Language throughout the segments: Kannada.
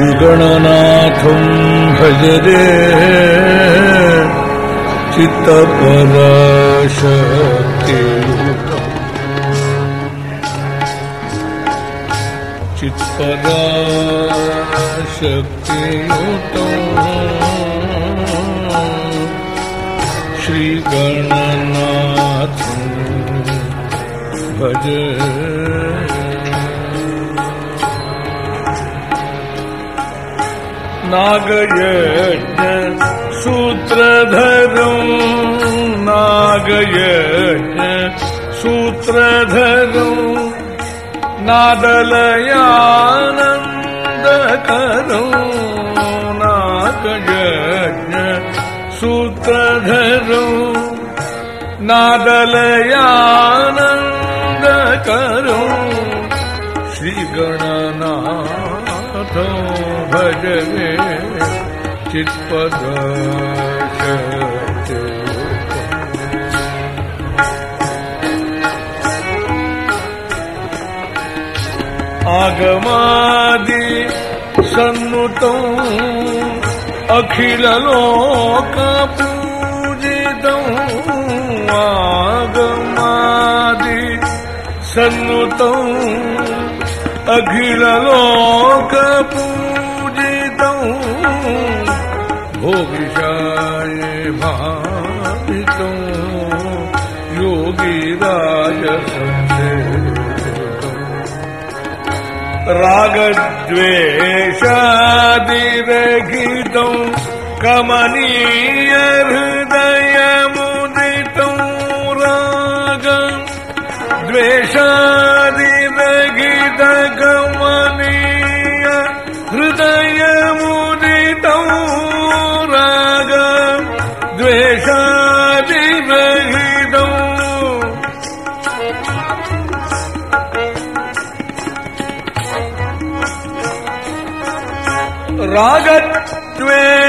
श्रीगणनाथं भजरे चित्तपराशक्ति चित्तपदशक्तियुतं चित्तपदा शक्तियुतं नागयज्ञ सूत्रधरं नागयज्ञ नागज्ञधरु नादलयानन्द नागयज्ञ नागज्ञरु नादलयानन्द करोगणनाथ भज मे चित्पद आगमादि सन्नुतौ अखिललोकपूजितौ। आगमादि सन्नुतौ अखिललोकपूजितौ। भोगिशाय भावितौ योगिराज रागद्वेषादिरहितौ कमनीय हृदयमुदितौ राग द्वेषादिरहित रागद्वेषादिरहितौ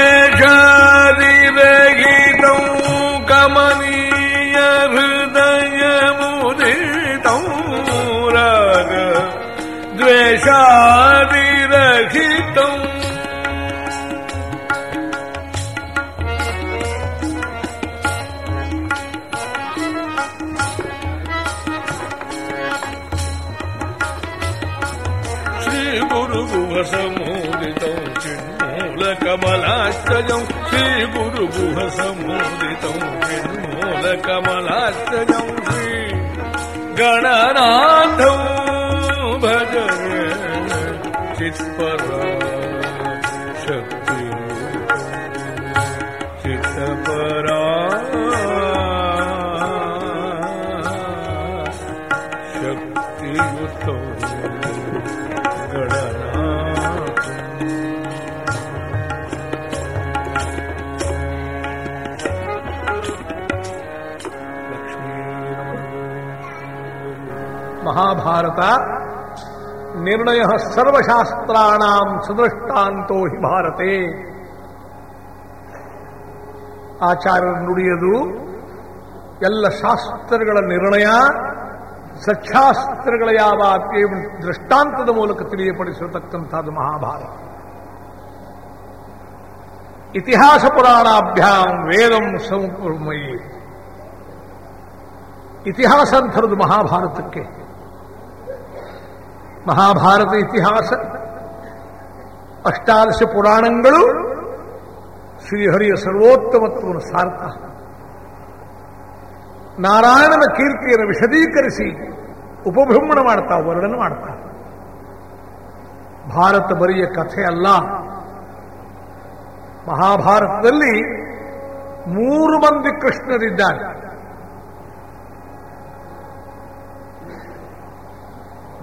कमलाची गुरुबु समुद्रितमूल श्री गणरा भजन चित्परा ಮಹಾಭಾರತ ನಿರ್ಣಯ ಸರ್ವಶಾಸ್ತ್ರಾಣಾಂ ಸುದೃಷ್ಟಾಂತೋ ಹಿ ಭಾರತೆ. ಆಚಾರ್ಯರ ನುಡಿಯದು, ಎಲ್ಲ ಶಾಸ್ತ್ರಗಳ ನಿರ್ಣಯ ಸಚ್ಛಾಸ್ತ್ರಗಳ ಯಾವ ದೃಷ್ಟಾಂತದ ಮೂಲಕ ತಿಳಿಯಪಡಿಸಿರತಕ್ಕಂಥದ್ದು ಮಹಾಭಾರತ. ಇತಿಹಾಸ ಪುರಾಣಾಭ್ಯಾಂ ವೇದಂ ಸಂಕುರ್ಮಯಿ ಇತಿಹಾಸ ಅಂಥರದು ಮಹಾಭಾರತಕ್ಕೆ. ಮಹಾಭಾರತ ಇತಿಹಾಸ, ಅಷ್ಟಾದಶ ಪುರಾಣಗಳು ಶ್ರೀಹರಿಯ ಸರ್ವೋತ್ತಮತ್ವವನ್ನು ಸಾರ್ಥ. ನಾರಾಯಣನ ಕೀರ್ತಿಯನ್ನು ವಿಶದೀಕರಿಸಿ, ಉಪಭ್ರಮಣ ಮಾಡ್ತಾ, ವರ್ಣನೆ ಮಾಡ್ತಾ. ಭಾರತ ಬರಿಯ ಕಥೆ ಅಲ್ಲ. ಮಹಾಭಾರತದಲ್ಲಿ ಮೂರು ಮಂದಿ ಕೃಷ್ಣರಿದ್ದಾರೆ.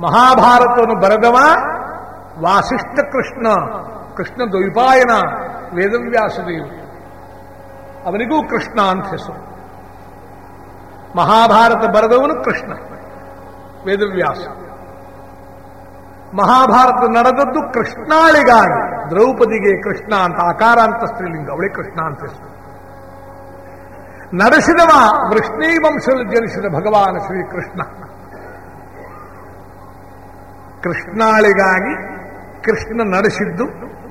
ಮಹಾಭಾರತವನ್ನು ಬರೆದವ ವಾಸಿಷ್ಠ ಕೃಷ್ಣ ಕೃಷ್ಣ ದ್ವೈಪಾಯನ ವೇದವ್ಯಾಸದೇವರು ಅವನಿಗೂ ಕೃಷ್ಣ ಅಂತ ಹೆಸರು. ಮಹಾಭಾರತ ಬರೆದವನು ಕೃಷ್ಣ, ವೇದವ್ಯಾಸ. ಮಹಾಭಾರತ ನಡೆದದ್ದು ಕೃಷ್ಣಾಳಿಗಾಗಿ. ದ್ರೌಪದಿಗೆ ಕೃಷ್ಣ ಅಂತ ಆಕಾರ ಅಂತ ಸ್ತ್ರೀಲಿಂಗ, ಅವಳಿ ಕೃಷ್ಣ ಅಂತ ಹೆಸರು. ನಡೆಸಿದವ ವೃಷ್ಣೀ ವಂಶದಲ್ಲಿ ಜನಿಸಿದ ಭಗವಾನ ಶ್ರೀಕೃಷ್ಣ. ಕೃಷ್ಣಾಳಿಗಾಗಿ ಕೃಷ್ಣ ನಡೆಸಿದ್ದು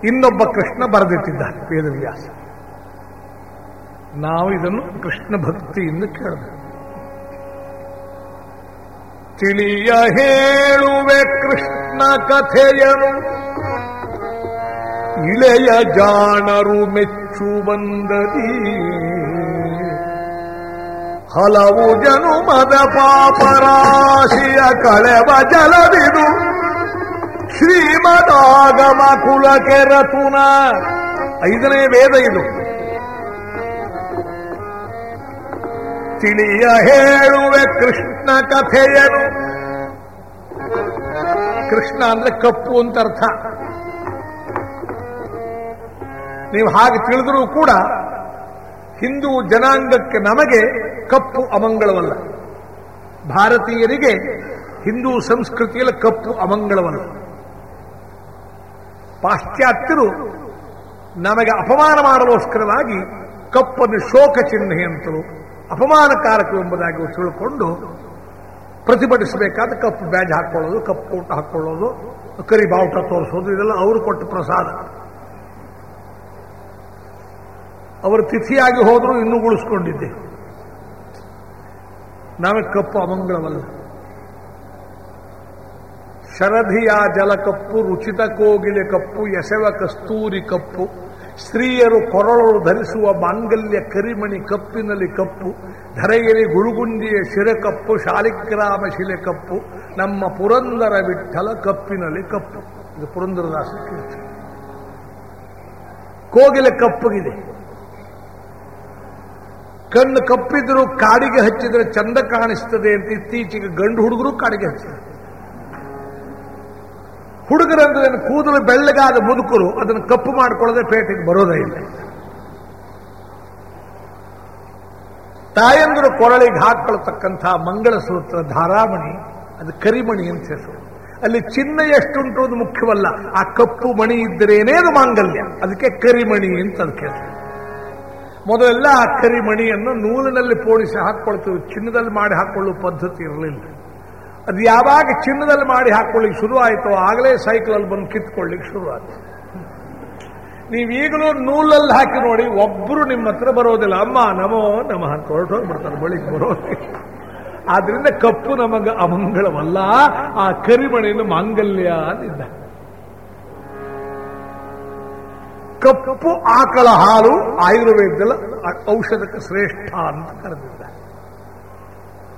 ಇನ್ನೊಬ್ಬ ಕೃಷ್ಣ ಬರೆದಿಟ್ಟಿದ್ದಾನೆ ವೇದವ್ಯಾಸ. ನಾವು ಇದನ್ನು ಕೃಷ್ಣ ಭಕ್ತಿಯಿಂದ ಕೇಳಬೇಕು. ತಿಳಿಯ ಹೇಳುವೆ ಕೃಷ್ಣ ಕಥೆಯನು, ಇಳೆಯ ಜಾಣರು ಮೆಚ್ಚುವಂದದಿ ಹಲವು ಜನುಮದ ಪಾಪರಾಶಿಯ ಕಳೆವ ಜಲವಿದು ಶ್ರೀಮದಾಗಮ ಕುಲಕೆ ರತುನ ಐದನೇ ವೇದ ಇದು. ತಿಳಿಯ ಹೇಳುವೆ ಕೃಷ್ಣ ಕಥೆಯನು. ಕೃಷ್ಣ ಅಂದ್ರೆ ಕಪ್ಪು ಅಂತ ಅರ್ಥ. ನೀವು ಹಾಗೆ ತಿಳಿದರೂ ಕೂಡ ಹಿಂದೂ ಜನಾಂಗಕ್ಕೆ ನಮಗೆ ಕಪ್ಪು ಅಮಂಗಳವಲ್ಲ. ಭಾರತೀಯರಿಗೆ ಹಿಂದೂ ಸಂಸ್ಕೃತಿಯಲ್ಲಿ ಕಪ್ಪು ಅಮಂಗಳವಲ್ಲ. ಪಾಶ್ಚಾತ್ಯರು ನಮಗೆ ಅಪಮಾನ ಮಾಡಲೋಸ್ಕರವಾಗಿ ಕಪ್ಪನ್ನು ಶೋಕ ಚಿಹ್ನೆ ಅಂತಲೂ ಅಪಮಾನಕಾರಕವೆಂಬುದಾಗಿ ತಿಳ್ಕೊಂಡು ಪ್ರತಿಭಟಿಸಬೇಕಾದ ಕಪ್ಪು ಬ್ಯಾಜ್ ಹಾಕ್ಕೊಳ್ಳೋದು ಕಪ್ಪು ಊಟ ಹಾಕ್ಕೊಳ್ಳೋದು ಕರಿ ಬಾವುಟ ತೋರಿಸೋದು, ಇದೆಲ್ಲ ಅವರು ಕೊಟ್ಟ ಪ್ರಸಾದ. ಅವರು ತಿಥಿಯಾಗಿ ಹೋದರೂ ಇನ್ನೂ ಉಳಿಸ್ಕೊಂಡಿದ್ದೆ. ನಾವೇ ಕಪ್ಪು ಅಮಂಗಳವಲ್ಲ. ಶರಧಿಯ ಜಲಕಪ್ಪು ರುಚಿತ ಕೋಗಿಲೆ ಕಪ್ಪು, ಎಸೆವ ಕಸ್ತೂರಿ ಕಪ್ಪು, ಸ್ತ್ರೀಯರು ಕೊರಳರು ಧರಿಸುವ ಮಾಂಗಲ್ಯ ಕರಿಮಣಿ ಕಪ್ಪಿನಲ್ಲಿ ಕಪ್ಪು ಧರೆಯಲ್ಲಿ ಗುಳುಗುಂಡಿಯ ಶಿರಕಪ್ಪು ಶಾಲಿಗ್ರಾಮ ಶಿಲೆ ಕಪ್ಪು, ನಮ್ಮ ಪುರಂದರ ವಿಠಲ ಕಪ್ಪಿನಲ್ಲಿ ಕಪ್ಪು. ಇದು ಪುರಂದರದಾಸ ಕೀರ್ತಿ ಕೋಗಿಲೆ ಕಪ್ಪುಗಿದೆ. ಕಣ್ಣು ಕಪ್ಪಿದ್ರು ಕಾಡಿಗೆ ಹಚ್ಚಿದ್ರೆ ಚಂದ ಕಾಣಿಸ್ತದೆ ಅಂತ ಇತ್ತೀಚೆಗೆ ಗಂಡು ಹುಡುಗರು ಕಾಡಿಗೆ ಹಚ್ಚಿದ್ದಾರೆ ಹುಡುಗರಂದ್ರೆ ಕೂದಲು ಬೆಳ್ಳಗಾದ ಮುದುಕರು ಅದನ್ನು ಕಪ್ಪು ಮಾಡಿಕೊಳ್ಳದೆ ಪೇಟೆಗೆ ಬರೋದೇ ಇಲ್ಲ. ತಾಯಂದರು ಕೊರಳಿಗೆ ಹಾಕೊಳ್ತಕ್ಕಂಥ ಮಂಗಳಸೂತ್ರ ಧಾರಾಮಣಿ, ಅದು ಕರಿಮಣಿ ಅಂತ ಹೆಸರು. ಅಲ್ಲಿ ಚಿನ್ನ ಎಷ್ಟುಂಟು ಅದು ಮುಖ್ಯವಲ್ಲ. ಆ ಕಪ್ಪು ಮಣಿ ಇದ್ದರೇನೇ ಅದು ಮಾಂಗಲ್ಯ? ಅದಕ್ಕೆ ಕರಿಮಣಿ ಅಂತ ಅದಕ್ಕೆ ಮೊದಲೆಲ್ಲ ಆ ಕರಿಮಣಿಯನ್ನು ನೂಲಿನಲ್ಲಿ ಪೋಣಿಸಿ ಹಾಕೊಳ್ತೀವಿ. ಚಿನ್ನದಲ್ಲಿ ಮಾಡಿ ಹಾಕೊಳ್ಳುವ ಪದ್ಧತಿ ಇರಲಿಲ್ಲ. ಅದು ಯಾವಾಗ ಚಿನ್ನದಲ್ಲಿ ಮಾಡಿ ಹಾಕೊಳ್ಳಿಕ್ಕೆ ಶುರು ಆಯಿತೋ ಆಗಲೇ ಸೈಕಲಲ್ಲಿ ಬಂದು ಕಿತ್ಕೊಳ್ಳಿಕ್ಕೆ ಶುರು ಆಯ್ತು. ನೀವೀಗಲೂ ನೂಲಲ್ಲಿ ಹಾಕಿ ನೋಡಿ ಒಬ್ಬರು ನಿಮ್ಮ ಹತ್ರ ಬರೋದಿಲ್ಲ. ಅಮ್ಮ, ನಮೋ ನಮ ಅಂತ ಹೊರಟೋಗ್ಬಿಡ್ತಾರೆ ಬಳಿಗೆ ಬರೋದಿಲ್ಲ ಆದ್ರಿಂದ ಕಪ್ಪು ನಮಗೆ ಅಮಂಗಳವಲ್ಲ, ಆ ಕರಿಮಣಿಯನ್ನು ಮಾಂಗಲ್ಯ ಅಂದಿದ್ದ. ಕಪ್ಪು ಆಕಳ ಹಾಲು ಆಯುರ್ವೇದದಲ್ಲಿ ಔಷಧಕ್ಕೆ ಶ್ರೇಷ್ಠ ಅಂತ ಕರೆದಿದ್ದ.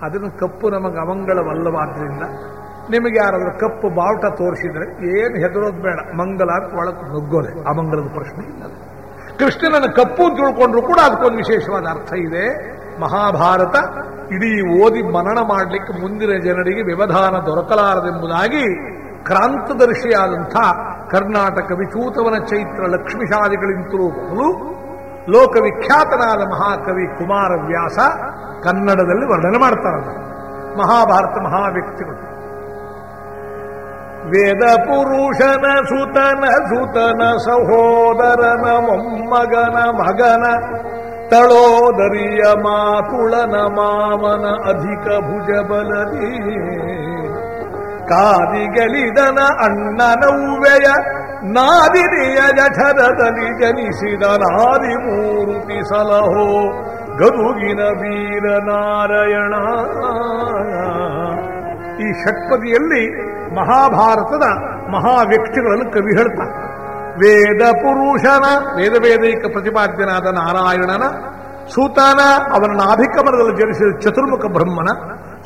ಅದನ್ನು ಕಪ್ಪು ನಮಗೆ ಅಮಂಗಳವಲ್ಲವಾದ್ರಿಂದ ನಿಮಗೆ ಯಾರಾದರೂ ಕಪ್ಪು ಬಾವುಟ ತೋರಿಸಿದರೆ ಏನು ಹೆದರೋದು ಬೇಡ. ಮಂಗಲ ಅಂತ ಒಳಗೆ ನುಗ್ಗೋದೆ. ಅಮಂಗಲದ ಪ್ರಶ್ನೆ ಇಲ್ಲ ಕೃಷ್ಣನನ್ನು ಕಪ್ಪು ಅಂತ ತಿಳ್ಕೊಂಡ್ರು ಕೂಡ ಅದಕ್ಕೊಂದು ವಿಶೇಷವಾದ ಅರ್ಥ ಇದೆ. ಮಹಾಭಾರತ ಇಡೀ ಓದಿ ಮನನ ಮಾಡಲಿಕ್ಕೆ ಮುಂದಿನ ಜನರಿಗೆ ವ್ಯವಧಾನ ದೊರಕಲಾರದೆಂಬುದಾಗಿ ಕ್ರಾಂತದರ್ಶಿಯಾದಂಥ ಕರ್ನಾಟಕ ವಿಚೂತವನ ಚೈತ್ರ ಲಕ್ಷ್ಮಿಶಾದಿಗಳಿಂತಲೂ ಲೋಕವಿಖ್ಯಾತನಾದ ಮಹಾಕವಿ ಕುಮಾರವ್ಯಾಸ ಕನ್ನಡದಲ್ಲಿ ವರ್ಣನೆ ಮಾಡ್ತಾರೆ ಮಹಾಭಾರತ ಮಹಾವ್ಯಕ್ತಿಗಳು. ವೇದ ಪುರುಷನ ಸುತನ ಸುತನ ಸಹೋದರನ, ಮೊಮ್ಮಗನ ಮಗನ, ತಳೋದರಿಯ ಮಾತುಳನ ಮಾಮನ ಅಧಿಕ ಭುಜಬಲದಿ ಕಾದಿಗಳಿದನ ಅಣ್ಣನವ್ವೆಯ ನಾದಿನಿಯ ಜಠರದಲ್ಲಿ ಜನಿಸಿದ ನಾದಿ ಮೂರುತಿ ಸಲಹೋ ಗದುಗಿನ ವೀರ ನಾರಾಯಣ. ಈ ಷಟ್ಪದಿಯಲ್ಲಿ ಮಹಾಭಾರತದ ಮಹಾವ್ಯಕ್ತಿಗಳನ್ನು ಕವಿ ಹೇಳ್ತಾನೆ ವೇದ ಪುರುಷನ ವೇದ ವೇದೈಕ ಪ್ರತಿಪಾದ್ಯನಾದ ನಾರಾಯಣನ, ಸೂತನ ಅವನ ನಾಭಿಕಮರದಲ್ಲಿ ಜನಿಸಿದ ಚತುರ್ಮುಖ ಬ್ರಹ್ಮನ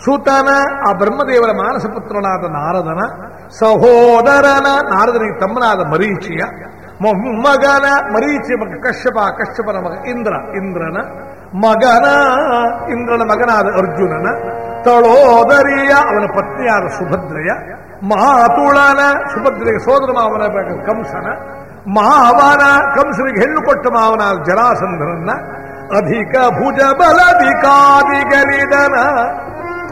ಸೂತನ ಆ ಬ್ರಹ್ಮದೇವರ ಮಾನಸಪುತ್ರನಾದ ನಾರದನ ಸಹೋದರನ, ನಾರದನಿಗೆ ತಮ್ಮನಾದ ಮರೀಚಿಯ ಮಗನ ಮರೀಚಿಯ ಮಗ ಕಶ್ಯಪ, ಕಶ್ಯಪನ ಮಗ ಇಂದ್ರ, ಇಂದ್ರನ ಮಗನ, ಇಂದ್ರನ ಮಗನಾದ ಅರ್ಜುನನ, ತಳೋದರಿಯ, ಅವನ ಪತ್ನಿಯಾದ ಸುಭದ್ರೆಯ ಮಾತುಳನ ಸುಭದ್ರೆಗೆ ಸೋದರ ಮಾವನ ಕಂಸನ, ಮಾವನ ಕಂಸನಿಗೆ ಹೆಣ್ಣು ಕೊಟ್ಟ ಮಾವನಾದ ಜರಾಸಂಧನನ್ನ ಅಧಿಕ ಭುಜ ಬಲದಿಕಾದಿಗಳಿದನ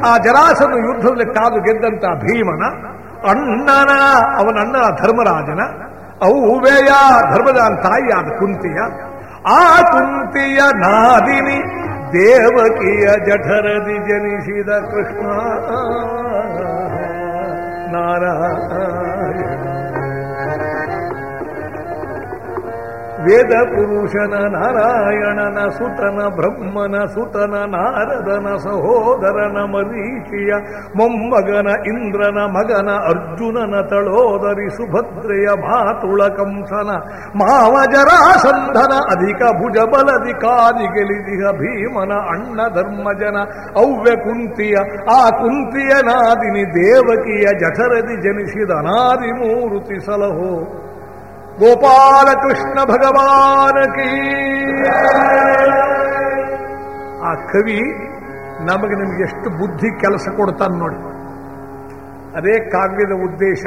ಆ ಜರಾಸನ ಯುದ್ಧದಲ್ಲಿ ಕಾದು ಗೆದ್ದಂತ ಭೀಮನ, ಅಣ್ಣನ ಅವನ ಅಣ್ಣ ಧರ್ಮರಾಜನ ಔವೆಯ ಧರ್ಮದ ತಾಯಿಯಾದ ಕುಂತಿಯ, ಆ ಕುಂತಿಯ ನಾದಿನಿ ದೇವಕಿಯ ಜಠರದಿ ಜನಿಸಿದ ಕೃಷ್ಣ. ನಾರಾಯಣ. ವೇದ ಪುರುಷನ ನಾರಾಯಣನ, ಸುತನ ಬ್ರಹ್ಮನ, ಸುತನ ನಾರದನ, ಸಹೋದರನ ಮರೀಚಿಯ, ಮೊಮ್ಮಗನ ಇಂದ್ರನ, ಮಗನ ಅರ್ಜುನನ, ತಳೋದರಿ ಸುಭದ್ರೆಯ ಮಾತುಳ ಕಂಸನ, ಮಾವಜರಾಸಂಧನ, ಅಧಿಕ ಭುಜ ಬಲದಿ ಗೆಲಿದಿಹ ಭೀಮನ ಅಣ್ಣ ಧರ್ಮಜನ ಅವ್ಯ ಕುಂತಿಯ, ಆ ಕುಂತಿಯ ನಾದಿನಿ ದೇವಕಿಯ ಜಠರದಿ ಜನಿಸಿದ ಅನಾದಿ ಮೂರುತಿ ಸಲಹೋ. ಗೋಪಾಲಕೃಷ್ಣ ಭಗವಾನ ಕೀ. ಆ ಕವಿ ನಮಗೆ ನಿಮ್ಗೆ ಎಷ್ಟು ಬುದ್ಧಿ ಕೆಲಸ ಕೊಡ್ತಾನೆ ನೋಡಿ. ಅದೇ ಕಾವ್ಯದ ಉದ್ದೇಶ.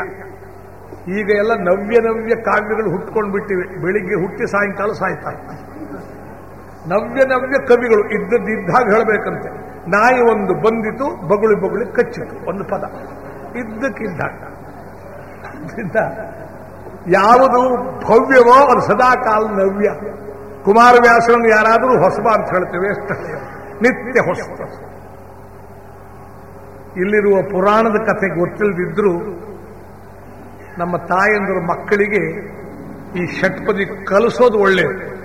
ಈಗ ಎಲ್ಲ ನವ್ಯ ನವ್ಯ ಕಾವ್ಯಗಳು ಹುಟ್ಕೊಂಡು ಬಿಟ್ಟಿವೆ. ಬೆಳಿಗ್ಗೆ ಹುಟ್ಟಿ ಸಾಯಂಕಾಲ ಸಾಯ್ತಾರೆ. ನವ್ಯ ನವ್ಯ ಕವಿಗಳು ಇದ್ದದ್ದು ಇದ್ದಾಗ ಹೇಳಬೇಕಂತೆ. ನಾಯಿ ಒಂದು ಬಂದಿತು, ಬಗುಳಿ ಬಗುಳಿ ಕಚ್ಚಿತು, ಒಂದು ಪದ. ಇದ್ದಕ್ಕಿದ್ದಾಗ. ಯಾವುದು ಭವ್ಯವೋ ಅದು ಸದಾಕಾಲ ನವ್ಯ. ಕುಮಾರವ್ಯಾಸರನ್ನು ಯಾರಾದರೂ ಹೊಸಬ ಅಂತ ಹೇಳ್ತೇವೆ ಸ್ಥಳೀಯ ನಿತ್ಯ ಹೊಸ ಇಲ್ಲಿರುವ ಪುರಾಣದ ಕಥೆ ಗೊತ್ತಿಲ್ಲದಿದ್ರೂ ನಮ್ಮ ತಾಯಂದರು ಮಕ್ಕಳಿಗೆ ಈ ಷಟ್ಪದಿ ಕಲಿಸೋದು ಒಳ್ಳೆಯದು.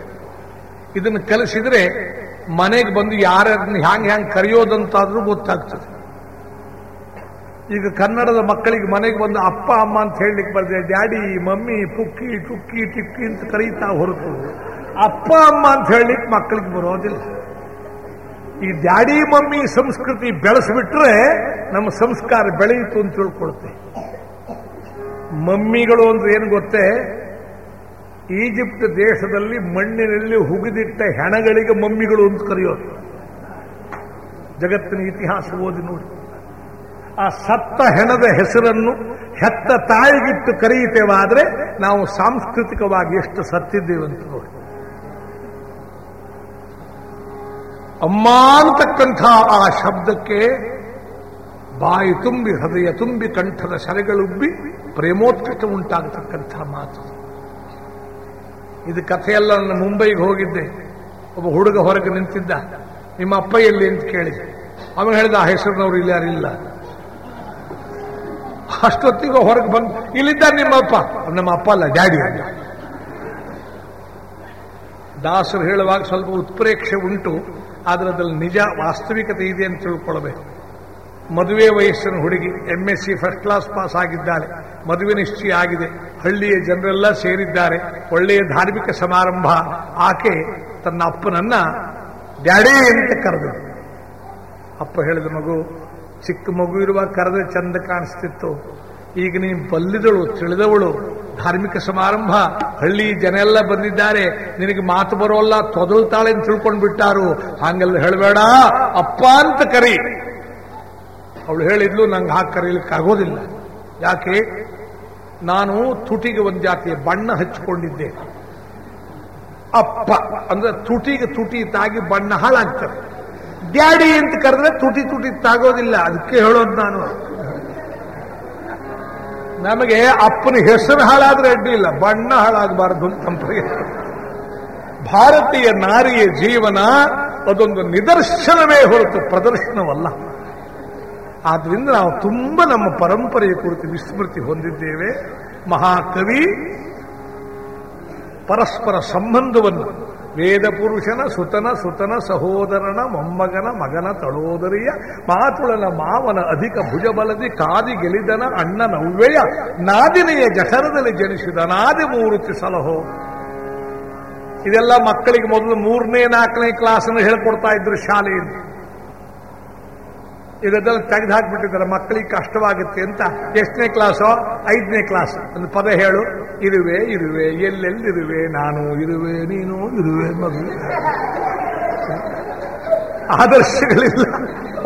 ಇದನ್ನು ಕಲಿಸಿದರೆ ಮನೆಗೆ ಬಂದು ಯಾರನ್ನ ಹ್ಯಾಂಗ್ ಹ್ಯಾಂಗ್ ಕರೆಯೋದಂತಾದ್ರೂ ಗೊತ್ತಾಗ್ತದೆ. ಈಗ ಕನ್ನಡದ ಮಕ್ಕಳಿಗೆ ಮನೆಗೆ ಬಂದು ಅಪ್ಪ, ಅಮ್ಮ ಅಂತ ಹೇಳಲಿಕ್ಕೆ ಬರ್ದೆ, ಡ್ಯಾಡಿ, ಮಮ್ಮಿ, ಪುಕ್ಕಿ, ಟುಕ್ಕಿ, ಟಿಕ್ಕಿ ಅಂತ ಕರೀತಾ ಹೊರತು. ಅಪ್ಪ, ಅಮ್ಮ ಅಂತ ಹೇಳಲಿಕ್ಕೆ ಮಕ್ಕಳಿಗೆ ಬರೋದಿಲ್ಲ. ಈ ಡ್ಯಾಡಿ, ಮಮ್ಮಿ ಸಂಸ್ಕೃತಿ ಬೆಳೆಸ್ಬಿಟ್ರೆ ನಮ್ಮ ಸಂಸ್ಕಾರ ಬೆಳೆಯಿತು ಅಂತ ತಿಳ್ಕೊಳ್ತೆ ಮಮ್ಮಿಗಳು ಅಂದ್ರೆ ಏನು ಗೊತ್ತೇ? ಈಜಿಪ್ಟ್ ದೇಶದಲ್ಲಿ ಮಣ್ಣಿನಲ್ಲಿ ಹುಗಿದಿಟ್ಟ ಹೆಣಗಳಿಗೆ ಮಮ್ಮಿಗಳು ಅಂತ ಕರೆಯೋದು. ಜಗತ್ತಿನ ಇತಿಹಾಸ ಓದಿ ನೋಡಿ. ಆ ಸತ್ತ ಹೆಣದ ಹೆಸರನ್ನು ಹೆತ್ತ ತಾಯಿಗಿಟ್ಟು ಕರೆಯುತ್ತೇವಾದ್ರೆ ನಾವು ಸಾಂಸ್ಕೃತಿಕವಾಗಿ ಎಷ್ಟು ಸತ್ತಿದ್ದೇವಂತ ನೋಡಿ. ಅಮ್ಮ ಅಂತಕ್ಕಂಥ ಆ ಶಬ್ದಕ್ಕೆ ಬಾಯಿ ತುಂಬಿ, ಹೃದಯ ತುಂಬಿ, ಕಂಠದ ಸೆರೆಗಳುಬ್ಬಿ ಪ್ರೇಮೋತ್ಕಟ ಉಂಟಾಗತಕ್ಕಂಥ ಮಾತು. ಇದು ಕಥೆಯೆಲ್ಲ ನಾನು ಮುಂಬೈಗೆ ಹೋಗಿದ್ದೆ. ಒಬ್ಬ ಹುಡುಗ ಹೊರಗೆ ನಿಂತಿದ್ದ. ನಿಮ್ಮ ಅಪ್ಪ ಎಲ್ಲಿ ಅಂತ ಕೇಳಿ ಅವನು ಹೇಳಿದ, ಆ ಹೆಸರಿನವರು ಇಲ್ಲಿ ಯಾರಿಲ್ಲ ಅಷ್ಟೊತ್ತಿಗೆ ಹೊರಗೆ ಬಂದು, ಇಲ್ಲಿದ್ದಾರೆ ನಿಮ್ಮ ಅಪ್ಪ ನಮ್ಮ ಅಪ್ಪ ಅಲ್ಲ, ಡ್ಯಾಡಿ ಅಂತ ದಾಸರು ಹೇಳುವಾಗ ಸ್ವಲ್ಪ ಉತ್ಪ್ರೇಕ್ಷೆ ಉಂಟು, ಆದರೆ ಅದರಲ್ಲಿ ನಿಜ ವಾಸ್ತವಿಕತೆ ಇದೆ ಅಂತ ತಿಳ್ಕೊಳ್ಬೇಕು. ಮದುವೆ ವಯಸ್ಸಿನ ಹುಡುಗಿ M S C first class pass ಆಗಿದ್ದಾಳೆ. ಮದುವೆ ನಿಶ್ಚಯ ಆಗಿದೆ. ಹಳ್ಳಿಯ ಜನರೆಲ್ಲ ಸೇರಿದ್ದಾರೆ. ಒಳ್ಳೆಯ ಧಾರ್ಮಿಕ ಸಮಾರಂಭ. ಆಕೆ ತನ್ನ ಅಪ್ಪನನ್ನ ಡ್ಯಾಡಿ ಅಂತ ಕರೆದರು ಅಪ್ಪ ಹೇಳಿದ ಮಗು ಚಿಕ್ಕ ಮಗು ಇರುವಾಗ ಕರೆದ್ರೆ ಚಂದ ಕಾಣಿಸ್ತಿತ್ತು. ಈಗ ನೀನು ಬಲ್ಲಿದಳು, ತಿಳಿದವಳು. ಧಾರ್ಮಿಕ ಸಮಾರಂಭ, ಹಳ್ಳಿ ಜನ ಎಲ್ಲ ಬಂದಿದ್ದಾರೆ. ನಿನಗೆ ಮಾತು ಬರೋಲ್ಲ, ತೊದಲ್ತಾಳೆ ಅಂತ ತಿಳ್ಕೊಂಡು ಬಿಟ್ಟಾರು. ಹಾಗೆಲ್ಲ ಹೇಳಬೇಡ, ಅಪ್ಪ ಅಂತ ಕರಿ. ಅವಳು ಹೇಳಿದ್ಲು, ನಂಗೆ ಹಾಕಿ ಕರೀಲಿಕ್ಕೆ ಆಗೋದಿಲ್ಲ. ಯಾಕೆ? ನಾನು ತುಟಿಗೆ ಒಂದು ಜಾತಿಯ ಬಣ್ಣ ಹಚ್ಚಿಕೊಂಡಿದ್ದೆ. ಅಪ್ಪ ಅಂದ್ರೆ ತುಟಿಗೆ ತುಟಿ ತಾಗಿ ಬಣ್ಣ ಹಾಳಾಗ್ತದೆ. ಡ್ಯಾಡಿ ಅಂತ ಕರೆದ್ರೆ ತುಟಿ ತುಟಿ ತಾಗೋದಿಲ್ಲ. ಅದಕ್ಕೆ ಹೇಳೋದು ನಾನು. ನಮಗೆ ಅಪ್ಪನ ಹೆಸರು ಹಾಳಾದ್ರೆ ಅಡ್ಡಿ ಇಲ್ಲ. ಬಣ್ಣ ಹಾಳಾಗಬಾರದು ಅಂತ ನಮಗೆ ಭಾರತೀಯ ನಾರಿಯ ಜೀವನ ಅದೊಂದು ನಿದರ್ಶನವೇ ಹೊರತು ಪ್ರದರ್ಶನವಲ್ಲ. ಆದ್ರಿಂದ ನಾವು ತುಂಬ ನಮ್ಮ ಪರಂಪರೆಯ ಕುರಿತು ವಿಸ್ಮೃತಿ ಹೊಂದಿದ್ದೇವೆ. ಮಹಾಕವಿ ಪರಸ್ಪರ ಸಂಬಂಧವನ್ನು ವೇದ ಪುರುಷನ ಸುತನ ಸುತನ ಸಹೋದರನ ಮೊಮ್ಮಗನ ಮಗನ ತಳೋದರಿಯ ಮಾತುಳನ ಮಾವನ ಅಧಿಕ ಭುಜಬಲದಿ ಕಾದಿ ಗೆಲಿದನ ಅಣ್ಣನ ನವ್ವೆಯ ನಾದಿನೆಯ ಜಠರದಲ್ಲಿ ಜನಿಸಿದ ನಾದಿ ಮೂರುತಿ ಸಲಹೋ. ಇದೆಲ್ಲ ಮಕ್ಕಳಿಗೆ ಮೊದಲು ಮೂರನೇ ನಾಲ್ಕನೇ ಕ್ಲಾಸನ್ನು ಹೇಳ್ಕೊಡ್ತಾ ಇದ್ರು ಶಾಲೆಯಲ್ಲಿ. ಇದೆಲ್ಲ ತೆಗೆದು ಹಾಕಿಬಿಟ್ಟಿದ್ದಾರೆ. ಮಕ್ಕಳಿಗೆ ಕಷ್ಟವಾಗುತ್ತೆ ಅಂತ ಎಷ್ಟನೇ ಕ್ಲಾಸೋ ಐದನೇ ಕ್ಲಾಸ್ ಒಂದು ಪದ ಹೇಳು. ಇರುವೆ ಇರುವೆ ಎಲ್ಲೆಲ್ಲಿರುವೆ ನಾನು ಇರುವೆ, ನೀನು ಇರುವೆ ಮಗು. ಆದರ್ಶಗಳಿಲ್ಲ.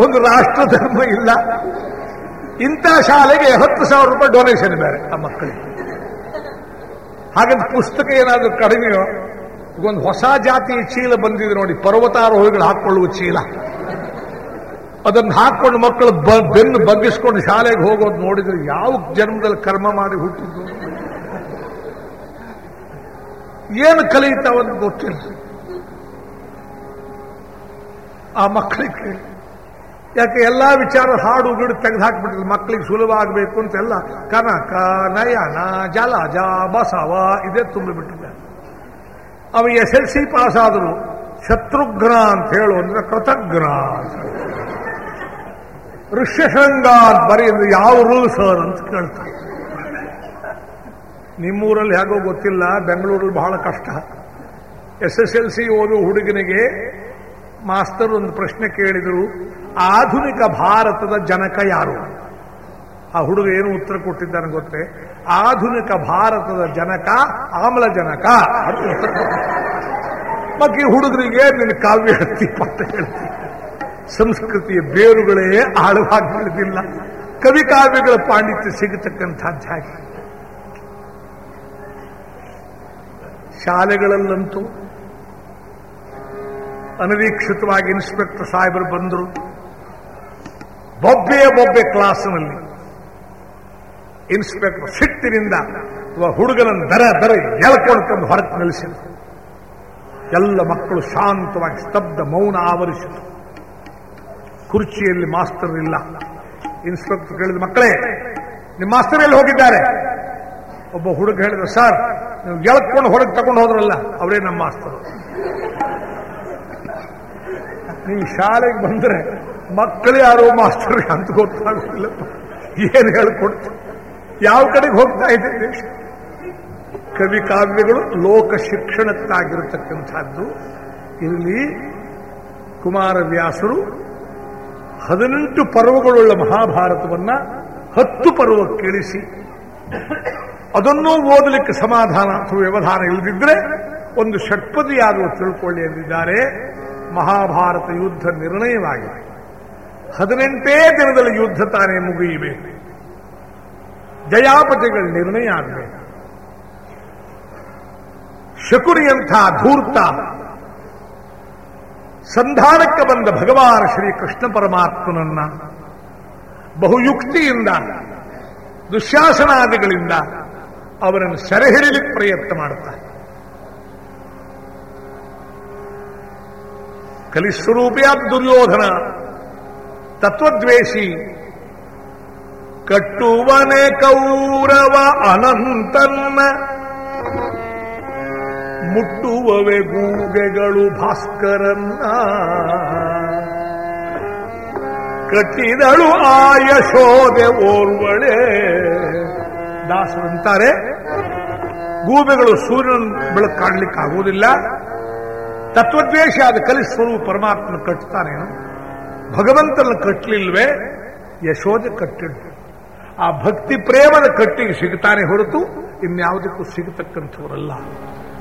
ಒಂದು ರಾಷ್ಟ್ರ ಧರ್ಮ ಇಲ್ಲ. ಇಂಥ ಶಾಲೆಗೆ ಹತ್ತು ಸಾವಿರ ರೂಪಾಯಿ ಡೊನೇಷನ್ ಬೇರೆ ಆ ಮಕ್ಕಳಿಗೆ. ಹಾಗಂತ ಪುಸ್ತಕ ಏನಾದರೂ ಕಡಿಮೆಯೋ, ಒಂದು ಹೊಸ ಜಾತಿಯ ಚೀಲ ಬಂದಿದೆ ನೋಡಿ, ಪರ್ವತಾರೋಹಿಗಳು ಹಾಕೊಳ್ಳುವ ಚೀಲ. ಅದನ್ನು ಹಾಕೊಂಡು ಮಕ್ಕಳು ಬೆನ್ನು ಬಗ್ಗಿಸ್ಕೊಂಡು ಶಾಲೆಗೆ ಹೋಗೋದು ನೋಡಿದ್ರೆ ಯಾವ ಜನ್ಮದಲ್ಲಿ ಕರ್ಮ ಮಾಡಿ ಹುಟ್ಟಿದ್ದು? ಏನು ಕಲಿತಾವಂತ ಗೊತ್ತಿಲ್ಲ. ಆ ಮಕ್ಕಳಿಗೆ. ಯಾಕೆ ಎಲ್ಲಾ ವಿಚಾರ ಹಾಡು ಗಿಡು ತೆಗೆದು ಹಾಕ್ಬಿಟ್ಟಿದ್ರು. ಮಕ್ಕಳಿಗೆ ಸುಲಭ ಆಗಬೇಕು ಅಂತೆಲ್ಲ ಕನಕ ನಯನ ಜಲಜ ಬಸವ ಇದೇ ತುಂಬಿಬಿಟ್ಟಿದೆ. ಅವ ಎಸ್ ಎಲ್ ಸಿ ಪಾಸ್ ಆದರು ಶತ್ರುಘ್ನ ಅಂತ ಹೇಳು ಅಂದ್ರೆ ಕೃತಜ್ಞ. ಋಷ್ಯಶೃಂಗ ಅಂತ ಬರೀ ಅಂದ್ರೆ ಯಾವ ರೂಲ್ ಸರ್ ಅಂತ ಕೇಳ್ತಾರೆ. ನಿಮ್ಮೂರಲ್ಲಿ ಹೇಗೋ ಗೊತ್ತಿಲ್ಲ, ಬೆಂಗಳೂರಲ್ಲಿ ಬಹಳ ಕಷ್ಟ. ಎಸ್ ಎಸ್ ಎಲ್ ಸಿ ಓದುವ ಹುಡುಗನಿಗೆ ಮಾಸ್ತರ್ ಒಂದು ಪ್ರಶ್ನೆ ಕೇಳಿದರು, ಆಧುನಿಕ ಭಾರತದ ಜನಕ ಯಾರು? ಆ ಹುಡುಗ ಏನು ಉತ್ತರ ಕೊಟ್ಟಿದ್ದಾನೆ ಗೊತ್ತೇ? ಆಧುನಿಕ ಭಾರತದ ಜನಕ ಆಮ್ಲಜನಕ ಅಂತ ಉತ್ತರ. ಮತ್ತೆ ಹುಡುಗರಿಗೆ ನಿನ್ನ ಕಾವ್ಯ ಹತ್ತಿ ಪಾಠ ಹೇಳ್ತಿ. ಸಂಸ್ಕೃತಿಯ ಬೇರುಗಳೇ ಆಳವಾಗಿ ಬೆಳೆದಿಲ್ಲ ಕವಿ ಕಾವ್ಯಗಳ ಪಾಂಡಿತ್ಯ ಸಿಗತಕ್ಕಂಥದ್ದು ಹಾಗೆ ಶಾಲೆಗಳಲ್ಲಂತೂ ಅನಿರೀಕ್ಷಿತವಾಗಿ ಇನ್ಸ್ಪೆಕ್ಟರ್ ಸಾಹೇಬರು ಬಂದರು. ಬೊಬ್ಬೆ ಬೊಬ್ಬೆ ಕ್ಲಾಸ್ನಲ್ಲಿ ಇನ್ಸ್ಪೆಕ್ಟರ್ ಸಿಟ್ಟಿನಿಂದ ಹುಡುಗನನ್ನು ದರ ದರ ಎಳ್ಕೊಂಡು ತಂದು ಹೊರತು ನಿಲ್ಲಿಸಿದರು ಎಲ್ಲ ಮಕ್ಕಳು ಶಾಂತವಾಗಿ ಸ್ತಬ್ಧ ಮೌನ ಆವರಿಸಿತು ಕುರ್ಚಿಯಲ್ಲಿ ಮಾಸ್ತರ್ ಇಲ್ಲ. ಇನ್ಸ್ಪೆಕ್ಟರ್ ಕೇಳಿದ, ಮಕ್ಕಳೇ ನಿಮ್ಮ ಮಾಸ್ತರ್ ಎಲ್ಲಿ ಹೋಗಿದ್ದಾರೆ? ಒಬ್ಬ ಹುಡುಗ ಹೇಳಿದ, ಸರ್, ನೀವು ಎಳ್ಕೊಂಡು ಹೊರಗೆ ತಗೊಂಡು ಹೋದ್ರಲ್ಲ, ಅವರೇ ನಮ್ಮ ಮಾಸ್ತರು. ನೀವು ಶಾಲೆಗೆ ಬಂದ್ರೆ ಮಕ್ಕಳು ಯಾರೋ ಮಾಸ್ಟರ್ ಅಂತ ಗೊತ್ತಾಗೋದಿಲ್ಲ ಏನು ಹೇಳ್ಕೊಡ್ತು? ಯಾವ ಕಡೆಗೆ ಹೋಗ್ತಾ ಇದೆ ದೇಶ ಕವಿ ಕಾವ್ಯಗಳು ಲೋಕ ಶಿಕ್ಷಣಕ್ಕಾಗಿರತಕ್ಕಂಥದ್ದು. ಇಲ್ಲಿ ಕುಮಾರವ್ಯಾಸರು ಹದಿನೆಂಟು ಪರ್ವಗಳುಳ್ಳ ಮಹಾಭಾರತವನ್ನ ಹತ್ತು ಪರ್ವ ಕೇಳಿಸಿ ಅದನ್ನೂ ಓದಲಿಕ್ಕೆ ಸಮಾಧಾನ ಅಥವಾ ವ್ಯವಧಾನ ಇಲ್ಲದಿದ್ರೆ ಒಂದು ಷಟ್ಪದಿಯಾದರೂ ತಿಳ್ಕೊಳ್ಳಿ ಎಂದಿದ್ದಾರೆ, ಮಹಾಭಾರತ ಯುದ್ಧ ನಿರ್ಣಯವಾಗಿದೆ. ಹದಿನೆಂಟೇ ದಿನದಲ್ಲಿ ಯುದ್ಧ ತಾನೇ ಮುಗಿಯಬೇಕು. ಜಯಾಪತಿಗಳ ನಿರ್ಣಯ ಆಗಬೇಕು. ಶಕುನಿಯಂಥ ಧೂರ್ತ ಸಂಧಾನಕ್ಕೆ ಬಂದ ಭಗವಾನ್ ಶ್ರೀ ಕೃಷ್ಣ ಪರಮಾತ್ಮನನ್ನ ಬಹುಯುಕ್ತಿಯಿಂದ, ದುಶ್ಯಾಸನಾದಿಗಳಿಂದ ಅವರನ್ನು ಸೆರೆ ಪ್ರಯತ್ನ ಮಾಡುತ್ತಾರೆ ಕಲಿಸ್ವರೂಪಿಯಾದ ದುರ್ಯೋಧನ, ತತ್ವದ್ವೇಷಿ, ಕಟ್ಟುವನೆ ಕೌರವ ಅನಂತನ್ನ ಮುಟ್ಟುವವೆ ಗೂಗೆಗಳು ಭಾಸ್ಕರನ್ನ. ಕಟ್ಟಿದಳು ಆ ಯಶೋದೆ ಓರ್ವಳೆ. ದಾಸರಂತಾರೆ ಗೂಬೆಗಳು ಸೂರ್ಯನ ಬೆಳಕು ಕಾಣಲಿಕ್ಕೆ ಆಗುವುದಿಲ್ಲ. ತತ್ವದ್ವೇಷ ಆದ ಕಲಿಸ್ವರೂಪ ಪರಮಾತ್ಮನ ಕಟ್ತಾನೇನು ಭಗವಂತನ ಕಟ್ಟಲಿಲ್ವೇ ಯಶೋದೆ ಕಟ್ಟಿಡ್ತು ಆ ಭಕ್ತಿ ಪ್ರೇಮದ ಕಟ್ಟಿಗೆ ಸಿಗ್ತಾನೆ ಹೊರತು ಇನ್ಯಾವುದಕ್ಕೂ ಸಿಗತಕ್ಕಂಥವರಲ್ಲ.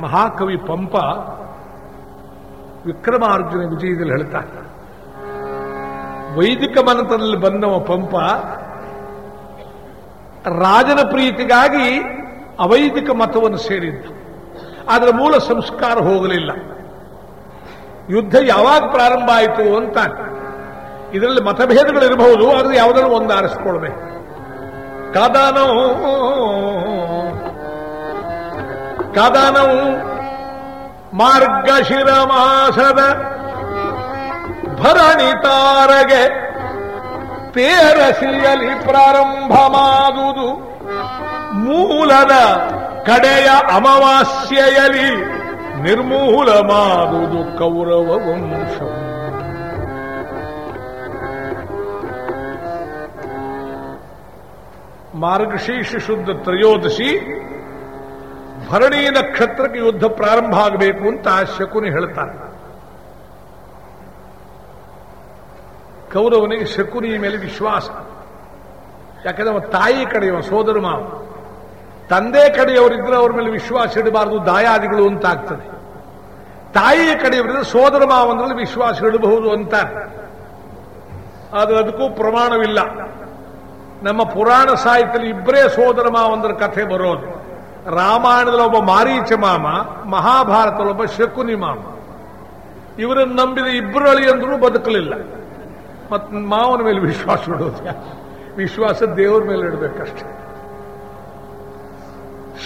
ಮಹಾಕವಿ ಪಂಪ ವಿಕ್ರಮಾರ್ಜುನ ವಿಜಯದಲ್ಲಿ ಹೇಳ್ತಾ ವೈದಿಕ ಮನತದಲ್ಲಿ ಬಂದವ ಪಂಪ ರಾಜನ ಪ್ರೀತಿಗಾಗಿ ಅವೈದಿಕ ಮತವನ್ನು ಸೇರಿದ್ದ. ಅದರ ಮೂಲ ಸಂಸ್ಕಾರ ಹೋಗಲಿಲ್ಲ. ಯುದ್ಧ ಯಾವಾಗ ಪ್ರಾರಂಭ ಆಯಿತು ಅಂತ ಇದರಲ್ಲಿ ಮತಭೇದಗಳು ಇರಬಹುದು, ಆದರೆ ಯಾವುದನ್ನು ಒಂದು ಆರಿಸ್ಕೊಳ್ಬೇಕು ಕದನವು ಕದನವು ಮಾರ್ಗಶಿರ ಮಾಸದ ಭರಣಿತಾರಗೆ ತೇರಸಿಯಲಿ ಪ್ರಾರಂಭ ಮಾಡುವುದು ಮೂಲದ ಕಡೆಯ ಅಮಾವಾಸ್ಯೆಯಲಿ ನಿರ್ಮೂಲ ಮಾಡುವುದು ಕೌರವ ವಂಶ. ಮಾರ್ಗಶೀರ್ಷ ಶುದ್ಧ ತ್ರಯೋದಶಿ ಭರಣಿ ನಕ್ಷತ್ರಕ್ಕೆ ಯುದ್ಧ ಪ್ರಾರಂಭ ಆಗಬೇಕು ಅಂತ ಶಕುನಿ ಹೇಳ್ತಾರೆ ಕೌರವನಿಗೆ ಶಕುನಿ ಮೇಲೆ ವಿಶ್ವಾಸ. ಯಾಕಂದ್ರೆ ಅವನ ತಾಯಿ ಕಡೆಯವ, ಸೋದರ ಮಾವ. ತಂದೆ ಕಡೆಯವರಿದ್ರೆ ಅವ್ರ ಮೇಲೆ ವಿಶ್ವಾಸ ಇಡಬಾರದು, ದಾಯಾದಿಗಳು ಅಂತ ಆಗ್ತದೆ ತಾಯಿಯ ಕಡೆಯವರಿದ್ರೆ ಸೋದರ ಮಾವಂದ್ರಲ್ಲಿ ವಿಶ್ವಾಸ ಇಡಬಹುದು ಅಂತ ಆದ್ರೆ ಅದಕ್ಕೂ ಪ್ರಮಾಣವಿಲ್ಲ. ನಮ್ಮ ಪುರಾಣ ಸಾಹಿತ್ಯದಲ್ಲಿ ಇಬ್ಬರೇ ಸೋದರ ಮಾವಂದ್ರ ಕಥೆ ಬರೋದು. ರಾಮಾಯಣದಲ್ಲಿ ಒಬ್ಬ ಮಾರೀಚ ಮಾಮ, ಮಹಾಭಾರತದಲ್ಲಿ ಒಬ್ಬ ಶಕುನಿ ಮಾಮ. ಇವರನ್ನು ನಂಬಿದ ಇಬ್ಬರು ಅಳಿಯಂದ್ರೂ ಬದುಕಲಿಲ್ಲ. ಮತ್ತ ಮಾವನ ಮೇಲೆ ವಿಶ್ವಾಸ ಇಡೋದು ವಿಶ್ವಾಸ ದೇವರ ಮೇಲೆ ಇಡಬೇಕಷ್ಟೆ.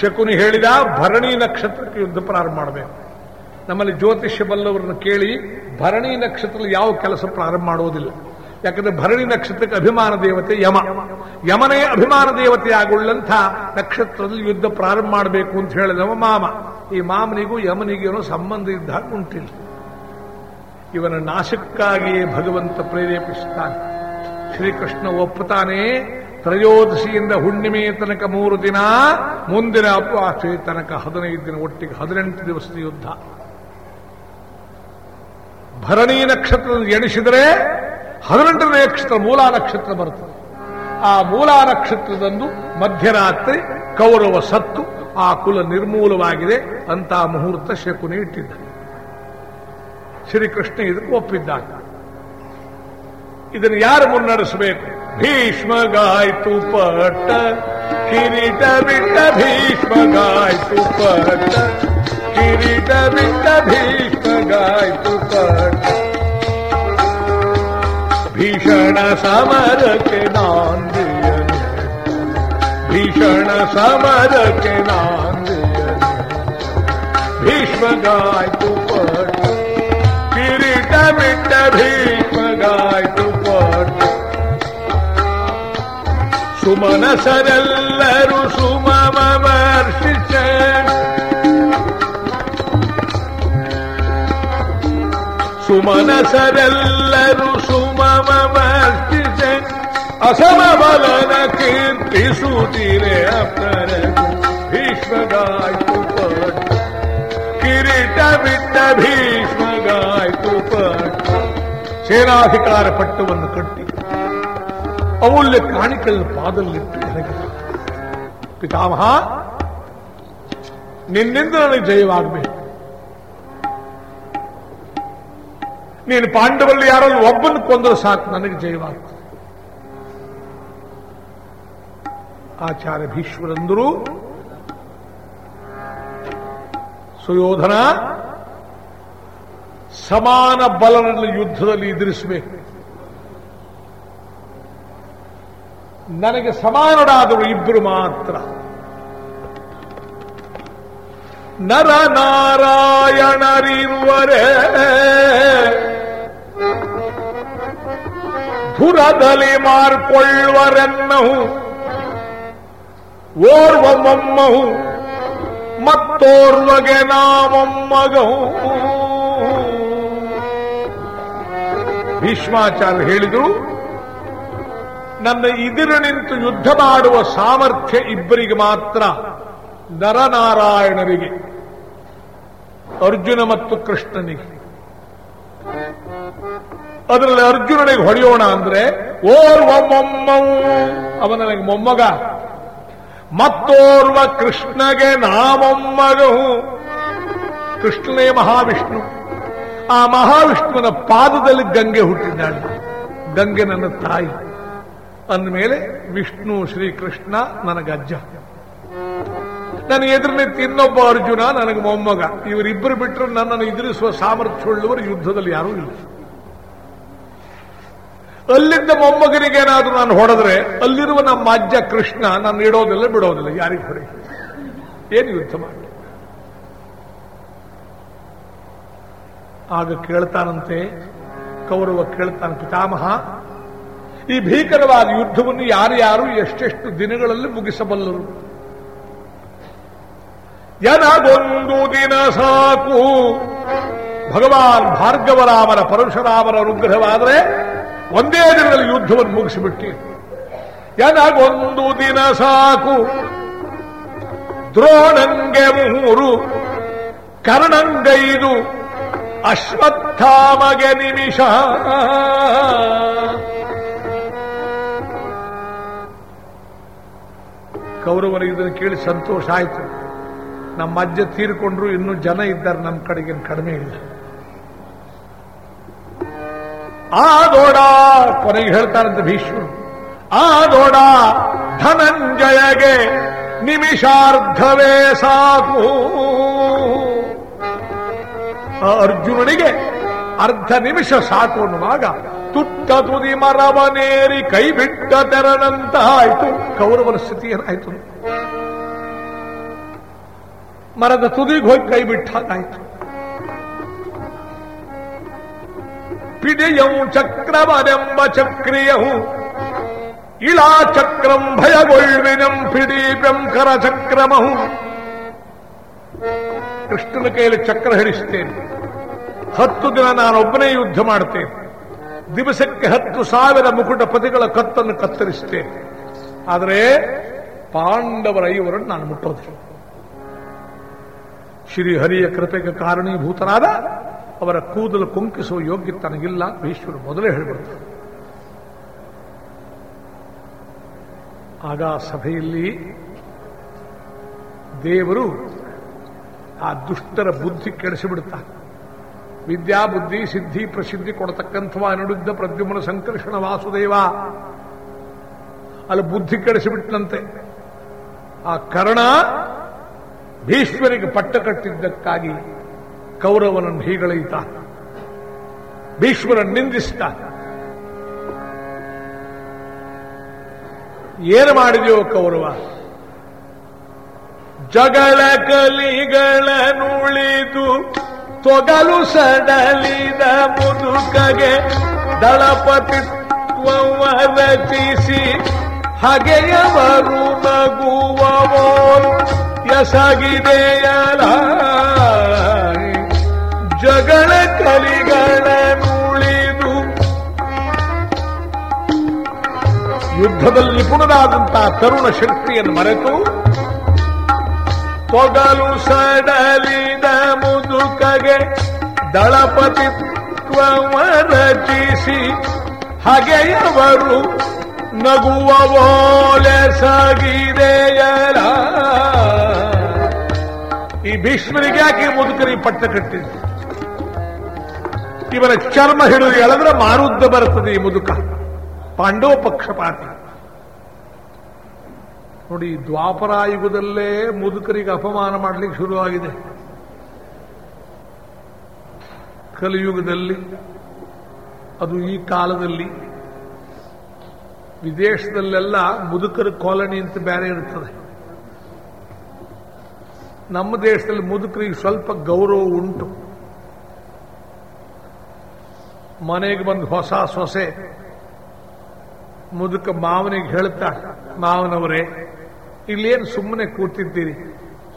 ಶಕುನಿ ಹೇಳಿದ, ಭರಣಿ ನಕ್ಷತ್ರಕ್ಕೆ ಯುದ್ಧ ಪ್ರಾರಂಭ ಮಾಡಬೇಕು. ನಮ್ಮಲ್ಲಿ ಜ್ಯೋತಿಷ್ಯ ಬಲ್ಲವರನ್ನು ಕೇಳಿ, ಭರಣಿ ನಕ್ಷತ್ರ ಯಾವ ಕೆಲಸ ಪ್ರಾರಂಭ ಮಾಡುವುದಿಲ್ಲ ಯಾಕಂದ್ರೆ ಭರಣಿ ನಕ್ಷತ್ರಕ್ಕೆ ಅಭಿಮಾನ ದೇವತೆ ಯಮ. ಯಮನೇ ಅಭಿಮಾನ ದೇವತೆ ಆಗುಳ್ಳಂಥ ನಕ್ಷತ್ರದಲ್ಲಿ ಯುದ್ಧ ಪ್ರಾರಂಭ ಮಾಡಬೇಕು ಅಂತ ಹೇಳಿದವ ಮಾಮ. ಈ ಮಾಮನಿಗೂ ಯಮನಿಗೇನೋ ಸಂಬಂಧ ಇದ್ದ ಉಂಟಿಲ್ಲ. ಇವನ ನಾಶಕ್ಕಾಗಿಯೇ ಭಗವಂತ ಪ್ರೇರೇಪಿಸುತ್ತಾನೆ. ಶ್ರೀಕೃಷ್ಣ ಒಪ್ಪುತ್ತಾನೆ, ತ್ರಯೋದಶಿಯಿಂದ ಹುಣ್ಣಿಮೆ ತನಕ ಮೂರು ದಿನ, ಮುಂದಿನ ಅಪವಾಸೆ ತನಕ ಹದಿನೈದು ದಿನ, ಒಟ್ಟಿಗೆ ಹದಿನೆಂಟು ದಿವಸದ ಯುದ್ಧ. ಭರಣಿ ನಕ್ಷತ್ರ ಎಣಿಸಿದರೆ ಹದಿನೆಂಟನೇ ನಕ್ಷತ್ರ, ಮೂಲ ನಕ್ಷತ್ರ ಬರುತ್ತದೆ. ಆ ಮೂಲ ನಕ್ಷತ್ರದಂದು ಮಧ್ಯರಾತ್ರಿ ಕೌರವ ಸತ್ತು, ಆ ಕುಲ ನಿರ್ಮೂಲವಾಗಿದೆ ಅಂತ ಮುಹೂರ್ತ ಶಕುನಿ ಇಟ್ಟಿದ್ದ ಶ್ರೀಕೃಷ್ಣ ಇದಕ್ಕೆ ಒಪ್ಪಿದ್ದಾನೆ. ಇದನ್ನು ಯಾರು ಮುನ್ನಡೆಸಬೇಕು? ಭೀಷ್ಮ ಗಾಯ್ತು ಪಟ್ಟ, ಕಿರೀಟ ಬಿಟ್ಟ ಭೀಷ್ಮ ಗಾಯ್ತು ಪಟ್ಟ, ಕಿರೀಟ ಬಿಟ್ಟ ಭೀಷ್ಮ ಗಾಯ್ತು ಪಟ್ಟ. ಭೀಷಣ ಸಮರಕ್ಕೆ ನಾಂದಿಯನು. ಭೀಷಣ ಸಮರಕ್ಕೆ ನಾಂದಿಯನು. ಭೀಷ್ಮಗಾಯ್ತು ಪಟ್ಟ ಕಿರೀಟ ಬಿಟ್ಟ ಭೀಷ್ಮಗಾಯ್ತು ಪಟ್ಟ. ಸುಮನಸರೆಲ್ಲರೂ ಸುಮಮರ್ಷಿಸ ಸುಮನಸರೆಲ್ಲರೂ ಸುಮಮರ್ಷಿಸ ಅಸಮಬಲನ ಕೀರ್ತಿಸುತ್ತೀರೆ ಅಪ್ಪರ ಭೀಷ್ಮಗಾಯ್ತು ಪಟ್ಟ. ಕಿರೀಟ ಬಿಟ್ಟ ಭೀಷ್ಮಗಾಯ್ತು ಪಟ್ಟ. ಸೇನಾಧಿಕಾರ ಪಟ್ಟವನ್ನು ಕಟ್ಟಿ. ಅಮೂಲ್ಯ ಕಾಣಿಕಲ್ ಪಾದಲ್ಲಿಟ್ಟು ನನಗೆ ಪಿತಾಮಹ, ನಿನ್ನಿಂದ ನನಗೆ ಜಯವಾಗಬೇಕು. ನೀನು ಪಾಂಡವಲ್ಲಿ ಯಾರಲ್ಲಿ ಒಬ್ಬನ ಕೊಂದ್ರೆ ಸಾಕು, ನನಗೆ ಜಯವಾಗ್ತದೆ. ಆಚಾರ್ಯ ಭೀಶ್ವರಂದರು ಸುಯೋಧನ, ಸಮಾನ ಬಲನಲ್ಲಿ ಯುದ್ಧದಲ್ಲಿ ಎದುರಿಸಬೇಕು. ನನಗೆ ಸಮಾನರಾದರು ಇಬ್ಬರು ಮಾತ್ರ. ನರ ಧುರದಲ್ಲಿ ಮಾರ್ಕೊಳ್ಳುವರೆನ್ನಹು. ಓರ್ವ ಮೊಮ್ಮಹು ಮತ್ತೋರ್ವಗೆ ನಾಮೊಮ್ಮಗಹು ಭೀಷ್ಮಾಚಾರ್ಯ ಹೇಳಿದರು, ನನ್ನ ಇದಿರು ನಿಂತು ಯುದ್ಧ ಮಾಡುವ ಸಾಮರ್ಥ್ಯ ಇಬ್ಬರಿಗೆ ಮಾತ್ರ, ನರನಾರಾಯಣರಿಗೆ, ಅರ್ಜುನ ಮತ್ತು ಕೃಷ್ಣನಿಗೆ. ಅದರಲ್ಲಿ ಅರ್ಜುನನಿಗೆ ಹೊಡೆಯೋಣ ಅಂದ್ರೆ ಓರ್ವ ಮೊಮ್ಮವು ಅವ ನನಗೆ ಮೊಮ್ಮಗ. ಮತ್ತೋರ್ವ ಕೃಷ್ಣಗೆ ನಾಮೊಮ್ಮಗಹು ಕೃಷ್ಣನೇ ಮಹಾವಿಷ್ಣು. ಆ ಮಹಾವಿಷ್ಣುವಿನ ಪಾದದಲ್ಲಿ ಗಂಗೆ ಹುಟ್ಟಿದ್ದಾಳೆ. ಗಂಗೆ ನನ್ನ ತಾಯಿ. ಅಂದಮೇಲೆ ವಿಷ್ಣು ಶ್ರೀಕೃಷ್ಣ ನನಗಜ್ಜ ನನ್ನ ಎದುರಿನಿತ್ತು ನಿಂತು ಇನ್ನೊಬ್ಬ ಅರ್ಜುನ ನನಗೆ ಮೊಮ್ಮಗ. ಇವರಿಬ್ಬರು ಬಿಟ್ಟರು ನನ್ನನ್ನು ಎದುರಿಸುವ ಸಾಮರ್ಥ್ಯ ಉಳ್ಳವರು ಯುದ್ಧದಲ್ಲಿ ಯಾರೂ ಇಲ್ಲ. ಅಲ್ಲಿದ್ದ ಮೊಮ್ಮಗನಿಗೇನಾದ್ರೂ ನಾನು ಹೊಡೆದ್ರೆ, ಅಲ್ಲಿರುವ ನಮ್ಮ ಅಜ್ಜ ಕೃಷ್ಣ ನಾನು ಇಡೋದಿಲ್ಲ, ಬಿಡೋದಿಲ್ಲ, ಯಾರಿಗೆ ಹೊಡೆ ಏನು ಯುದ್ಧ ಮಾಡಿ? ಆಗ ಕೇಳ್ತಾನಂತೆ, ಕೌರವ ಕೇಳ್ತಾನ, ಪಿತಾಮಹ, ಈ ಭೀಕರವಾದ ಯುದ್ಧವನ್ನು ಯಾರ್ಯಾರು ಎಷ್ಟೆಷ್ಟು ದಿನಗಳಲ್ಲಿ ಮುಗಿಸಬಲ್ಲರು? ಯನಗೊಂದು ದಿನ ಸಾಕು. ಭಗವಾನ್ ಭಾರ್ಗವರಾಮರ ಪರಶುರಾಮನ ಅನುಗ್ರಹವಾದರೆ ಒಂದೇ ದಿನದಲ್ಲಿ ಯುದ್ಧವನ್ನು ಮುಗಿಸಿಬಿಟ್ಟಿ. ಒಂದು ದಿನ ಸಾಕು. ದ್ರೋಣಂಗೆ ಮೂರು ಕರ್ಣಂಗೈದು ಅಶ್ವತ್ಥಾಮಗೆ ನಿಮಿಷ. ಕೌರವನಿಗೆ ಇದನ್ನು ಕೇಳಿ ಸಂತೋಷ ಆಯಿತು. ನಮ್ಮ ಅಜ್ಜ ತೀರ್ಕೊಂಡ್ರು, ಇನ್ನೂ ಜನ ಇದ್ದಾರೆ, ನಮ್ಮ ಕಡೆಗೆ ಕಡಿಮೆ ಇಲ್ಲ. ಆ ದೋಡ ಕೊನೆಗೆ ಹೇಳ್ತಾರಂತೆ ಭೀಷ್ಮರು. ಆ ದೋಡ ಧನಂಜಯಗೆ ನಿಮಿಷಾರ್ಧವೇ ಸಾಕು. ಅರ್ಜುನನಿಗೆ ಅರ್ಧ ನಿಮಿಷ ಸಾಕು ಅನ್ನುವಾಗ ತುತ್ತ ತುದಿ ಮರವನೇರಿ ಕೈ ಬಿಟ್ಟ ತೆರನಂತಾಯ್ತು ಕೌರವನ ಸ್ಥಿತಿ ಏನಾಯ್ತು? ಮರದ ತುದಿಗೆ ಹೋಗಿ ಕೈ ಬಿಟ್ಟ ಪಿಡಿಯಂ ಚಕ್ರವನೆಂಬ ಚಕ್ರಿಯವು ಇಳಾ ಚಕ್ರಂ ಭಯಗೊಳ್ವಿನಂ ಪಿಡಿ ಬ್ರಂಕರ ಚಕ್ರಮಹು ಕೃಷ್ಣನ ಕೈಯಲ್ಲಿ ಚಕ್ರ ಹಿಡಿಸ್ತೇನೆ. ಹತ್ತು ದಿನ ನಾನೊಬ್ಬನೇ ಯುದ್ಧ ಮಾಡ್ತೇನೆ. ದಿವಸಕ್ಕೆ ಹತ್ತು ಸಾವಿರ ಮುಕುಟ ಪತಿಗಳ ಕತ್ತನ್ನು ಕತ್ತರಿಸ್ತೇನೆ. ಆದರೆ ಪಾಂಡವರ ಐವರನ್ನು ನಾನು ಮುಟ್ಟೋದಿಲ್ಲ ಶ್ರೀಹರಿಯ ಕೃಪೆಗೆ ಕಾರಣೀಭೂತರಾದ ಅವರ ಕೂದಲು ಕುಂಕಿಸುವ ಯೋಗ್ಯ ತನಗಿಲ್ಲ ಭೀಷ್ಮರು ಮೊದಲೇ ಹೇಳಿಬಿಡ್ತಾರೆ ಆಗ ಸಭೆಯಲ್ಲಿ ದೇವರು ಆ ದುಷ್ಟರ ಬುದ್ಧಿ ಕೆಡಿಸಿಬಿಡುತ್ತಾರೆ ವಿದ್ಯಾ ಬುದ್ಧಿ ಸಿದ್ಧಿ ಪ್ರಸಿದ್ಧಿ ಕೊಡತಕ್ಕಂಥವ ಅನುರುದ್ಧ ಪ್ರದ್ಯುಮ್ನ ಸಂಕರ್ಷಣ ವಾಸುದೇವ. ಅಲ್ಲಿ ಬುದ್ಧಿ ಕೆಡಿಸಿಬಿಟ್ಟನಂತೆ ಆ ಕರ್ಣ ಭೀಷ್ಮರಿಗೆ ಪಟ್ಟ ಕಟ್ಟಿದ್ದಕ್ಕಾಗಿ ಕೌರವನನ್ನು ಹೀಗಳೈತ ಭೀಷ್ಮರನ್ನು ನಿಂದಿಸಿದ ಏನು ಮಾಡಿದೆಯೋ ಕೌರವ? ಜಗಳ ಕಲಿಗಳ ನುಳಿದು ತೊಗಲು ಸಡಲಿದ ಮುದುಕಗೆ ದಳಪತಿತ್ವವ ರಚಿಸಿ, ಹಗೆಯವರು ನಗುವವೋ ಎಸಗಿದೆಯಲ ಜಗಳ ಕಲಿಗಳ ನುಳಿದು ಯುದ್ಧದಲ್ಲಿ ನಿಪುಣರಾದಂತಹ ತರುಣ ಶಕ್ತಿಯನ್ನು ಮರೆತು ತೊಗಲು ಸಡಲಿದ ಮುದುಕಗೆ ದಳಪತಿತ್ವವ ರಚಿಸಿ ಹಗೆಯವರು ನಗುವ ಓಲೆ ಸಾಗಿದೆಯಲ ಈ ಭೀಷ್ಮರಿಗೆ ಯಾಕೆ ಮುದುಕರಿ ಪಟ್ಟ ಕಟ್ಟಿದೆ ಇವರ ಚರ್ಮ ಹಿಡಿದು ಎಳೆದ್ರೆ ಮಾರುದ್ದ ಬರುತ್ತದೆ ಈ ಮುದುಕ. ಪಾಂಡವ ಪಕ್ಷಪಾತಿ ನೋಡಿ, ದ್ವಾಪರಾಯುಗದಲ್ಲೇ ಮುದುಕರಿಗೆ ಅಪಮಾನ ಮಾಡಲಿಕ್ಕೆ ಶುರುವಾಗಿದೆ. ಕಲಿಯುಗದಲ್ಲಿ, ಅದು ಈ ಕಾಲದಲ್ಲಿ, ವಿದೇಶದಲ್ಲೆಲ್ಲ ಮುದುಕರ ಕಾಲನಿ ಅಂತ ಬೇರೆ ಇರ್ತದೆ. ನಮ್ಮ ದೇಶದಲ್ಲಿ ಮುದುಕರಿಗೆ ಸ್ವಲ್ಪ ಗೌರವ ಉಂಟು. ಮನೆಗೆ ಬಂದು ಹೊಸ ಸೊಸೆ. ಮುದುಕ ಮಾವನಿಗೆ ಹೇಳ್ತಾ, ಮಾವನವರೇ, ಇಲ್ಲೇನು ಸುಮ್ಮನೆ ಕೂತಿದ್ದೀರಿ?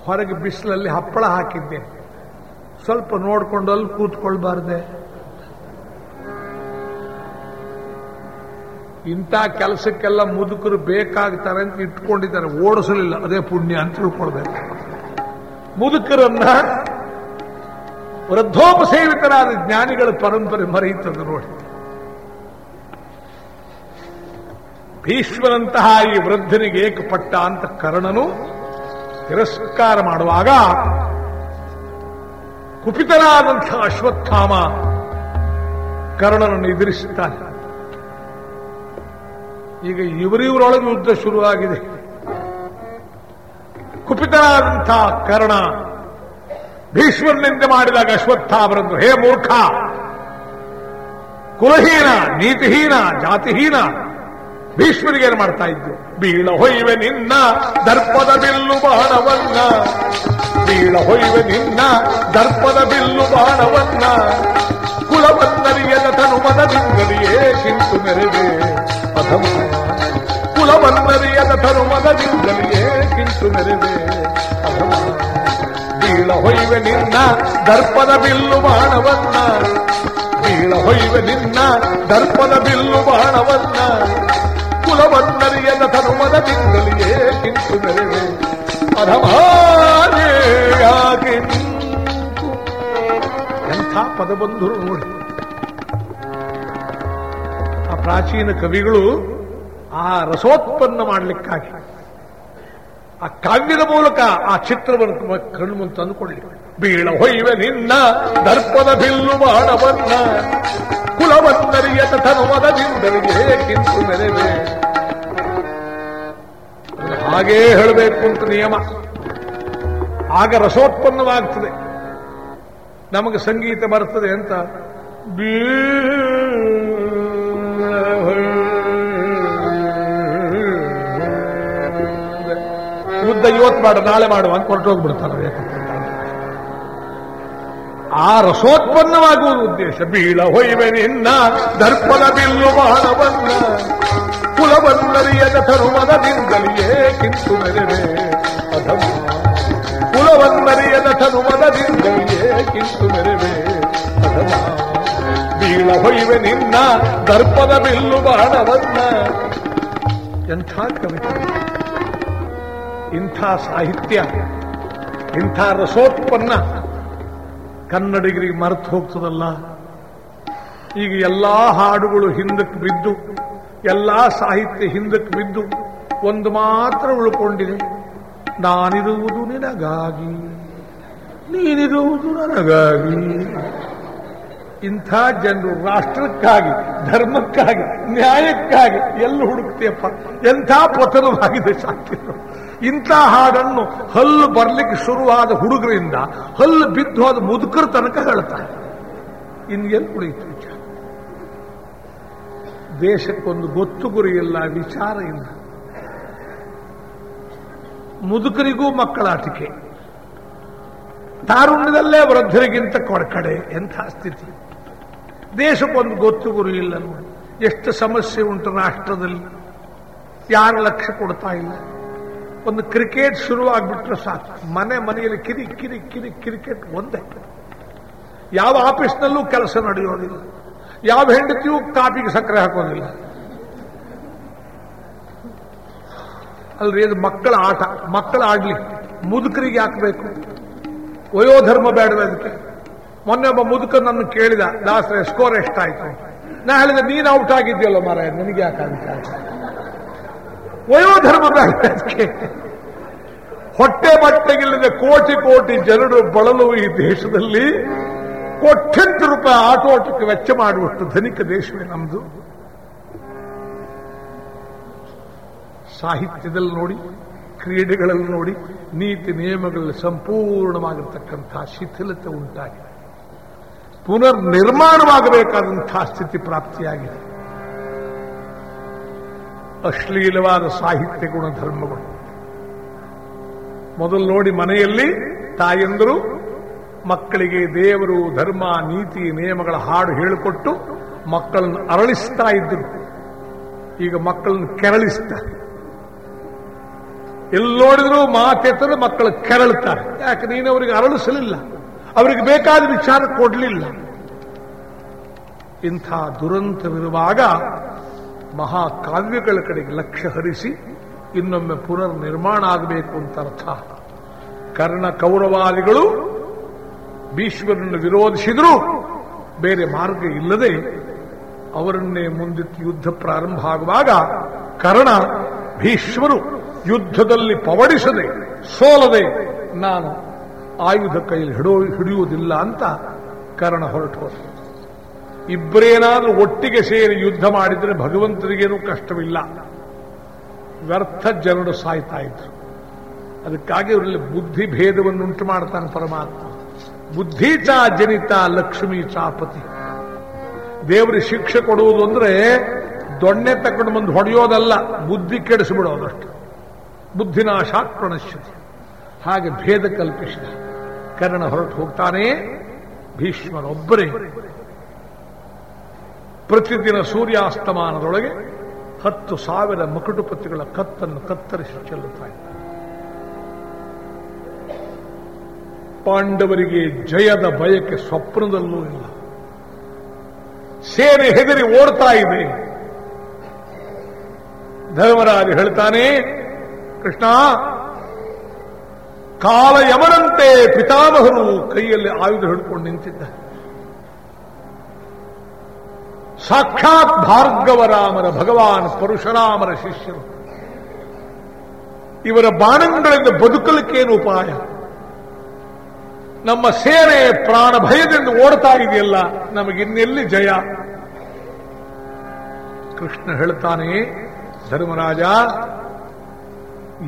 ಹೊರಗೆ ಬಿಸಿಲಲ್ಲಿ ಹಪ್ಪಳ ಹಾಕಿದ್ದೆ. ಸ್ವಲ್ಪ ನೋಡ್ಕೊಂಡು ಅಲ್ಲಿ ಕೂತ್ಕೊಳ್ಬಾರ್ದೆ. ಇಂಥ ಕೆಲಸಕ್ಕೆಲ್ಲ ಮುದುಕರು ಬೇಕಾಗ್ತಾರೆ ಅಂತ ಇಟ್ಕೊಂಡಿದ್ದಾರೆ. ಓಡಿಸಲಿಲ್ಲ. ಅದೇ ಪುಣ್ಯ ಅಂತ ತಿಳ್ಕೊಳ್ಬೇಕು. ಮುದುಕರನ್ನ ವೃದ್ಧೋಪಸೇವಿತರಾದ ಜ್ಞಾನಿಗಳ ಪರಂಪರೆ ಮರೆಯುತ್ತದೆ ನೋಡಿ. ಭೀಷ್ಮನಂತಹ ಈ ವೃದ್ಧನಿಗೆ ಏಕಪಟ್ಟ ಅಂತ ಕರ್ಣನು ತಿರಸ್ಕಾರ ಮಾಡುವಾಗ ಕುಪಿತನಾದಂಥ ಅಶ್ವತ್ಥಾಮ ಕರ್ಣನನ್ನು ಎದುರಿಸುತ್ತಾನೆ. ಈಗ ಇವರಿವರೊಳಗೆ ಯುದ್ಧ ಶುರುವಾಗಿದೆ. ಕುಪಿತನಾದಂಥ ಕರ್ಣ ಭೀಷ್ಮನಿಂದ ಮಾಡಿದಾಗ ಅಶ್ವತ್ಥಾಮರಂದು ಹೇ ಮೂರ್ಖ! ಕುಲಹೀನ, ನೀತಿಹೀನ, ಜಾತಿಹೀನ ಭೀಷ್ಮರಿಗೆ ಮಾಡ್ತಾ ಇದ್ದು ಬೀಳ ಹೊಯ್ವೆ ನಿನ್ನ, ದರ್ಪದ ಬಿಲ್ಲು ಬಾಣವನ್ನ. ಬೀಳ ಹೊಯ್ವೆ ನಿನ್ನ, ದರ್ಪದ ಬಿಲ್ಲು ಬಾಣವನ್ನ. ಕುಲವನ್ನರಿಯದ ತನುಮದದಿಂದಲಿಯೇ ಕಿಂತು ಮೆರೆದೆ ಅಧಮ ಕುಲವನ್ನರಿಯದ ತನುಮದದಿಂದಲಿಯೇ ಕಿಂತು ಅಧಮ ಬೀಳ ಹೊಯ್ವೆ ನಿನ್ನ ದರ್ಪದ ಬಿಲ್ಲು ಬಾಣವನ್ನ. ಬೀಳ ಹೊಯ್ವೆ ನಿನ್ನ ದರ್ಪದ ಬಿಲ್ಲು ಬಾಣವನ್ನ. ಕುಲವನ್ನರಿಯದ ತನುಮದದಿಂದಲಿಯೇ ಕಿಂತು ಮೆರೆದೆ ಅಧಮಾಗಿ ಎಂಥ ಪದಬಂಧುರು ನೋಡಿ. ಆ ಪ್ರಾಚೀನ ಕವಿಗಳು ಆ ರಸೋತ್ಪನ್ನ ಮಾಡಲಿಕ್ಕಾಗಿ. ಆ ಕಾವ್ಯದ ಮೂಲಕ ಆ ಚಿತ್ರವನ್ನು ಕಣ್ಣು ತಂದುಕೊಳ್ಳಿ. ಬೀಳ ಹೊಯ್ವೆ ನಿನ್ನ, ದರ್ಪದ ಬಿಲ್ಲು ಬಾಣವನ್ನ ಕುಲವನ್ನರಿಯದ ತನುಮದದಿಂದಲಿಗೆ ಕಿಂತು ಮೆರೆವೆ ಹಾಗೇ ಹೇಳಬೇಕು ಅಂತ ನಿಯಮ. ಆಗ ರಸೋತ್ಪನ್ನವಾಗ್ತದೆ. ನಮಗೆ ಸಂಗೀತ ಬರ್ತದೆ ಅಂತ. ಯುದ್ಧ ಇವತ್ತು ಮಾಡು, ನಾಳೆ ಮಾಡು ಅಂತ ಹೊರಟೋಗ್ಬಿಡ್ತಾರೆ ಆ ರಸೋತ್ಪನ್ನವಾಗುವ ಉದ್ದೇಶ, ಬೀಳ ಹೊಯ್ವೆ ನಿನ್ನ ದರ್ಪದ ಬಿಲ್ಲು ಬಾಣವನ್ನ ಕುಲವನ್ನರಿಯದ ತರುಮದದಿಂದಲಿಯೇ ಕಿಂತು ಮೆರೆವೆ ಅಧಮ, ಕುಲವನ್ನರಿಯದ ತನುಮದ ದರ್ಪದಿಂದಲೇ ಕಿಂತು ಮೆರೆವೆ ಅಧಮ, ಬೀಳ ಹೊಯ್ವೆ ನಿನ್ನ ದರ್ಪದ ಬಿಲ್ಲು ಬಾಣವನ್ನ ಎಂಥ ಕವಿತೆ. ಇಂಥ ಸಾಹಿತ್ಯ, ಇಂಥ ರಸೋತ್ಪನ್ನ ಕನ್ನಡಿಗರಿಗೆ ಮರೆತು ಹೋಗ್ತದಲ್ಲ? ಈಗ ಎಲ್ಲಾ ಹಾಡುಗಳು ಹಿಂದಕ್ಕೆ ಬಿದ್ದು, ಎಲ್ಲಾ ಸಾಹಿತ್ಯ ಹಿಂದಕ್ಕೆ ಬಿದ್ದು ಒಂದು ಮಾತ್ರ ಉಳ್ಕೊಂಡಿದೆ. ನಾನಿರುವುದು ನಿನಗಾಗಿ, ನೀನಿರುವುದು ನನಗಾಗಿ. ಇಂಥ ಜನರು ರಾಷ್ಟ್ರಕ್ಕಾಗಿ, ಧರ್ಮಕ್ಕಾಗಿ, ನ್ಯಾಯಕ್ಕಾಗಿ ಎಲ್ಲಿ ಹುಡುಕ್ತಿಯಪ್ಪ. ಎಂಥ ಪತನವಾಗಿದೆ ಸಾಕಿದ್ರು ಇಂಥ ಹಾಡನ್ನು ಹಲ್ಲು ಬರ್ಲಿಕ್ಕೆ ಶುರುವಾದ ಹುಡುಗರಿಂದ ಹಲ್ಲು ಬಿದ್ದು ಹೋದ ಮುದುಕರ ತನಕ ಹೇಳ್ತಾರೆ. ಇನ್ನು ಎಲ್ಲಿ ಉಳಿಯಿತು ವಿಚಾರ? ದೇಶಕ್ಕೊಂದು ಗೊತ್ತು ಗುರಿ ಇಲ್ಲ, ವಿಚಾರ ಇಲ್ಲ. ಮುದುಕರಿಗೂ ಮಕ್ಕಳಾಟಿಕೆ. ತಾರುಣ್ಯದಲ್ಲೇ ವೃದ್ಧರಿಗಿಂತ ಕೊಡಕಡೆ ಎಂಥ ಸ್ಥಿತಿ? ದೇಶಕ್ಕೊಂದು ಗೊತ್ತು ಗುರಿ ಇಲ್ಲ. ನೋಡಿ ಎಷ್ಟು ಸಮಸ್ಯೆ ಉಂಟು ರಾಷ್ಟ್ರದಲ್ಲಿ? ಯಾರು ಲಕ್ಷ್ಯ ಕೊಡ್ತಾ ಇಲ್ಲ? ಒಂದು ಕ್ರಿಕೆಟ್ ಶುರುವಾಗ್ಬಿಟ್ರೆ ಸಾಕು. ಮನೆ ಮನೆಯಲ್ಲಿ ಕಿರಿ ಕಿರಿ ಕಿರಿ, ಕ್ರಿಕೆಟ್ ಒಂದೇ. ಯಾವ ಆಫೀಸ್ನಲ್ಲೂ ಕೆಲಸ ನಡೆಯೋದಿಲ್ಲ. ಯಾವ ಹೆಂಡತಿಯೂ ಕಾಪಿಗೆ ಸಕ್ಕರೆ ಹಾಕೋದಿಲ್ಲ. ಅಲ್ರಿ ಅದು ಮಕ್ಕಳ ಆಟ. ಮಕ್ಕಳ ಆಡ್ಲಿ ಮುದುಕರಿಗೆ ಹಾಕಬೇಕು ವಯೋಧರ್ಮ ಬೇಡವೆ ಅದಕ್ಕೆ ಮೊನ್ನೆ ಒಬ್ಬ ಮುದುಕ ನನ್ನ ಕೇಳಿದ, ದಾಸರೆ ಸ್ಕೋರ್ ಎಷ್ಟಾಯ್ತು? ನಾ ಹೇಳಿದೆ, ನೀನು ಔಟ್ ಆಗಿದ್ಯಲ್ಲ ಮಾರಾಯ ನಿನಗೆ ಯಾಕಾಗುತ್ತೆ ವಯೋಧರ್ಮ ಬೇಡ ಅದಕ್ಕೆ ಹೊಟ್ಟೆ ಬಟ್ಟೆಗಿಲ್ಲದೆ ಕೋಟಿ ಕೋಟಿ ಜನರು ಬಳಲು ಈ ದೇಶದಲ್ಲಿ ಕೋಟ್ಯಂತರ ರೂಪಾಯಿ ಆಟೋಟಕ್ಕೆ ವೆಚ್ಚ ಮಾಡುವಷ್ಟು ಧನಿಕ ದೇಶವೇ ನಮ್ದು. ಸಾಹಿತ್ಯದಲ್ಲಿ ನೋಡಿ, ಕ್ರೀಡೆಗಳಲ್ಲಿ ನೋಡಿ, ನೀತಿ ನಿಯಮಗಳಲ್ಲಿ ಸಂಪೂರ್ಣವಾಗಿರ್ತಕ್ಕಂಥ ಶಿಥಿಲತೆ ಉಂಟಾಗಿದೆ. ಪುನರ್ ನಿರ್ಮಾಣವಾಗಬೇಕಾದಂತಹ ಸ್ಥಿತಿ ಪ್ರಾಪ್ತಿಯಾಗಿದೆ. ಅಶ್ಲೀಲವಾದ ಸಾಹಿತ್ಯ ಗುಣಧರ್ಮಗಳು. ಮೊದಲು ನೋಡಿ ಮನೆಯಲ್ಲಿ ತಾಯಂದರು, ಮಕ್ಕಳಿಗೆ ದೇವರು ಧರ್ಮ, ನೀತಿ, ನಿಯಮಗಳ ಹಾಡು ಹೇಳಿಕೊಟ್ಟು ಮಕ್ಕಳನ್ನು ಅರಳಿಸ್ತಾ ಇದ್ರು ಈಗ ಮಕ್ಕಳನ್ನು ಕೆರಳಿಸ್ತಾರೆ. ಎಲ್ಲಿ ನೋಡಿದ್ರು ಮಾತೆತ್ತರು ಮಕ್ಕಳು ಕೆರಳುತ್ತಾರೆ. ಯಾಕೆ, ನೀನು ಅವರಿಗೆ ಅರಳಿಸಲಿಲ್ಲ? ಅವರಿಗೆ ಬೇಕಾದ ವಿಚಾರ ಕೊಡಲಿಲ್ಲ. ಇಂಥ ದುರಂತವಿರುವಾಗ ಮಹಾಕಾವ್ಯಗಳ ಕಡೆಗೆ ಲಕ್ಷ್ಯ ಹರಿಸಿ ಇನ್ನೊಮ್ಮೆ ಪುನರ್ ನಿರ್ಮಾಣ ಆಗಬೇಕು ಅಂತ ಅರ್ಥ. ಕರ್ಣ ಕೌರವಾದಿಗಳು ಭೀಷ್ಮರನ್ನು ವಿರೋಧಿಸಿದರೂ ಬೇರೆ ಮಾರ್ಗ ಇಲ್ಲದೆ ಅವರನ್ನೇ ಮುಂದಿಟ್ಟು ಯುದ್ಧ ಪ್ರಾರಂಭ ಆಗುವಾಗ ಕರ್ಣ ಭೀಷ್ಮರು ಯುದ್ಧದಲ್ಲಿ ಪವಡಿಸದೆ, ಸೋಲದೆ ನಾನು ಆಯುಧ ಕೈಯಲ್ಲಿ ಹಿಡೋ ಹಿಡಿಯುವುದಿಲ್ಲ ಅಂತ ಕರ್ಣ ಹೊರಟು ಇಬ್ಬರೇನಾದ್ರೂ ಒಟ್ಟಿಗೆ ಸೇರಿ ಯುದ್ಧ ಮಾಡಿದರೆ ಭಗವಂತನಿಗೇನು ಕಷ್ಟವಿಲ್ಲ. ವ್ಯರ್ಥ ಜನರು ಸಾಯ್ತಾ ಇದ್ರು. ಅದಕ್ಕಾಗಿ ಅವರಲ್ಲಿ ಬುದ್ಧಿ ಭೇದವನ್ನುಂಟು ಮಾಡ್ತಾನೆ ಪರಮಾತ್ಮ. ಬುದ್ಧಿ ಚಾ ಜನಿತ ಲಕ್ಷ್ಮೀ ಚಾಪತಿ. ದೇವರಿಗೆ ಶಿಕ್ಷೆ ಕೊಡುವುದು ಅಂದ್ರೆ ದೊಣ್ಣೆ ತಕೊಂಡು ಬಂದು ಹೊಡೆಯೋದಲ್ಲ, ಬುದ್ಧಿ ಕೆಡಿಸಿಬಿಡೋದಷ್ಟು ಬುದ್ಧಿನಾಶ ಪ್ರಣಶ್ಯತಿ. ಹಾಗೆ ಭೇದ ಕಲ್ಪಿಸಿದ. ಕರ್ಣ ಹೊರಟು ಹೋಗ್ತಾನೆ, ಭೀಷ್ಮನೊಬ್ಬರೇ. ಪ್ರತಿದಿನ ಸೂರ್ಯಾಸ್ತಮಾನದೊಳಗೆ ಹತ್ತು ಸಾವಿರ ಮುಕುಟುಪತಿಗಳ ಕತ್ತನ್ನು ಕತ್ತರಿಸಿ ಚೆಲ್ಲುತ್ತಾ ಪಾಂಡವರಿಗೆ ಜಯದ ಬಯಕೆ ಸ್ವಪ್ನದಲ್ಲೂ ಇಲ್ಲ. ಸೇನೆ ಹೆದರಿ ಓಡ್ತಾ ಇದೆ. ಧರ್ಮರಾಜ ಹೇಳ್ತಾನೆ, ಕೃಷ್ಣ, ಕಾಲ ಯಮನಂತೆ ಪಿತಾಮಹರು ಕೈಯಲ್ಲಿ ಆಯುಧ ಹಿಡ್ಕೊಂಡು ನಿಂತಿದ್ದ. ಸಾಕ್ಷಾತ್ ಭಾರ್ಗವರಾಮರ ಭಗವಾನ್ ಪರಶುರಾಮರ ಶಿಷ್ಯರು. ಇವರ ಬಾಣಗಳಿಂದ ಬದುಕಲಿಕ್ಕೇನು ಉಪಾಯ? ನಮ್ಮ ಸೇನೆ ಪ್ರಾಣ ಭಯದಿಂದ ಓಡ್ತಾ ಇದೆಯಲ್ಲ, ನಮಗಿನ್ನೆಲ್ಲಿ ಜಯ? ಕೃಷ್ಣ ಹೇಳ್ತಾನೆ, ಧರ್ಮರಾಜ,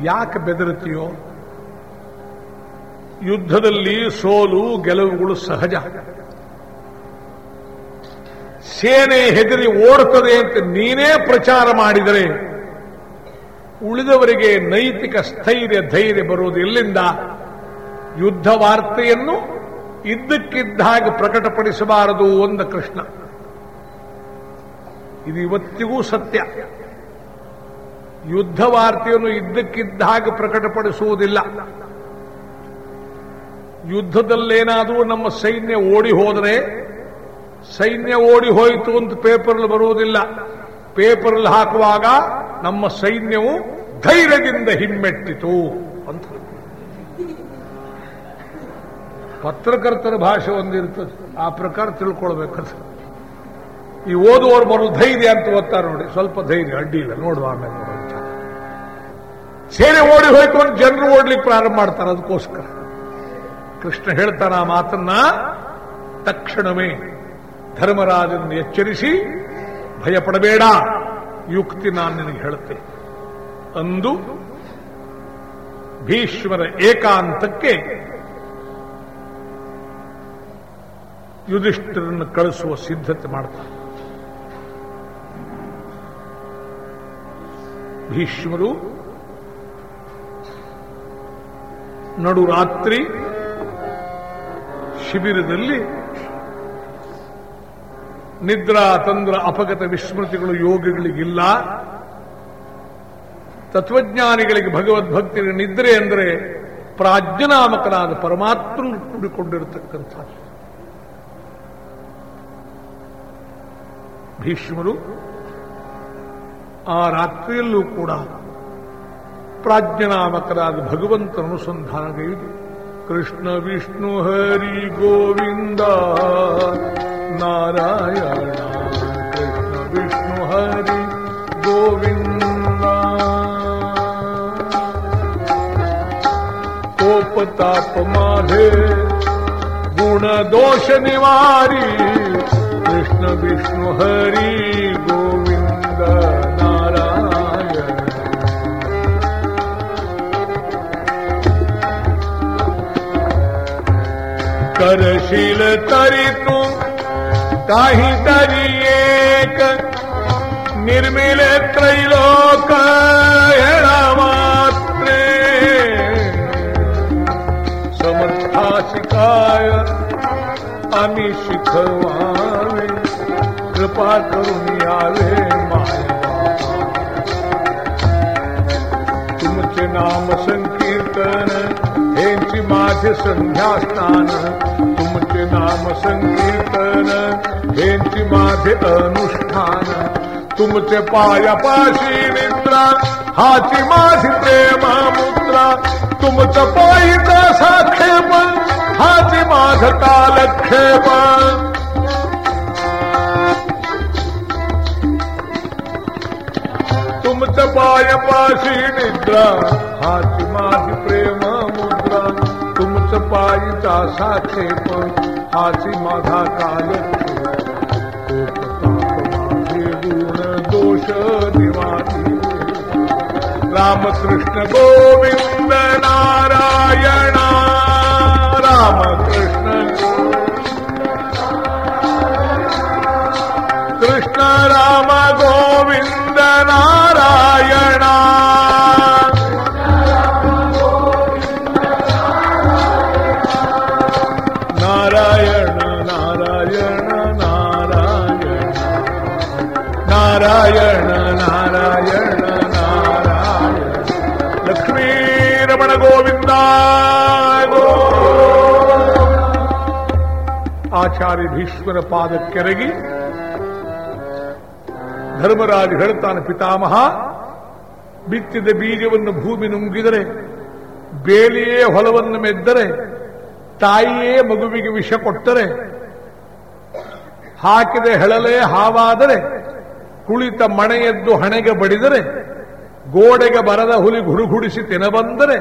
ಯಾಕೆ ಬೆದರುತ್ತೀಯೋ? ಯುದ್ಧದಲ್ಲಿ ಸೋಲು, ಗೆಲುವುಗಳು ಸಹಜ. ಸೇನೆ ಹೆದರಿ ಓಡುತ್ತದೆ ಅಂತ ನೀನೇ ಪ್ರಚಾರ ಮಾಡಿದರೆ ಉಳಿದವರಿಗೆ ನೈತಿಕ ಸ್ಥೈರ್ಯ, ಧೈರ್ಯ ಬರುವುದು ಎಲ್ಲಿಂದ? ಯುದ್ಧ ವಾರ್ತೆಯನ್ನು ಇದ್ದಕ್ಕಿದ್ದ ಪ್ರಕಟಪಡಿಸಬಾರದು ಒಂದ ಕೃಷ್ಣ. ಇದು ಇವತ್ತಿಗೂ ಸತ್ಯ. ಯುದ್ಧ ವಾರ್ತೆಯನ್ನು ಇದ್ದಕ್ಕಿದ್ದ ಪ್ರಕಟಪಡಿಸುವುದಿಲ್ಲ. ಯುದ್ಧದಲ್ಲೇನಾದರೂ ನಮ್ಮ ಸೈನ್ಯ ಓಡಿ ಹೋದರೆ ಸೈನ್ಯ ಓಡಿ ಹೋಯಿತು ಅಂತ ಪೇಪರ್ಲ್ಲಿ ಬರುವುದಿಲ್ಲ. ಪೇಪರ್ಲ್ಲಿ ಹಾಕುವಾಗ ನಮ್ಮ ಸೈನ್ಯವು ಧೈರ್ಯದಿಂದ ಹಿಮ್ಮೆಟ್ಟಿತು ಅಂತ. ಪತ್ರಕರ್ತರ ಭಾಷೆ ಒಂದಿರ್ತದೆ. ಆ ಪ್ರಕಾರ ತಿಳ್ಕೊಳ್ಬೇಕಂತ ಈ ಓದುವವರು ಬರೋ ಧೈರ್ಯ ಅಂತ ಓದ್ತಾರೆ ನೋಡಿ. ಸ್ವಲ್ಪ ಧೈರ್ಯ ಅಡ್ಡಿ ಇಲ್ಲ ನೋಡುವ ಆಮೇಲೆ ಸೇನೆ ಓಡಿ ಹೋಯ್ತು ಅಂತ ಜನರು ಓಡ್ಲಿಕ್ಕೆ ಪ್ರಾರಂಭ ಮಾಡ್ತಾರೆ. ಅದಕ್ಕೋಸ್ಕರ. ಕೃಷ್ಣ ಹೇಳ್ತಾನ ಆ ಮಾತನ್ನ ತಕ್ಷಣವೇ. ಧರ್ಮರಾಜನನ್ನು ಎಚ್ಚರಿಸಿ ಭಯಪಡಬೇಡ. ಯುಕ್ತಿ ನಾನು ನಿನಗೆ ಹೇಳುತ್ತೇನೆ ಅಂದು ಭೀಷ್ಮರ ಏಕಾಂತಕ್ಕೆ ಯುಧಿಷ್ಠರನ್ನು ಕಳಿಸುವ ಸಿದ್ಧತೆ ಮಾಡ್ತಾರೆ. ಭೀಷ್ಮರು ನಡು ರಾತ್ರಿ ಶಿಬಿರದಲ್ಲಿ ನಿದ್ರಾ ತಂದ್ರ ಅಪಗತ ವಿಸ್ಮೃತಿಗಳು ಯೋಗಿಗಳಿಗಿಲ್ಲ. ತತ್ವಜ್ಞಾನಿಗಳಿಗೆ ಭಗವದ್ಭಕ್ತಿ ನಿದ್ರೆ ಅಂದರೆ ಪ್ರಾಜ್ಞನಾಮಕನಾದ ಪರಮಾತ್ಮ ಕೂಡಿಕೊಂಡಿರತಕ್ಕಂಥ. ಭೀಷ್ಮರು ಆ ರಾತ್ರಿಯಲ್ಲೂ ಕೂಡ ಪ್ರಾಜ್ಞನಾಮಕರಾದ ಭಗವಂತನ ಅನುಸಂಧಾನಗೈದು ಕೃಷ್ಣ, ವಿಷ್ಣು, ಹರಿ, ಗೋವಿಂದ ನಾರಾಯಣ ಕೃಷ್ಣ ವಿಷ್ಣು ಹರಿ ಗೋವಿಂದ. ಕೋಪ ತಾಪ ಮಾಧೆ ಗುಣ ದೋಷ ನಿವಾರಿ ಕೃಷ್ಣ ವಿಷ್ಣು ಹರಿ काही तरी एक निर्मिल त्रैलोक येणा मात्रे। समर्था शिकाय आम्ही शिकवावे कृपा करून यावे तुमचे नाम संकीर्तन यांची माझे संध्या स्नान तुमचे नाम संकीर्तन हेंची माझे अनुष्ठान। तुमचे पायापाशी निद्रा हाची माझी प्रेम मुद्रा तुमचं पायीचा साक्षेप हाची माझ कालक्षेप तुमचं पायपाशी निद्रा हाची माझी प्रेम मुद्रा तुमचं पायीचा साक्षेप हाची माझा काल दोष निवारी रामकृष्ण गोविंद नारायण। रामकृष्ण कृष्ण राम गोविंद नारायण। नारायण नारायण नारायण। नारायण। ಆಚಾರ್ಯ ಭೀಷ್ಮರ ಪಾದಕ್ಕೆರಗಿ ಧರ್ಮರಾಜ ಹೇಳ್ತಾನೆ, ಪಿತಾಮಹ, ಬಿತ್ತಿದ ಬೀಜವನ್ನು ಭೂಮಿ ನುಂಗಿದರೆ, ಬೇಲಿಯೇ ಹೊಲವನ್ನು ಮೆದ್ದರೆ, ತಾಯಿಯೇ ಮಗುವಿಗೆ ವಿಷ ಕೊಟ್ಟರೆ, ಹಾಕಿದ ಹೆಳಲೇ ಹಾವಾದರೆ, ಕುಳಿತ ಮಣೆಯದ್ದು ಹಣೆಗೆ ಬಡಿದರೆ, ಗೋಡೆಗೆ ಬರದ ಹುಲಿ ಗುಡುಗುಡಿಸಿ ತಿನಬಂದರೆ,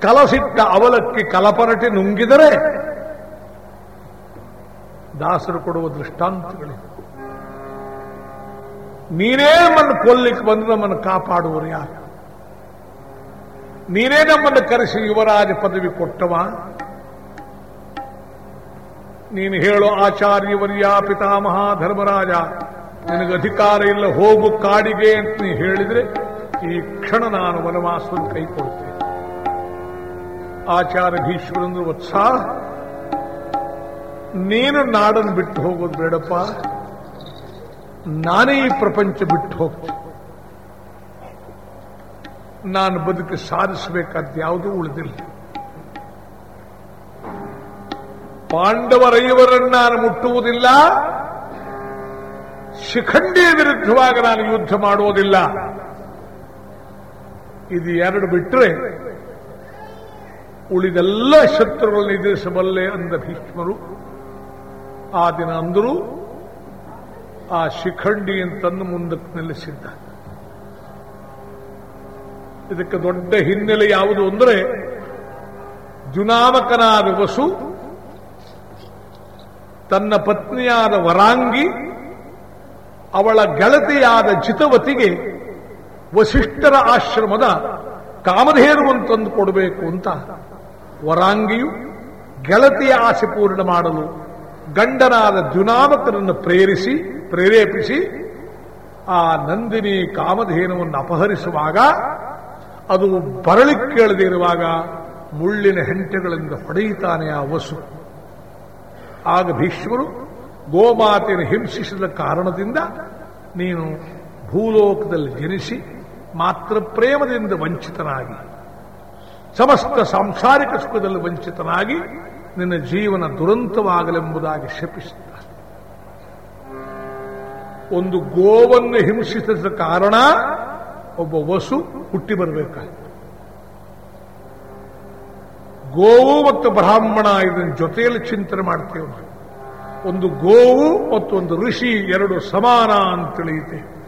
ಕಲಸಿಟ್ಟ ಅವಲಕ್ಕಿ ಕಲಪರಟಿ ನುಂಗಿದರೆ ದಾಸರು ಕೊಡುವ ದೃಷ್ಟಾಂತಗಳಿವೆ ನೀನೇ ನಮ್ಮನ್ನು ಕೊಲ್ಲಿಕ್ಕೆ ಬಂದು ನಮ್ಮನ್ನು ಕಾಪಾಡುವರು ಯಾರು? ನೀನೇ ನಮ್ಮನ್ನು ಕರೆಸಿ ಯುವರಾಜ ಪದವಿ ಕೊಟ್ಟವ? ನೀನು ಹೇಳೋ ಆಚಾರ್ಯವರ್ಯ ಪಿತಾಮಹ ಧರ್ಮರಾಜ, ನಿನಗೆ ಅಧಿಕಾರ ಇಲ್ಲ, ಹೋಗು ಕಾಡಿಗೆ ಅಂತ ನೀ ಹೇಳಿದ್ರೆ ಈ ಕ್ಷಣ ನಾನು ವನವಾಸವನ್ನು ಕೈ ಕೊಡ್ತೇನೆ ಆಚಾರ್ಯ ಭೀಶ್ವರಂದ್ರು ವತ್ಸ ನೀನು ನಾಡನ್ನು ಬಿಟ್ಟು ಹೋಗೋದು ಬೇಡಪ್ಪ. ನಾನೇ ಈ ಪ್ರಪಂಚ ಬಿಟ್ಟು ಹೋಗ್ತೀನಿ. ನಾನು ಬದುಕು ಸಾಧಿಸಬೇಕಾದ ಯಾವುದೂ ಉಳಿದಿಲ್ಲ. ಪಾಂಡವರೈವರನ್ನು ನಾನು ಮುಟ್ಟುವುದಿಲ್ಲ. ಶಿಖಂಡಿಯ ವಿರುದ್ಧವಾಗಿ ನಾನು ಯುದ್ಧ ಮಾಡುವುದಿಲ್ಲ. ಇದು ಎರಡು ಬಿಟ್ಟರೆ ಉಳಿದೆಲ್ಲ ಶತ್ರುಗಳನ್ನು ಎದುರಿಸಬಲ್ಲೆ ಅಂದ ಭೀಷ್ಮರು. ಆ ದಿನ ಅಂದರೂ ಆ ಶಿಖಂಡಿಯನ್ನು ತಂದು ಮುಂದಕ್ಕೆ ನಿಲ್ಲಿಸಿದ್ದ ಇದಕ್ಕೆ ದೊಡ್ಡ ಹಿನ್ನೆಲೆ ಯಾವುದು ಅಂದರೆ ಜುನಾಮಕನಾದ ವಸು ತನ್ನ ಪತ್ನಿಯಾದ ವರಾಂಗಿ ಅವಳ ಗೆಳತಿಯಾದ ಜಿತವತಿಗೆ ವಸಿಷ್ಠರ ಆಶ್ರಮದ ಕಾಮಧೇನುವನ್ನು ತಂದು ಕೊಡಬೇಕು ಅಂತ ವರಾಂಗಿಯು ಗೆಳತಿಯ ಆಸೆ ಪೂರ್ಣ ಮಾಡಲು ಗಂಡನಾದ ದ್ಯುನಾಮಕನನ್ನು ಪ್ರೇರಿಸಿ, ಪ್ರೇರೇಪಿಸಿ, ಆ ನಂದಿನಿ ಕಾಮಧೇನವನ್ನು ಅಪಹರಿಸುವಾಗ, ಅದು ಬರಳಿ ಕೇಳದಿರುವಾಗ ಮುಳ್ಳಿನ ಹೆಂಟೆಗಳಿಂದ ಹೊಡೆಯುತ್ತಾನೆ ಆ ವಸು. ಆಗ ಭೀಷ್ಮರು ಗೋಮಾತೆಯನ್ನು ಹಿಂಸಿಸಿದ ಕಾರಣದಿಂದ ನೀನು ಭೂಲೋಕದಲ್ಲಿ ಜನಿಸಿ ಮಾತ್ರ ಪ್ರೇಮದಿಂದ ವಂಚಿತನಾಗಿ, ಸಮಸ್ತ ಸಾಂಸಾರಿಕ ಸುಖದಲ್ಲಿ ವಂಚಿತನಾಗಿ ನಿನ್ನ ಜೀವನ ದುರಂತವಾಗಲೆಂಬುದಾಗಿ ಶಪಿಸುತ್ತಾರೆ. ಒಂದು ಗೋವನ್ನು ಹಿಂಸಿಸಿದ ಕಾರಣ ಒಬ್ಬ ವಸು ಹುಟ್ಟಿ ಬರಬೇಕಾಯಿತು. ಗೋವು ಮತ್ತು ಬ್ರಾಹ್ಮಣ ಇದನ್ನ ಜೊತೆಯಲ್ಲಿ ಚಿಂತನೆ ಮಾಡ್ತೇವೆ ಒಂದು ಗೋವು ಮತ್ತು ಒಂದು ಋಷಿ ಎರಡು ಸಮಾನ ಅಂತ ತಿಳಿಯುತ್ತೆ.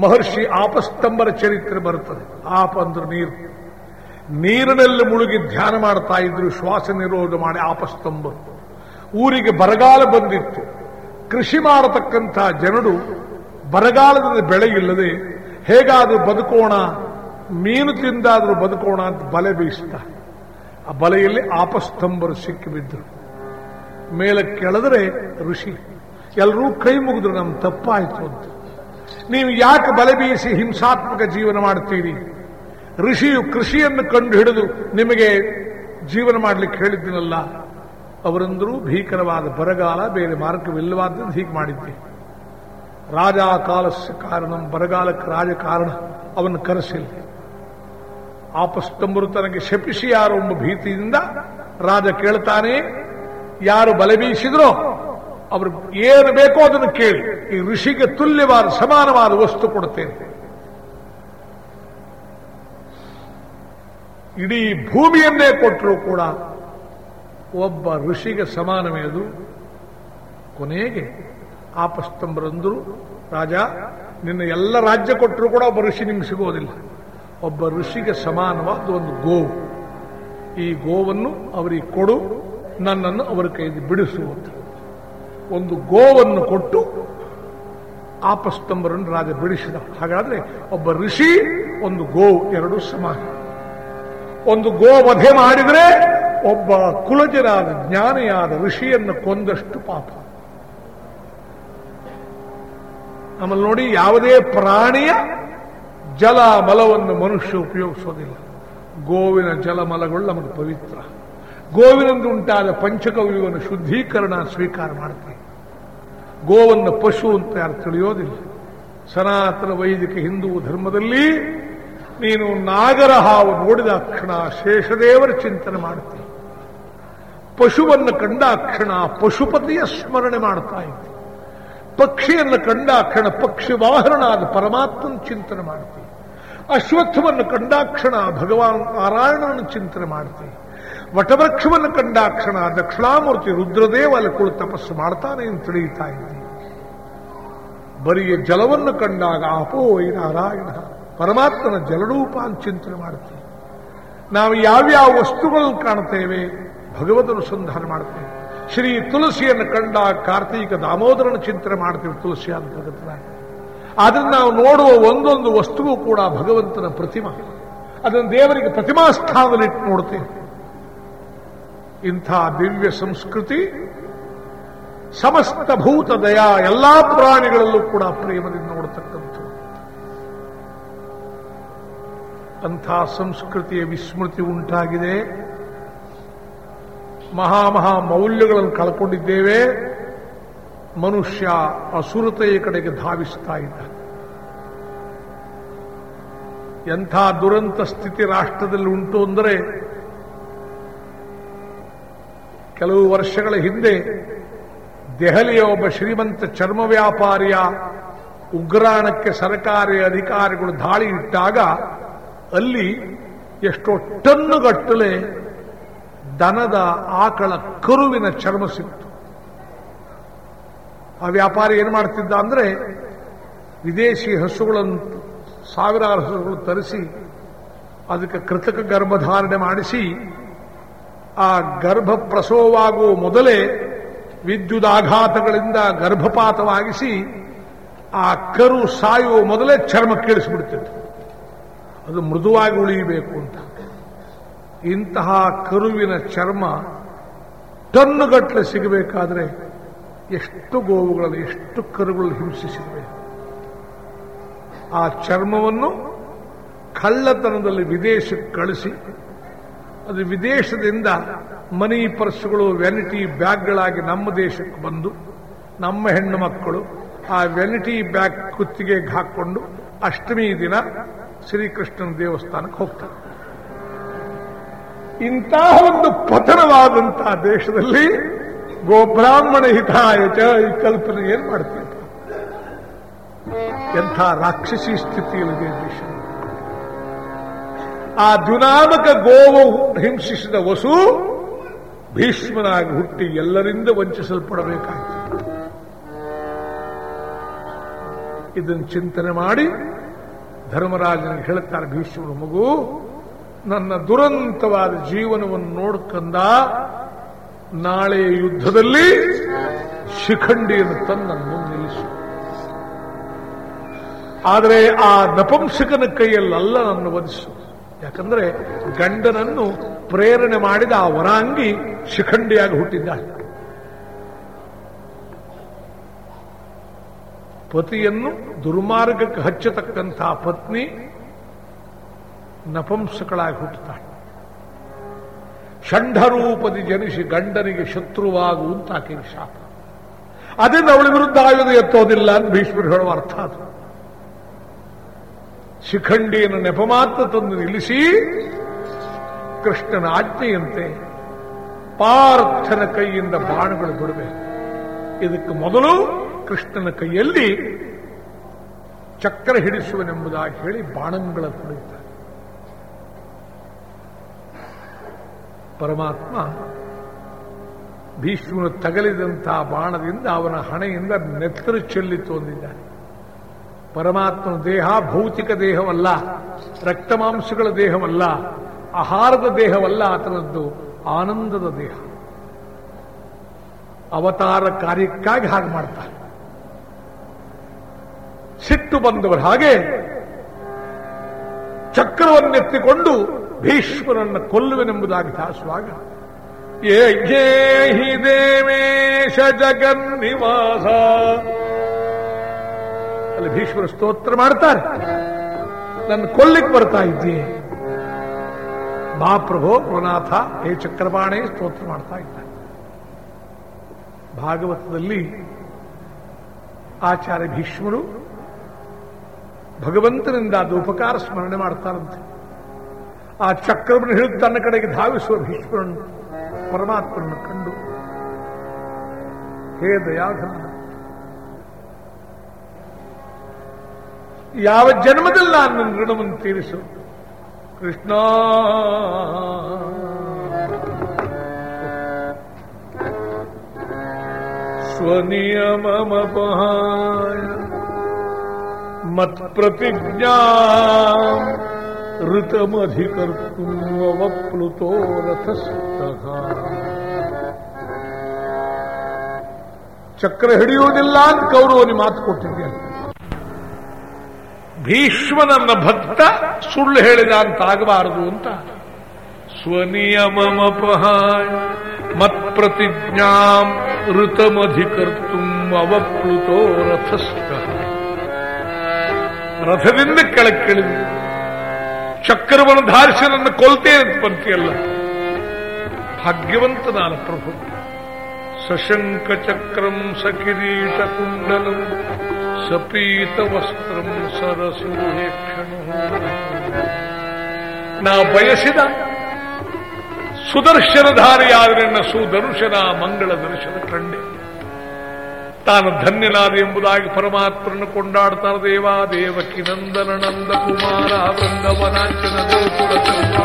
ಮಹರ್ಷಿ ಆಪಸ್ತಂಬರ ಚರಿತ್ರೆ ಬರುತ್ತದೆ. ಆಪ ಅಂದ್ರೆ ನೀರು. ನೀರಿನಲ್ಲಿ ಮುಳುಗಿ ಧ್ಯಾನ ಮಾಡ್ತಾ ಇದ್ರು ಶ್ವಾಸ ನಿರೋಧ ಮಾಡಿ ಆಪಸ್ತಂಭ ಊರಿಗೆ ಬರಗಾಲ ಬಂದಿತ್ತು. ಕೃಷಿ ಮಾಡತಕ್ಕಂಥ ಜನರು ಬರಗಾಲದಿಂದ ಬೆಳೆ ಇಲ್ಲದೆ ಹೇಗಾದ್ರೂ ಬದುಕೋಣ, ಮೀನು ತಿಂದಾದರೂ ಬದುಕೋಣ ಅಂತ ಬಲೆ ಬೀಸಿದ ಆ ಬಲೆಯಲ್ಲಿ ಆಪಸ್ತಂಬರು ಸಿಕ್ಕಿಬಿದ್ದರು ಮೇಲೆ ಕೆಳದರೆ ಋಷಿ ಎಲ್ಲರೂ ಕೈ ಮುಗಿದ್ರು ನಮ್ಮ ತಪ್ಪಾಯ್ತು ಅಂತ. ನೀವು ಯಾಕೆ ಬಲೆ ಬೀಸಿ ಹಿಂಸಾತ್ಮಕ ಜೀವನ ಮಾಡ್ತೀರಿ? ಋಷಿಯು ಕೃಷಿಯನ್ನು ಕಂಡು ಹಿಡಿದು ನಿಮಗೆ ಜೀವನ ಮಾಡಲಿಕ್ಕೆ ಹೇಳಿದ್ದೀನಲ್ಲ ಅವರಂದರೂ ಭೀಕರವಾದ ಬರಗಾಲ ಬೇರೆ ಮಾರ್ಗವಿಲ್ಲವಾದ್ದರಿಂದ ಹೀಗೆ ಮಾಡಿದ್ದೆ. ರಾಜ ಕಾಲಸ್ಯ ಕಾರಣ, ಬರಗಾಲಕ್ಕೆ ರಾಜ ಕಾರಣ ಅವನ್ನು ಕರೆಸಿಲ್ಲ. ಆಪಸ್ತಂಬರು ತನಗೆ ಶಪಿಸಿ ಯಾರು ಎಂಬ ಭೀತಿಯಿಂದ ರಾಜ ಕೇಳ್ತಾನೆ, ಯಾರು ಬಲೆ ಬೀಸಿದ್ರೋ ಅವರು ಏನು ಬೇಕೋ ಅದನ್ನು ಕೇಳಿ, ಈ ಋಷಿಗೆ ತುಲ್ಯವಾದ ಸಮಾನವಾದ ವಸ್ತು ಕೊಡುತ್ತೇನೆ ಇಡೀ ಭೂಮಿಯನ್ನೇ ಕೊಟ್ಟರೂ ಕೂಡ ಒಬ್ಬ ಋಷಿಗೆ ಸಮಾನವೇ ಅದು. ಕೊನೆಗೆ ಆಪಸ್ತಂಬರಂದರು, ರಾಜ, ನಿನ್ನ ಎಲ್ಲ ರಾಜ್ಯ ಕೊಟ್ಟರೂ ಕೂಡ ಒಬ್ಬ ಋಷಿ ನಿಮ್ಗೆ ಸಿಗೋದಿಲ್ಲ. ಒಬ್ಬ ಋಷಿಗೆ ಸಮಾನವಾದ ಒಂದು ಗೋವು ಈ ಗೋವನ್ನು ಅವರಿಗೆ ಕೊಡು, ನನ್ನನ್ನು ಅವರ ಕೈಗೆ ಬಿಡಿಸುವಂತ ಒಂದು ಗೋವನ್ನು ಕೊಟ್ಟು ಆಪಸ್ತಂಬರನ್ನು ರಾಜ ಬಿಡಿಸಿದ. ಹಾಗಾದ್ರೆ ಒಬ್ಬ ಋಷಿ, ಒಂದು ಗೋವು ಎರಡು ಸಮಾನ. ಒಂದು ಗೋವಧೆ ಮಾಡಿದರೆ ಒಬ್ಬ ಕುಲಜನಾದ ಜ್ಞಾನಿಯಾದ ಋಷಿಯನ್ನು ಕೊಂದಷ್ಟು ಪಾಪ. ನಮ್ಮಲ್ಲಿ ನೋಡಿ ಯಾವುದೇ ಪ್ರಾಣಿಯ ಜಲ ಮಲವನ್ನು ಮನುಷ್ಯ ಉಪಯೋಗಿಸೋದಿಲ್ಲ. ಗೋವಿನ ಜಲಮಲಗಳು ನಮಗೆ ಪವಿತ್ರ. ಗೋವಿನಂದು ಉಂಟಾದ ಪಂಚಗವ್ಯವನ್ನು ಶುದ್ಧೀಕರಣ ಸ್ವೀಕಾರ ಮಾಡ್ತೀವಿ. ಗೋವನ್ನು ಪಶು ಅಂತ ಯಾರು ತಿಳಿಯೋದಿಲ್ಲ. ಸನಾತನ ವೈದಿಕ ಹಿಂದೂ ಧರ್ಮದಲ್ಲಿ ನೀನು ನಾಗರ ಹಾವು ನೋಡಿದ ಕ್ಷಣ ಶೇಷದೇವರ ಚಿಂತನೆ ಮಾಡುತ್ತೆ. ಪಶುವನ್ನು ಕಂಡ ಕ್ಷಣ ಪಶುಪತಿಯ ಸ್ಮರಣೆ ಮಾಡ್ತಾ ಇದ್ದೆ ಪಕ್ಷಿಯನ್ನು ಕಂಡ ಕ್ಷಣ ಪಕ್ಷಿ ವಾಹನನಾದ ಪರಮಾತ್ಮನ ಚಿಂತನೆ ಮಾಡುತ್ತೆ. ಅಶ್ವತ್ಥವನ್ನು ಕಂಡಾಕ್ಷಣ ಭಗವಾನ್ ನಾರಾಯಣನ ಚಿಂತನೆ ಮಾಡುತ್ತೆ. ವಟವೃಕ್ಷವನ್ನು ಕಂಡಾಕ್ಷಣ ದಕ್ಷಿಣಾಮೂರ್ತಿ ರುದ್ರದೇವ ಅಲ್ಲಿ ಕುಳು ತಪಸ್ಸು ಮಾಡ್ತಾನೆ ಎಂದು ತಿಳಿಯುತ್ತಾ ಇದ್ದೆ. ಬರಿಯ ಜಲವನ್ನು ಕಂಡಾಗ, ಅಪೋ ನಾರಾಯಣ ಪರಮಾತ್ಮನ ಜಲರೂಪ ಅಂತ ಚಿಂತನೆ ಮಾಡ್ತೀವಿ ನಾವು ಯಾವ್ಯಾವ ವಸ್ತುಗಳನ್ನು ಕಾಣ್ತೇವೆ ಭಗವದ್ ಅನುಸಂಧಾನ ಮಾಡ್ತೇವೆ ಶ್ರೀ ತುಳಸಿಯನ್ನು ಕಂಡ ಕಾರ್ತೀಕ ದಾಮೋದರನ ಚಿಂತನೆ ಮಾಡ್ತೇವೆ ತುಳಸಿ ಅಂತ ಅದನ್ನು ನಾವು ನೋಡುವ ಒಂದೊಂದು ವಸ್ತುವು ಕೂಡ ಭಗವಂತನ ಪ್ರತಿಮಾ. ಅದನ್ನು ದೇವರಿಗೆ ಪ್ರತಿಮಾ ಸ್ಥಾನದಲ್ಲಿಟ್ಟು ನೋಡ್ತೇವೆ ಇಂಥ ದಿವ್ಯ ಸಂಸ್ಕೃತಿ, ಸಮಸ್ತ ಭೂತ ದಯಾ ಎಲ್ಲಾ ಪ್ರಾಣಿಗಳಲ್ಲೂ ಕೂಡ ಪ್ರೇಮದಿಂದ ನೋಡತಕ್ಕಂಥ ಅಂಥ ಸಂಸ್ಕೃತಿಯ ವಿಸ್ಮೃತಿ ಉಂಟಾಗಿದೆ. ಮಹಾ ಮಹಾ ಮೌಲ್ಯಗಳನ್ನು ಕಳ್ಕೊಂಡಿದ್ದೇವೆ. ಮನುಷ್ಯ ಅಸುರತೆಯ ಕಡೆಗೆ ಧಾವಿಸ್ತಾ ಇದ್ದ ಎಂಥ ದುರಂತ ಸ್ಥಿತಿ ರಾಷ್ಟ್ರದಲ್ಲಿ ಉಂಟು ಅಂದರೆ, ಕೆಲವು ವರ್ಷಗಳ ಹಿಂದೆ ದೆಹಲಿಯ ಒಬ್ಬ ಶ್ರೀಮಂತ ಚರ್ಮ ವ್ಯಾಪಾರಿಯ ಉಗ್ರಾಣಕ್ಕೆ ಸರ್ಕಾರಿ ಅಧಿಕಾರಿಗಳು ದಾಳಿ ಇಟ್ಟಾಗ ಅಲ್ಲಿ ಎಷ್ಟೋ ಟನ್ನುಗಟ್ಟಲೆ ದನದ ಆಕಳ ಕರುವಿನ ಚರ್ಮ ಸಿಕ್ತು. ಆ ವ್ಯಾಪಾರಿ ಏನು ಮಾಡ್ತಿದ್ದ ಅಂದ್ರೆ ವಿದೇಶಿ ಹಸುಗಳನ್ನು, ಸಾವಿರಾರು ಹಸುಗಳು ತರಿಸಿ ಅದಕ್ಕೆ ಕೃತಕ ಗರ್ಭಧಾರಣೆ ಮಾಡಿಸಿ, ಆ ಗರ್ಭ ಪ್ರಸವವಾಗುವ ಮೊದಲೇ ವಿದ್ಯುದಾಘಾತಗಳಿಂದ ಗರ್ಭಪಾತವಾಗಿಸಿ ಆ ಕರು ಸಾಯುವ ಮೊದಲೇ ಚರ್ಮ ಕೀಳಿಸಿಬಿಡ್ತಿತ್ತು ಅದು ಮೃದುವಾಗಿ ಉಳಿಯಬೇಕು ಅಂತ. ಇಂತಹ ಕರುವಿನ ಚರ್ಮ ಟನ್ನುಗಟ್ಟಲೆ ಸಿಗಬೇಕಾದ್ರೆ ಎಷ್ಟು ಗೋವುಗಳಲ್ಲಿ ಎಷ್ಟು ಕರುಗಳು ಹಿಂಸಿಸಿದ್ವಿ ಆ ಚರ್ಮವನ್ನು ಕಳ್ಳತನದಲ್ಲಿ ವಿದೇಶಕ್ಕೆ ಕಳಿಸಿ, ಅದು ವಿದೇಶದಿಂದ ಮನಿ ಪರ್ಸ್ಗಳು, ವ್ಯಾನಿಟಿ ಬ್ಯಾಗ್ಗಳಾಗಿ ನಮ್ಮ ದೇಶಕ್ಕೆ ಬಂದು, ನಮ್ಮ ಹೆಣ್ಣು ಮಕ್ಕಳು ಆ ವ್ಯಾನಿಟಿ ಬ್ಯಾಗ್ ಕುತ್ತಿಗೆಗೆ ಹಾಕ್ಕೊಂಡು ಅಷ್ಟಮಿ ದಿನ ಶ್ರೀಕೃಷ್ಣನ ದೇವಸ್ಥಾನಕ್ಕೆ ಹೋಗ್ತಾರೆ. ಇಂತಹ ಒಂದು ಪತನವಾದಂತಹ ದೇಶದಲ್ಲಿ ಗೋಬ್ರಾಹ್ಮಣ ಹಿತಾಯ ಚ ಈ ಕಲ್ಪನೆ ಏನ್ ಮಾಡ್ತೀವಿ ಎಂಥ ರಾಕ್ಷಸಿ ಸ್ಥಿತಿಯಲ್ಲಿದೆ ದೇಶ. ಆ ದುನಾಮಕ ಗೋವು ಹಿಂಸಿಸಿದ ವಸು ಭೀಷ್ಮನಾಗಿ ಹುಟ್ಟಿ ಎಲ್ಲರಿಂದ ವಂಚಿಸಲ್ಪಡಬೇಕಾಯಿತು. ಇದನ್ನು ಚಿಂತನೆ ಮಾಡಿ ಧರ್ಮರಾಜನಿಗೆ ಹೇಳುತ್ತಾರೆ ಭೀಷ್ಮರು ಮಗು, ನನ್ನ ದುರಂತವಾದ ಜೀವನವನ್ನು ನೋಡ್ಕಂದ ನಾಳೆ ಯುದ್ಧದಲ್ಲಿ ಶಿಖಂಡಿಯನ್ನು ತಂದು ನನ್ನ ಆದರೆ ಆ ನಪಂಸಕನ ಕೈಯಲ್ಲಲ್ಲ ನನ್ನ ವಧಿಸು. ಯಾಕಂದ್ರೆ ಗಂಡನನ್ನು ಪ್ರೇರಣೆ ಮಾಡಿದ ಆ ವರಾಂಗಿ ಶಿಖಂಡಿಯಾಗಿ ಹುಟ್ಟಿದ್ದಾಳೆ. ಪತಿಯನ್ನು ದುರ್ಮಾರ್ಗಕ್ಕೆ ಹಚ್ಚತಕ್ಕಂಥ ಪತ್ನಿ ನಪಂಸಕಳಾಗಿ ಹುಟ್ಟುತ್ತಾಳೆ. ಷಂಢರೂಪದಿ ಜನಿಸಿ ಗಂಡನಿಗೆ ಶತ್ರುವಾಗುವಂತ ಆಕೆಗೆ ಶಾಪ. ಅದರಿಂದ ಅವಳ ವಿರುದ್ಧ ಆಯುಧ ಎತ್ತೋದಿಲ್ಲ ಅಂತ ಭೀಷ್ಮರು ಹೇಳುವ ಅರ್ಥ ಅದು. ಶಿಖಂಡಿಯನ್ನು ನೆಪ ಮಾತ್ರ ತಂದು ನಿಲ್ಲಿಸಿ ಕೃಷ್ಣನ ಆಜ್ಞೆಯಂತೆ ಪಾರ್ಥನ ಕೈಯಿಂದ ಬಾಣಗಳು ಬಿಡಬೇಕು. ಇದಕ್ಕೆ ಮೊದಲು ಕೃಷ್ಣನ ಕೈಯಲ್ಲಿ ಚಕ್ರ ಹಿಡಿಸುವನೆಂಬುದಾಗಿ ಹೇಳಿ ಬಾಣಂಗಳ ತುಳಿಯುತ್ತಾರೆ ಪರಮಾತ್ಮ ಭೀಷ್ಮನು ತಗಲಿದಂತಹ ಬಾಣದಿಂದ ಅವನ ಹಣೆಯಿಂದ ನೆತ್ತರು ಚೆಲ್ಲಿತು ಅಂದಿದ್ದಾನೆ ಪರಮಾತ್ಮನ ದೇಹ ಭೌತಿಕ ದೇಹವಲ್ಲ ರಕ್ತಮಾಂಸಗಳ ದೇಹವಲ್ಲ, ಆಹಾರದ ದೇಹವಲ್ಲ, ಆತನದ್ದು ಆನಂದದ ದೇಹ. ಅವತಾರ ಕಾರ್ಯಕ್ಕಾಗಿ ಹಾಗೆ ಮಾಡ್ತಾರೆ. ಸಿಟ್ಟು ಬಂದವರ ಹಾಗೆ ಚಕ್ರವನ್ನೆತ್ತಿಕೊಂಡು ಭೀಷ್ಮರನ್ನು ಕೊಲ್ಲುವೆನೆಂಬುದಾಗಿ ಸಾಸುವಾಗ ಹಿ, ದೇವೇಶ ಜಗನ್ನಿವಾಸ. ಅಲ್ಲಿ ಭೀಷ್ಮರ ಸ್ತೋತ್ರ ಮಾಡ್ತಾರೆ, ನನ್ನ ಕೊಲ್ಲಿಕ್ ಬರ್ತಾ ಇದ್ದೀ ಮಹಾಪ್ರಭೋ ಪ್ರಭೋ, ಗುರುನಾಥ, ಹೇ ಚಕ್ರಪಾಣೆ, ಸ್ತೋತ್ರ ಮಾಡ್ತಾ ಇದ್ದಾರೆ. ಭಾಗವತದಲ್ಲಿ ಆಚಾರ್ಯ ಭೀಷ್ಮರು ಭಗವಂತನಿಂದ ಅದು ಉಪಕಾರ ಸ್ಮರಣೆ ಮಾಡ್ತಾರಂತೆ. ಆ ಚಕ್ರವನ್ನು ಹಿಡಿದು ತನ್ನ ಕಡೆಗೆ ಧಾವಿಸುವ ಭೀಷ್ಮರನ್ನು ಪರಮಾತ್ಮನನ್ನು ಕಂಡು. ಹೇ ದಯಾಧನ, ಯಾವ ಜನ್ಮದಲ್ಲಿ ನಾನು ನನ್ನ ಋಣವನ್ನು ತೀರಿಸು? ಕೃಷ್ಣ. ಸ್ವನಿಯಮಮಪಹಾಯ ಮತ್ಪ್ರತಿಜ್ಞಾ ಋತಮಧಿಕರ್ತು ಅವಪ್ಲುತೋ ರಥಸ್ತಃ ಚಕ್ರ ಹಿಡಿಯುವುದಿಲ್ಲ ಅಂತ ಕೌರವನಿ ಮಾತು ಕೊಟ್ಟಿದ್ದೇನೆ ಭೀಷ್ಮನನ್ನ ಭಕ್ತ ಸುಳ್ಳು ಹೇಳಿದ ಅಂತ ಆಗಬಾರದು ಅಂತ. ಸ್ವನಿಯಮಮಪಹಾಯ ಮತ್ಪ್ರತಿಜ್ಞಾಂ ಋತಮಧಿಕರ್ತು ಅವಪ್ಲುತೋ ರಥಸ್ಥ ರಥದಿಂದ ಕೆಳಕ್ಕಿಳಿದು ಚಕ್ರವನ್ನು ಧಾರಿಸಿ ನನ್ನ ಕೊಲ್ತೇನೆ ಅಂತ ಬಂತಿಯಲ್ಲ. ಭಾಗ್ಯವಂತ ನಾನು ಪ್ರಭು, ಸಶಂಕ ಚಕ್ರಂ ಸಕಿರೀಟ ಕುಂಡಲಂ ಸಪೀತ ವಸ್ತ್ರಂ ಸರಸೂಹೇಕ್ಷಣ ನಾ ಬಯಸಿದ ಸುದರ್ಶನಧಾರಿಯಾದ ನನ್ನ ಸುದರ್ಶನ ಮಂಗಳ ದರ್ಶನ ಕಂಡೆ. ತಾನು ಧನ್ಯನಾದ ಎಂಬುದಾಗಿ ಪರಮಾತ್ಮರನ್ನು ಕೊಂಡಾಡ್ತಾರೆ ದೇವ. ದೇವಕಿ ನಂದನ ನಂದ ಕುಮಾರ ವೃಂದವನಾಂಚನ ಗೋಕುಲ ಚೌರ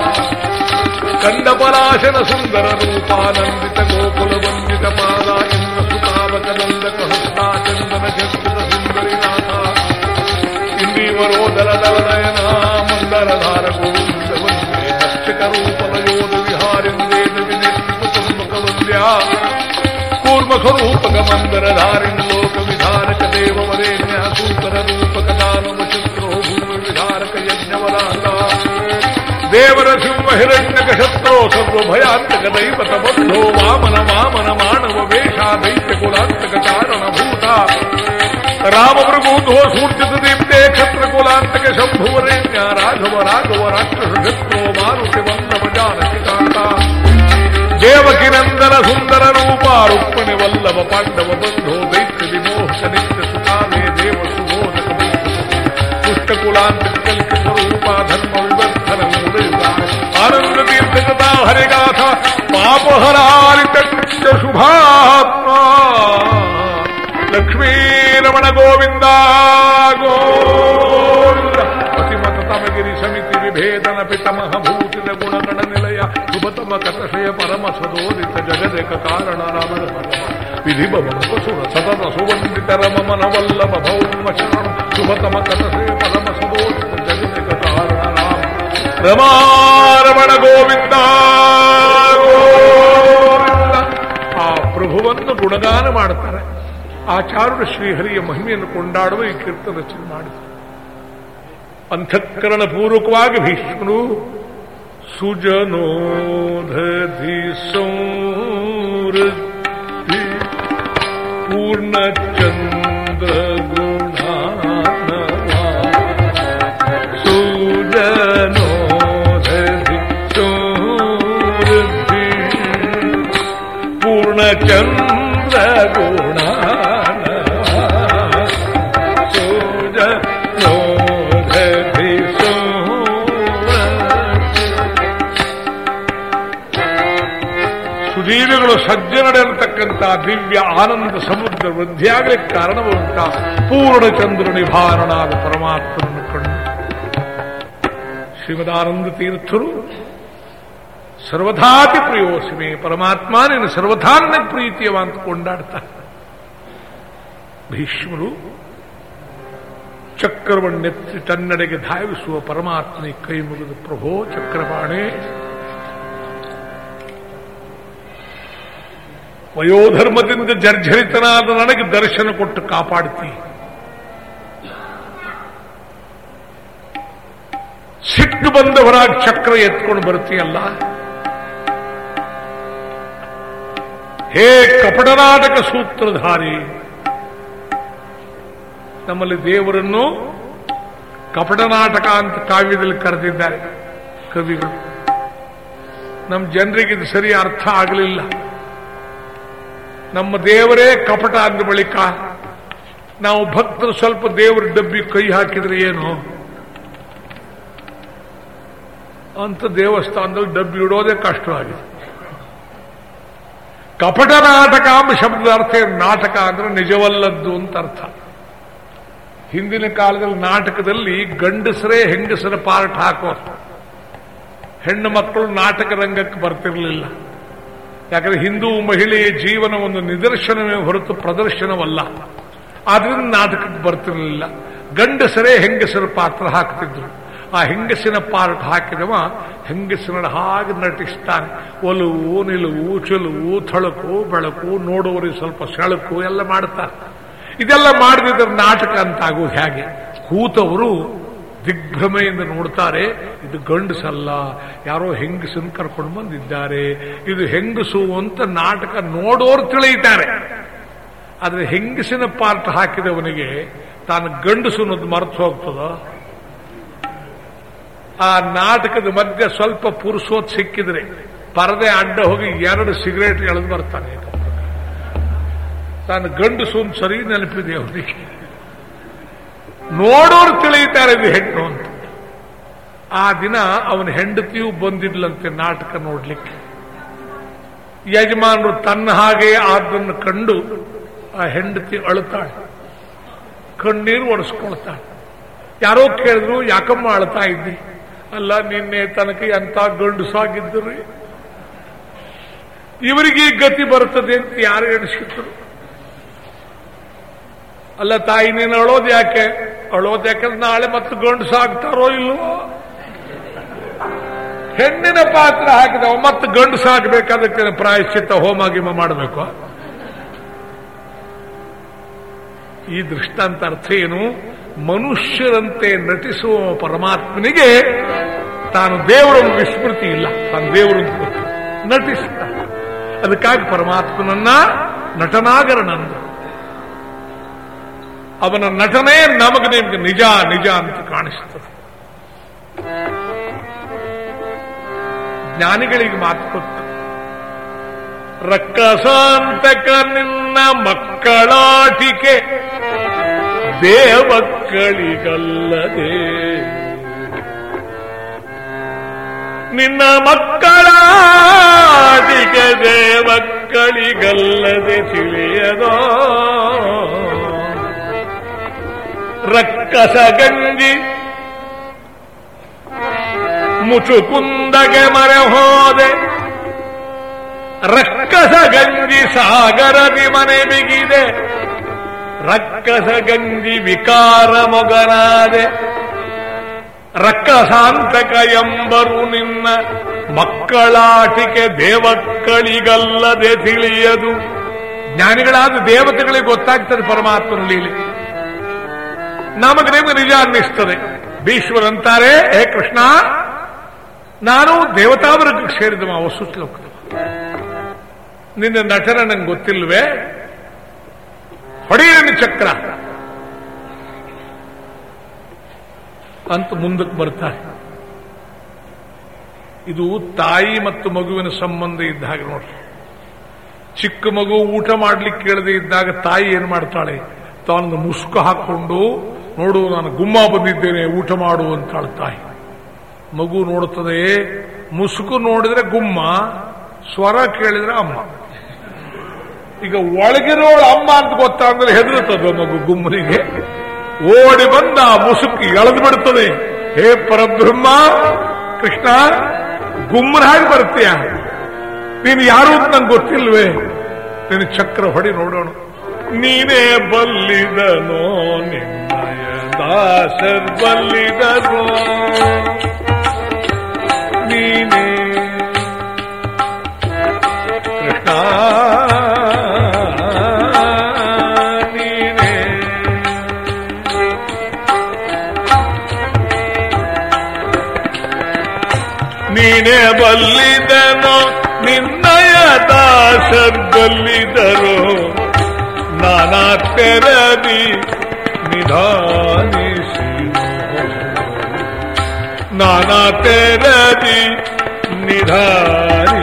ಕಂಡ ಪಲಾಶನ ಸುಂದರ ರೂಪಾನಂದಿತ ಗೋಕುಲ ವಂದಿತ ಪಾದ ಇಂದ್ರ ಸುತಾವಕ ನಂದ ಹಸ್ತಾ ಚಂದನ ಜಸ್ಕೃತ ಸುಂದರಿನಾಥ. ಇಂದೀವರೋದರ ದಲನಯನ ಮಂದರಧಾರ ಗೋವಿಂದ ವಂದೇ ಮತ್ಸ್ಯಕ ರೂಪಲಯೋಧ ವಿಹಾರಿಂದೇದ ವಿನಿಷ್ಠ ಕುಟುಂಬಕ ವಂದ್ಯ. पूर्व स्वरूप धारिण लोक विधारक देव वरे भूमि विधारक यज्ञ देवर सिंह शत्रो सर्व भयांतक बंधो वामन वामन मानव वेशा दैत्य कुलांतक भूता राम प्रभूतो सूर्जित दीप्ते क्षत्र कुलांतक राघव राघव राक्षस शत्रो मारुति ಸುಂದರ ರೂಪ ರುಕ್ಮಿಣಿ ವಲ್ಲಭ ಪಾಂಡವ ಬಂಧೋ ದೈತ್ಯ ವಿಮೋಹಕ ನಿತ್ಯ ಸುಖಾವೇ ದೇವ ಸುಬೋಧಕ ಪುಷ್ಟಕುಲಾಂತ ಕಲಿತ ಸ್ವರೂಪ ಧರ್ಮ ವಿವರ್ಧನ ಮುದಯುಗ ಆನಂದ ತೀರ್ಥಕಥಾ ಹರಿಗಾಥ ಪಾಪಹರಾರಿತ ನಿತ್ಯ ಶುಭಾತ್ಮ ಲಕ್ಷ್ಮೀರಮಣ ಗೋವಿಂದ ಗೋವಿಂದ ಅತಿಮತ ತಮಗಿರಿ ಸಮಿತಿ ವಿಭೇದನ ಪಿತಮಹ ಭೂತಿದ ಗುಣಗಣ ನಿಲಯ ಕಥಶಯ ಪರಮ ಸದೋದಿತ ಜಗದೇಕ ಕಾರಣ ರಾಮನ ವಿಧಿ ಬಸು ಸತತ ಸುವಂದಿತರ ರಮ ಮನವಲ್ಲಭ ಭೌಮ ಶರಣ ಶುಭತಮ ಕಥಶಯ ಪರಮ ಸದೋದಿತ ಜಗದೇಕ ಕಾರಣ ರಾಮ ರಮಾರಮಣ ಗೋವಿಂದ ಆ ಪ್ರಭುವನ್ನು ಗುಣಗಾನ ಮಾಡ್ತಾರೆ ಆಚಾರ್ಯ ಶ್ರೀಹರಿಯ ಮಹಿಮೆಯನ್ನು ಕೊಂಡಾಡುವ ಈ ಕೀರ್ತನ ರಚನೆ ಮಾಡಿದ್ದಾರೆ ಅಂತಃಕರಣ ಪೂರ್ವಕವಾಗಿ ಭೀಷ್ಮನು सुजनोधधि संवृद्धि पूर्ण ಸುಧೀರಗಳು ಸಜ್ಜನಡೆಯತಕ್ಕಂಥ ದಿವ್ಯ ಆನಂದ ಸಮುದ್ರ ವೃದ್ಧಿಯಾಗಲಿಕ್ಕೆ ಕಾರಣವಂತ ಪೂರ್ಣಚಂದ್ರ ನಿಭಾರಣಾದ ಪರಮಾತ್ಮನನ್ನು ಕಂಡು. ಶ್ರೀಮದಾನಂದ ತೀರ್ಥರು ಸರ್ವಥಾತಿ ಪ್ರಿಯೋಸಿಮೆ, ಪರಮಾತ್ಮ ನೀನು ಸರ್ವಥಾನ್ಯ ಪ್ರೀತಿಯವ ಅಂತ ಕೊಂಡಾಡ್ತಾರೆ. ಭೀಷ್ಮರು, ಚಕ್ರವನ್ನೆತ್ತಿ ತನ್ನಡೆಗೆ ಧಾವಿಸುವ ಪರಮಾತ್ಮನಿ ಕೈ ಮುಗಿದು ಪ್ರಭೋ ಚಕ್ರಪಾಣೆ ವಯೋಧರ್ಮದಿಂದ ಜರ್ಜರಿತನಾದ ನನಗೆ ದರ್ಶನ ಕೊಟ್ಟು ಕಾಪಾಡ್ತಿ. ಸಿಟ್ಟು ಬಂದವರಾಗಿ ಚಕ್ರ ಎತ್ಕೊಂಡು ಬರ್ತೀಯಲ್ಲ? ಹೇ ಕಪಟನಾಟಕ ಸೂತ್ರಧಾರಿ, ನಮ್ಮಲ್ಲಿ ದೇವರನ್ನು ಕಪಟನಾಟಕ ಅಂತ ಕಾವ್ಯದಲ್ಲಿ ಕರೆದಿದ್ದಾರೆ ಕವಿಗಳು. ನಮ್ಮ ಜನರಿಗೆ ಇದು ಸರಿ ಅರ್ಥ ಆಗಲಿಲ್ಲ. ನಮ್ಮ ದೇವರೇ ಕಪಟ ಅಂದ ಬಳಿಕ ನಾವು ಭಕ್ತರು ಸ್ವಲ್ಪ ದೇವರ ಡಬ್ಬಿ ಕೈ ಹಾಕಿದ್ರೆ ಏನು? ಅಂತ ದೇವಸ್ಥಾನದಲ್ಲಿ ಡಬ್ಬಿ ಇಡೋದೇ ಕಷ್ಟವಾಗಿದೆ ಕಪಟ ನಾಟಕ ಎಂಬ ಶಬ್ದದ ಅರ್ಥ? ನಾಟಕ ಅಂದ್ರೆ ನಿಜವಲ್ಲದ್ದು ಅಂತ ಅರ್ಥ. ಹಿಂದಿನ ಕಾಲದಲ್ಲಿ ನಾಟಕದಲ್ಲಿ ಗಂಡಸರೇ ಹೆಂಗಸರ ಪಾರ್ಟ್ ಹಾಕೋರು ಹೆಣ್ಣು ಮಕ್ಕಳು ನಾಟಕ ರಂಗಕ್ಕೆ ಬರ್ತಿರಲಿಲ್ಲ. ಯಾಕಂದ್ರೆ ಹಿಂದೂ ಮಹಿಳೆಯ ಜೀವನ ಒಂದು ನಿದರ್ಶನವೇ ಹೊರತು ಪ್ರದರ್ಶನವಲ್ಲ. ಆದ್ರಿಂದ ನಾಟಕಕ್ಕೆ ಬರ್ತಿರಲಿಲ್ಲ. ಗಂಡಸರೇ ಹೆಂಗಸರ ಪಾತ್ರ ಹಾಕ್ತಿದ್ರು. ಆ ಹೆಂಗಸಿನ ಪಾರ್ಟ್ ಹಾಕಿದವ ಹೆಂಗಸಿನ ಹಾಗೆ ನಟಿಸ್ತಾನೆ. ಒಲವು, ನಿಲುವು, ಚೆಲುವು, ಥಳಕು, ಬೆಳಕು ನೋಡುವರಿಗೆ ಸ್ವಲ್ಪ ಸೆಳಕು ಎಲ್ಲ ಮಾಡ್ತಾರೆ. ಇದೆಲ್ಲ ಮಾಡದಿದ್ರೆ ನಾಟಕ ಅಂತಾಗೋ ಹೇಗೆ? ಕೂತವರು ದಿಗ್ಭ್ರಮೆಯಿಂದ ನೋಡ್ತಾರೆ, ಇದು ಗಂಡಸಲ್ಲ, ಯಾರೋ ಹೆಂಗಸನ್ನು ಕರ್ಕೊಂಡು ಬಂದಿದ್ದಾರೆ, ಇದು ಹೆಂಗಸು ಅಂತ ನಾಟಕ ನೋಡೋರು ತಿಳಿಯುತ್ತಾರೆ. ಆದ್ರೆ ಹೆಂಗಸಿನ ಪಾರ್ಟ್ ಹಾಕಿದವನಿಗೆ ತಾನು ಗಂಡಸು ಅನ್ನೋದು ಮರೆತು ಹೋಗ್ತದ? ಆ ನಾಟಕದ ಮಧ್ಯೆ ಸ್ವಲ್ಪ ಪುರುಷೋತ್ ಸಿಕ್ಕಿದ್ರೆ ಪರದೆ ಅಡ್ಡ ಹೋಗಿ ಎರಡು ಸಿಗರೇಟ್ ಎಳೆದು ಬರ್ತಾನೆ. ತಾನು ಗಂಡಸು ಸರಿ ನೆನಪಿದೆ ಅವನಿಗೆ. ನೋಡೋರು ತಿಳಿಯುತ್ತಾರೆ ಇದು ಹೆಣ್ಣು ಅಂತ. ಆ ದಿನ ಅವನ ಹೆಂಡತಿಯೂ ಬಂದಿದ್ಲಂತೆ ನಾಟಕ ನೋಡ್ಲಿಕ್ಕೆ. ಯಜಮಾನರು ತನ್ನ ಹಾಗೆ ಆದ್ದನ್ನು ಕಂಡು ಆ ಹೆಂಡತಿ ಅಳುತ್ತಾಳೆ. ಕಣ್ಣೀರು ಒರೆಸ್ಕೊಳ್ತಾಳೆ ಯಾರೋ ಕೇಳಿದ್ರು, ಯಾಕಮ್ಮ ಅಳ್ತಾ ಇದ್ದಿ? ಅಲ್ಲ, ನಿನ್ನೆ ತನಕ ಎಂತ ಗಂಡುಸಾಗಿದ್ದರು ಇವರಿಗೆ ಗತಿ ಬರ್ತದೆ ಅಂತ ಯಾರು ಎಣಿಸಿದ್ರು? ಅಲ್ಲ, ತಾಯಿ ನೀನು ಅಳೋದು ಯಾಕೆ? ಅಳೋದು ಯಾಕಂದ್ರೆ ನಾಳೆ ಮತ್ತೆ ಗಂಡುಸಾಗ್ತಾರೋ ಇಲ್ವೋ? ಹೆಣ್ಣಿನ ಪಾತ್ರ ಹಾಕಿದವ, ಮತ್ತೆ ಗಂಡುಸಾಗಬೇಕಾದಕ್ಕೆ ಪ್ರಾಯಶ್ಚಿತ್ತ ಹೋಮ ಗಿಮ ಮಾಡಬೇಕು? ಈ ದೃಷ್ಟಾಂತ ಅರ್ಥ ಏನು? ಮನುಷ್ಯರಂತೆ ನಟಿಸುವ ಪರಮಾತ್ಮನಿಗೆ ತಾನು ದೇವರನ್ನು ವಿಸ್ಮೃತಿ ಇಲ್ಲ. ತಾನು ದೇವರನ್ನು ನಟಿಸ್ತಾನೆ. ಅದಕ್ಕಾಗಿ ಪರಮಾತ್ಮನನ್ನ ನಟನಾಗರನಂದ ಅವನ ನಟನೆ ನಮಗೆ ನಿಮಗೆ ನಿಜ ನಿಜ ಅಂತ ಕಾಣಿಸ್ತದೆ. ಜ್ಞಾನಿಗಳಿಗೆ ಮಾತು ಕೊಟ್ಟು ರಕ್ಕಸಾಂತಕ ನಿನ್ನ ಮಕ್ಕಳಾಟಿಕೆ, ದೇವಕ್ಕಳಿಗಲ್ಲದೆ. ನಿನ್ನ ಮಕ್ಕಳಾಟಿಕೆ, ದೇವಕ್ಕಳಿಗಲ್ಲದೆ ತಿಳಿಯದೋ? ರಕ್ಕಸ ಗಂಜಿ ಮುಚುಕುಂದಗೆ ಮರೆ ಹೋದೆ. ರಕ್ಕಸ ಗಂಜಿ ಸಾಗರದಿ ಮನೆ ಬಿಗಿದೆ. ರಕ್ಕಸ ಗಂಜಿ ವಿಕಾರ ಮೊಗನಾದೆ. ರಕ್ಕಸಾಂತಕ ಎಂಬರು ನಿನ್ನ ಮಕ್ಕಳಾಟಿಕೆ ದೇವಕ್ಕಳಿಗಲ್ಲದೆ ತಿಳಿಯದು. ಜ್ಞಾನಿಗಳಾದ ದೇವತೆಗಳಿಗೆ ಗೊತ್ತಾಗ್ತದೆ ಪರಮಾತ್ಮನ ಲೀಲೆ. ನಮಗೆ ನಿಜ ಅನ್ನಿಸ್ತದೆ. ಭೀಶ್ವರಂತಾರೆ ಹೇ ಕೃಷ್ಣ, ನಾನು ದೇವತಾವರ್ಗಕ್ಕೆ ಸೇರಿದವ ವಸುಶ್ಲೋಕದ ನಿನ್ನ ನಟನ ನಂಗೆ ಗೊತ್ತಿಲ್ವೇ? ಹೊಡೆಯನ ಚಕ್ರ. ಅಂತ ಮುಂದಕ್ಕೆ ಬರ್ತಾರೆ. ಇದು ತಾಯಿ ಮತ್ತು ಮಗುವಿನ ಸಂಬಂಧ ಇದ್ದಾಗ ನೋಡ್ರಿ. ಚಿಕ್ಕ ಮಗು ಊಟ ಮಾಡ್ಲಿಕ್ಕೆ ಕೇಳದೆ ಇದ್ದಾಗ ತಾಯಿ ಏನ್ ಮಾಡ್ತಾಳೆ? ತಾನು ಮುಸ್ಕು ಹಾಕೊಂಡು ನೋಡು, ನಾನು ಗುಮ್ಮ ಬಂದಿದ್ದೇನೆ, ಊಟ ಮಾಡು ಅಂತಾಳ ತಾಯಿ ಮಗು ನೋಡುತ್ತದೆ ಮುಸುಕು ನೋಡಿದ್ರೆ ಗುಮ್ಮ, ಸ್ವರ ಕೇಳಿದ್ರೆ ಅಮ್ಮ. ಈಗ ಒಳಗಿರೋಳು ಅಮ್ಮ ಅಂತ ಗೊತ್ತಾದ್ರೆ ಹೆದರುತ್ತದೆ ಮಗು ಗುಮ್ಮನಿಗೆ? ಓಡಿ ಬಂದ ಮುಸುಕಿ ಎಳೆದು ಬಿಡುತ್ತದೆ ಹೇ ಪರಬ್ರಹ್ಮ, ಕೃಷ್ಣ, ಗುಮ್ಮನ ಹಾಗೆ ಬರ್ತೀಯ ನೀನು ಯಾರು ಅಂತ ನಂಗೆ ಗೊತ್ತಿಲ್ವೇ? ನೀನು ಚಕ್ರ ಹೊಡಿ ನೋಡೋಣ. ನೀನೇ ಬಲ್ಲಿದನೋ ನಿನ್ನಯ ದಾಸರ್ ಬಲ್ಲಿದನೋ. ನೀನೇ ನೀನೇ. ನೀನೇ ಬಲ್ಲಿದನೋ ನಿನ್ನಯ ದಾಸರ್ ಬಲ್ಲಿದರು माना तेरे भी निधानी नाना तेरे भी निधानी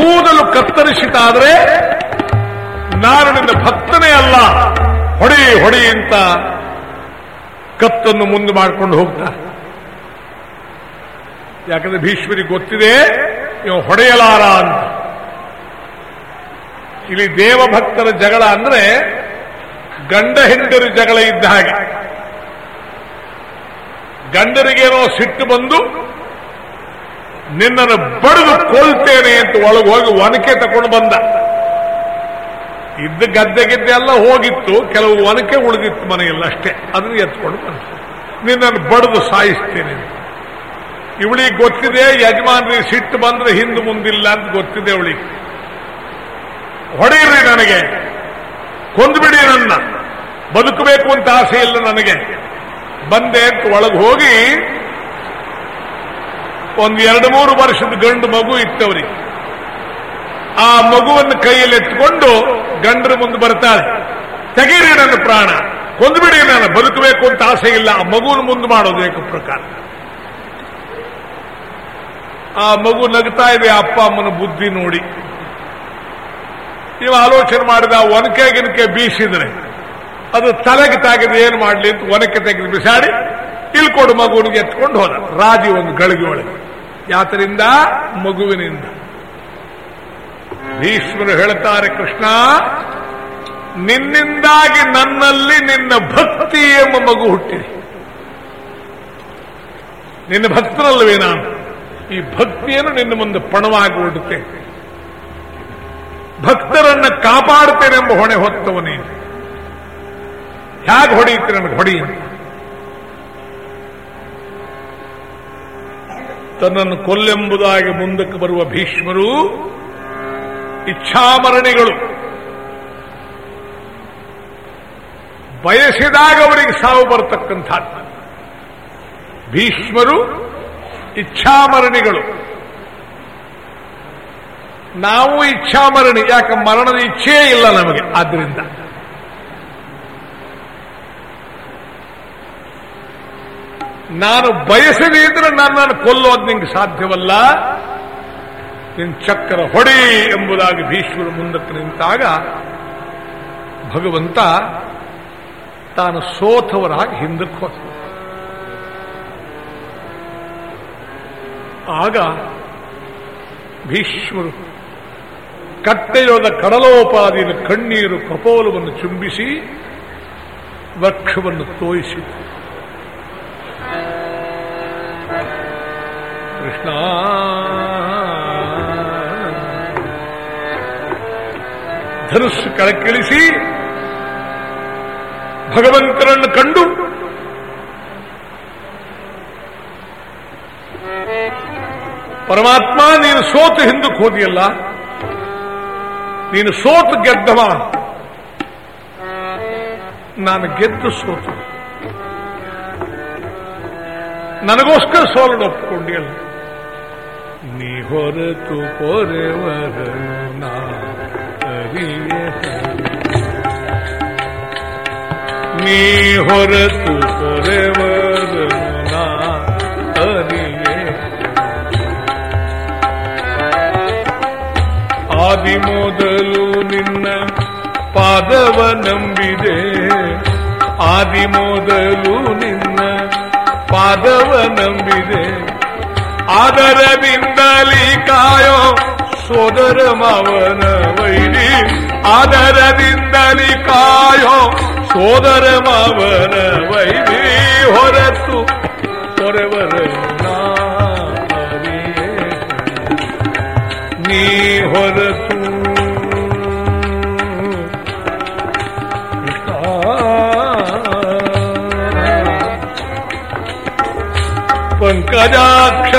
ಕೂದಲು ಕತ್ತರಿಸಿತಾದ್ರೆ ನಾನು ನಿನ್ನ ಭಕ್ತನೇ ಅಲ್ಲ. ಹೊಡಿ ಹೊಡಿ ಅಂತ ಕತ್ತನ್ನು ಮುಂದೆ ಮಾಡ್ಕೊಂಡು ಹೋಗ್ತಾ ಯಾಕಂದ್ರೆ ಭೀಷ್ಮರಿಗೆ ಗೊತ್ತಿದೆ, ಇವ ಹೊಡೆಯಲಾರ ಅಂತ. ಇಲ್ಲಿ ದೇವಭಕ್ತರ ಜಗಳ ಅಂದ್ರೆ ಗಂಡ ಹೆಂಡರು ಜಗಳ ಇದ್ದ ಹಾಗೆ. ಗಂಡರಿಗೇನೋ ಸಿಟ್ಟು ಬಂದು ನಿನ್ನನ್ನು ಬಡಿದು ಕೊಲ್ತೇನೆ ಅಂತ ಒಳಗೆ ಹೋಗಿ ಒನಕೆ ತಕೊಂಡು ಬಂದ. ಇದ್ದ ಗದ್ದೆ ಗಿದ್ದೆ ಎಲ್ಲ ಹೋಗಿತ್ತು, ಕೆಲವು ಒನಕೆ ಉಳಿದಿತ್ತು ಮನೆಯಲ್ಲಿ ಅಷ್ಟೇ. ಅದನ್ನು ಎತ್ಕೊಂಡು ಬಂದ. ನಿನ್ನನ್ನು ಬಡಿದು ಸಾಯಿಸ್ತೇನೆ. ಇವಳಿಗೆ ಗೊತ್ತಿದೆ ಯಜಮಾನ್ರಿಗೆ ಸಿಟ್ಟು ಬಂದ್ರೆ ಹಿಂದೆ ಮುಂದಿಲ್ಲ ಅಂತ ಗೊತ್ತಿದೆ ಅವಳಿಗೆ. ಹೊಡೆಯಿರಿ ನನಗೆ. ಕೊಂದುಬಿಡಿ ನನ್ನ. ಬದುಕಬೇಕು ಅಂತ ಆಸೆ ಇಲ್ಲ ನನಗೆ. ಬಂದೆ ಅಂತ ಒಳಗೆ ಹೋಗಿ ಒಂದು ಎರಡು ಮೂರು ವರ್ಷದ ಗಂಡು ಮಗು ಇತ್ತವರಿಗೆ. ಆ ಮಗುವನ್ನು ಕೈಯಲ್ಲಿ ಎತ್ಕೊಂಡು ಗಂಡರ ಮುಂದೆ ಬರ್ತಾಳೆ ತೆಗೀರಿ ನನ್ನ ಪ್ರಾಣ, ಕೊಂದುಬಿಡಿ ನಾನು ಬದುಕಬೇಕು ಅಂತ ಆಸೆ ಇಲ್ಲ. ಆ ಮಗುವನ್ನು ಮುಂದೆ ಮಾಡೋದು ಏಕ ಪ್ರಕಾರ. ಆ ಮಗು ನಗ್ತಾ ಇದೆ ಅಪ್ಪ ಅಮ್ಮನ ಬುದ್ಧಿ ನೋಡಿ. ನೀವು ಆಲೋಚನೆ ಮಾಡಿದ, ಒನಕೆ ಗಿನಕೆ ಬೀಸಿದ್ರೆ ಅದು ತಲೆಗೆ ತಾಗಿದ್ರೆ ಏನು ಮಾಡಲಿ ಅಂತ ಒನಕೆ ತೆಗೆದು ಬಿಸಾಡಿ ಇಲ್ಕೊಡು ಮಗುವಿಗೆ ಎತ್ಕೊಂಡು ಹೋದ. ರಾಜಿ ಒಂದು ಗಳಿಗೆ ಒಳಗೆ ಯಾತರಿಂದ? ಮಗುವಿನಿಂದ. ಭೀಷ್ಮರು ಹೇಳ್ತಾರೆ, ಕೃಷ್ಣ, ನಿನ್ನಿಂದಾಗಿ ನನ್ನಲ್ಲಿ ನಿನ್ನ ಭಕ್ತಿ ಎಂಬ ಮಗು ಹುಟ್ಟಿದೆ. ನಿನ್ನ ಭಕ್ತನಲ್ಲವೇ ನಾನು? ಈ ಭಕ್ತಿಯನ್ನು ನಿನ್ನ ಮುಂದೆ ಪಣವಾಗಿ ಹೊರಡುತ್ತೆ ಭಕ್ತರನ್ನ ಕಾಪಾಡುತ್ತೇನೆಂಬ ಹೊಣೆ ಹೊತ್ತವನೇ ಹೇಗೆ ಹೊಡೆಯುತ್ತೆ ನನಗೆ ಹೊಡಿ ತನ್ನನ್ನು ಕೊಲ್ಲೆಂಬುದಾಗಿ ಮುಂದಕ್ಕೆ ಬರುವ ಭೀಷ್ಮರು ಇಚ್ಛಾಮರಣಿಗಳು. ಬಯಸಿದಾಗ ಅವರಿಗೆ ಸಾವು ಬರತಕ್ಕಂಥ ಭೀಷ್ಮರು ಇಚ್ಛಾಮರಣಿಗಳು. ನಾವು ಇಚ್ಛಾಮರಣಿ, ಯಾಕೆ ಮರಣದ ಇಚ್ಛೆಯೇ ಇಲ್ಲ ನಮಗೆ. ಆದ್ರಿಂದ ನಾನು ಬಯಸದೇ ಇದ್ರೆ ನನ್ನನ್ನು ಕೊಲ್ಲೋದು ನಿಂಗೆ ಸಾಧ್ಯವಲ್ಲ? ನಿನ್ ಚಕ್ರ ಹೊಡಿ ಎಂಬುದಾಗಿ ಭೀಷ್ಮರು ಮುಂದಕ್ಕೆ ನಿಂತಾಗ ಭಗವಂತ ತಾನು ಸೋತವರಾಗಿ ಹಿಂದಕ್ಕೆ ಹೋದ. ಆಗ ಭೀಷ್ಮರು ಕಟ್ಟೆಯೋದ ಕಡಲೋಪಾದಿನ ಕಣ್ಣೀರು ಕಪೋಲವನ್ನು ಚುಂಬಿಸಿ ವೃಕ್ಷವನ್ನು ತೋಯಿಸಿತು ಕೃಷ್ಣ. ಧನುಸ್ಸು ಕಳಕ್ಕಿಳಿಸಿ ಭಗವಂತನನ್ನು ಕಂಡು ಪರಮಾತ್ಮ, ನೀನು ಸೋತು ಹಿಂದಕ್ಕೆ ಹೋದಿಯಲ್ಲ ನೀನು ಸೋತು ಗೆದ್ದವ. ನಾನು ಗೆದ್ದು ಸೋತು. ನನಗೋಸ್ಕರ ಸೋಲನ್ನು ಒಪ್ಪಿಕೊಂಡಿಯಲ್ಲ ನೀ ಹೊರತು ಪೊರೆವರ ನಾ ಹೊರತು ಪೊರೆವರ ಆದಿ ಮೊದಲು ನಿನ್ನ ಪಾದವ ನಂಬಿದೆ. ಆದಿ ಮೊದಲು ನಿನ್ನ ಪಾದವ ನಂಬಿದೆ. ಆದರದಿಂದಲೇ ಕಾಯೋ ಸೋದರ ಮಾವನ ವೈರಿ. ಆದರದಿಂದಲೇ ಕಾಯೋ ಸೋದರ ಮಾವನ ವೈರಿ. ಹೊರತು ಹೊರವರ ನೀ ಹೊರತು ಪಂಕಜಾಕ್ಷ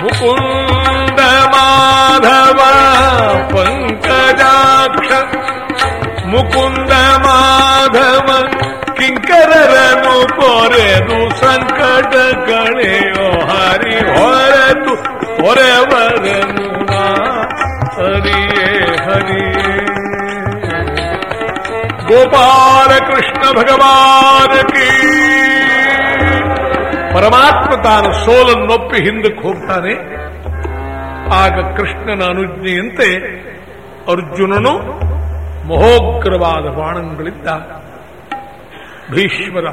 ಮುಕುಂದ ಮಾಧವ ಪಂಕಜಾಕ್ಷ ಮುಕುಂದ ಮಾಧವ ಕಿಂಕರರನು ಕೊರೆದು ಸಂಕಟ ಕಳೆಯೋ ಹರಿ ಹೊರತು ಹೊರವರನು ನಾ ಹರಿಯೇ ಹರಿಯೇ ಗೋಪಾಲ ಕೃಷ್ಣ ಭಗವಾನ ಕೀ ಪರಮಾತ್ಮ ತಾನು ಸೋಲನ್ನೊಪ್ಪಿ ಹಿಂದಕ್ಕೆ ಹೋಗ್ತಾನೆ. ಆಗ ಕೃಷ್ಣನ ಅನುಜ್ಞೆಯಂತೆ ಅರ್ಜುನನು ಮಹೋಗ್ರವಾದ ಬಾಣಗಳಿದ್ದ. ಭೀಷ್ಮರ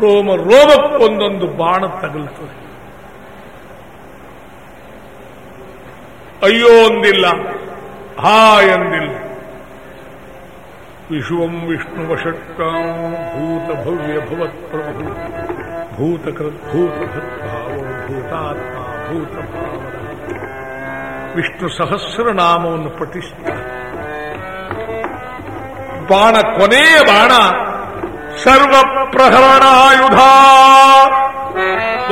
ರೋಮ ರೋಮಕ್ಕೊಂದೊಂದು ಬಾಣ ತಗಲ್ತದೆ ಅಯ್ಯೋ ಒಂದಿಲ್ಲ ಹಾ ಎಂದಿಲ್ಲ ವಿಶ್ವಂ ವಿಷ್ಣುವಷಟ್ಕಾಂ ಭೂತ ಭವ್ಯ ಭವತ್ ಪ್ರಭು ವಿಷ್ಣು ಸಹಸ್ರನಾಮವನ್ನು ಪಠಿಸ್ತಾರೆ ಬಾಣ ಕೊನೆಯ ಬಾಣ ಸರ್ವ ಪ್ರಹರಣಾಯುಧ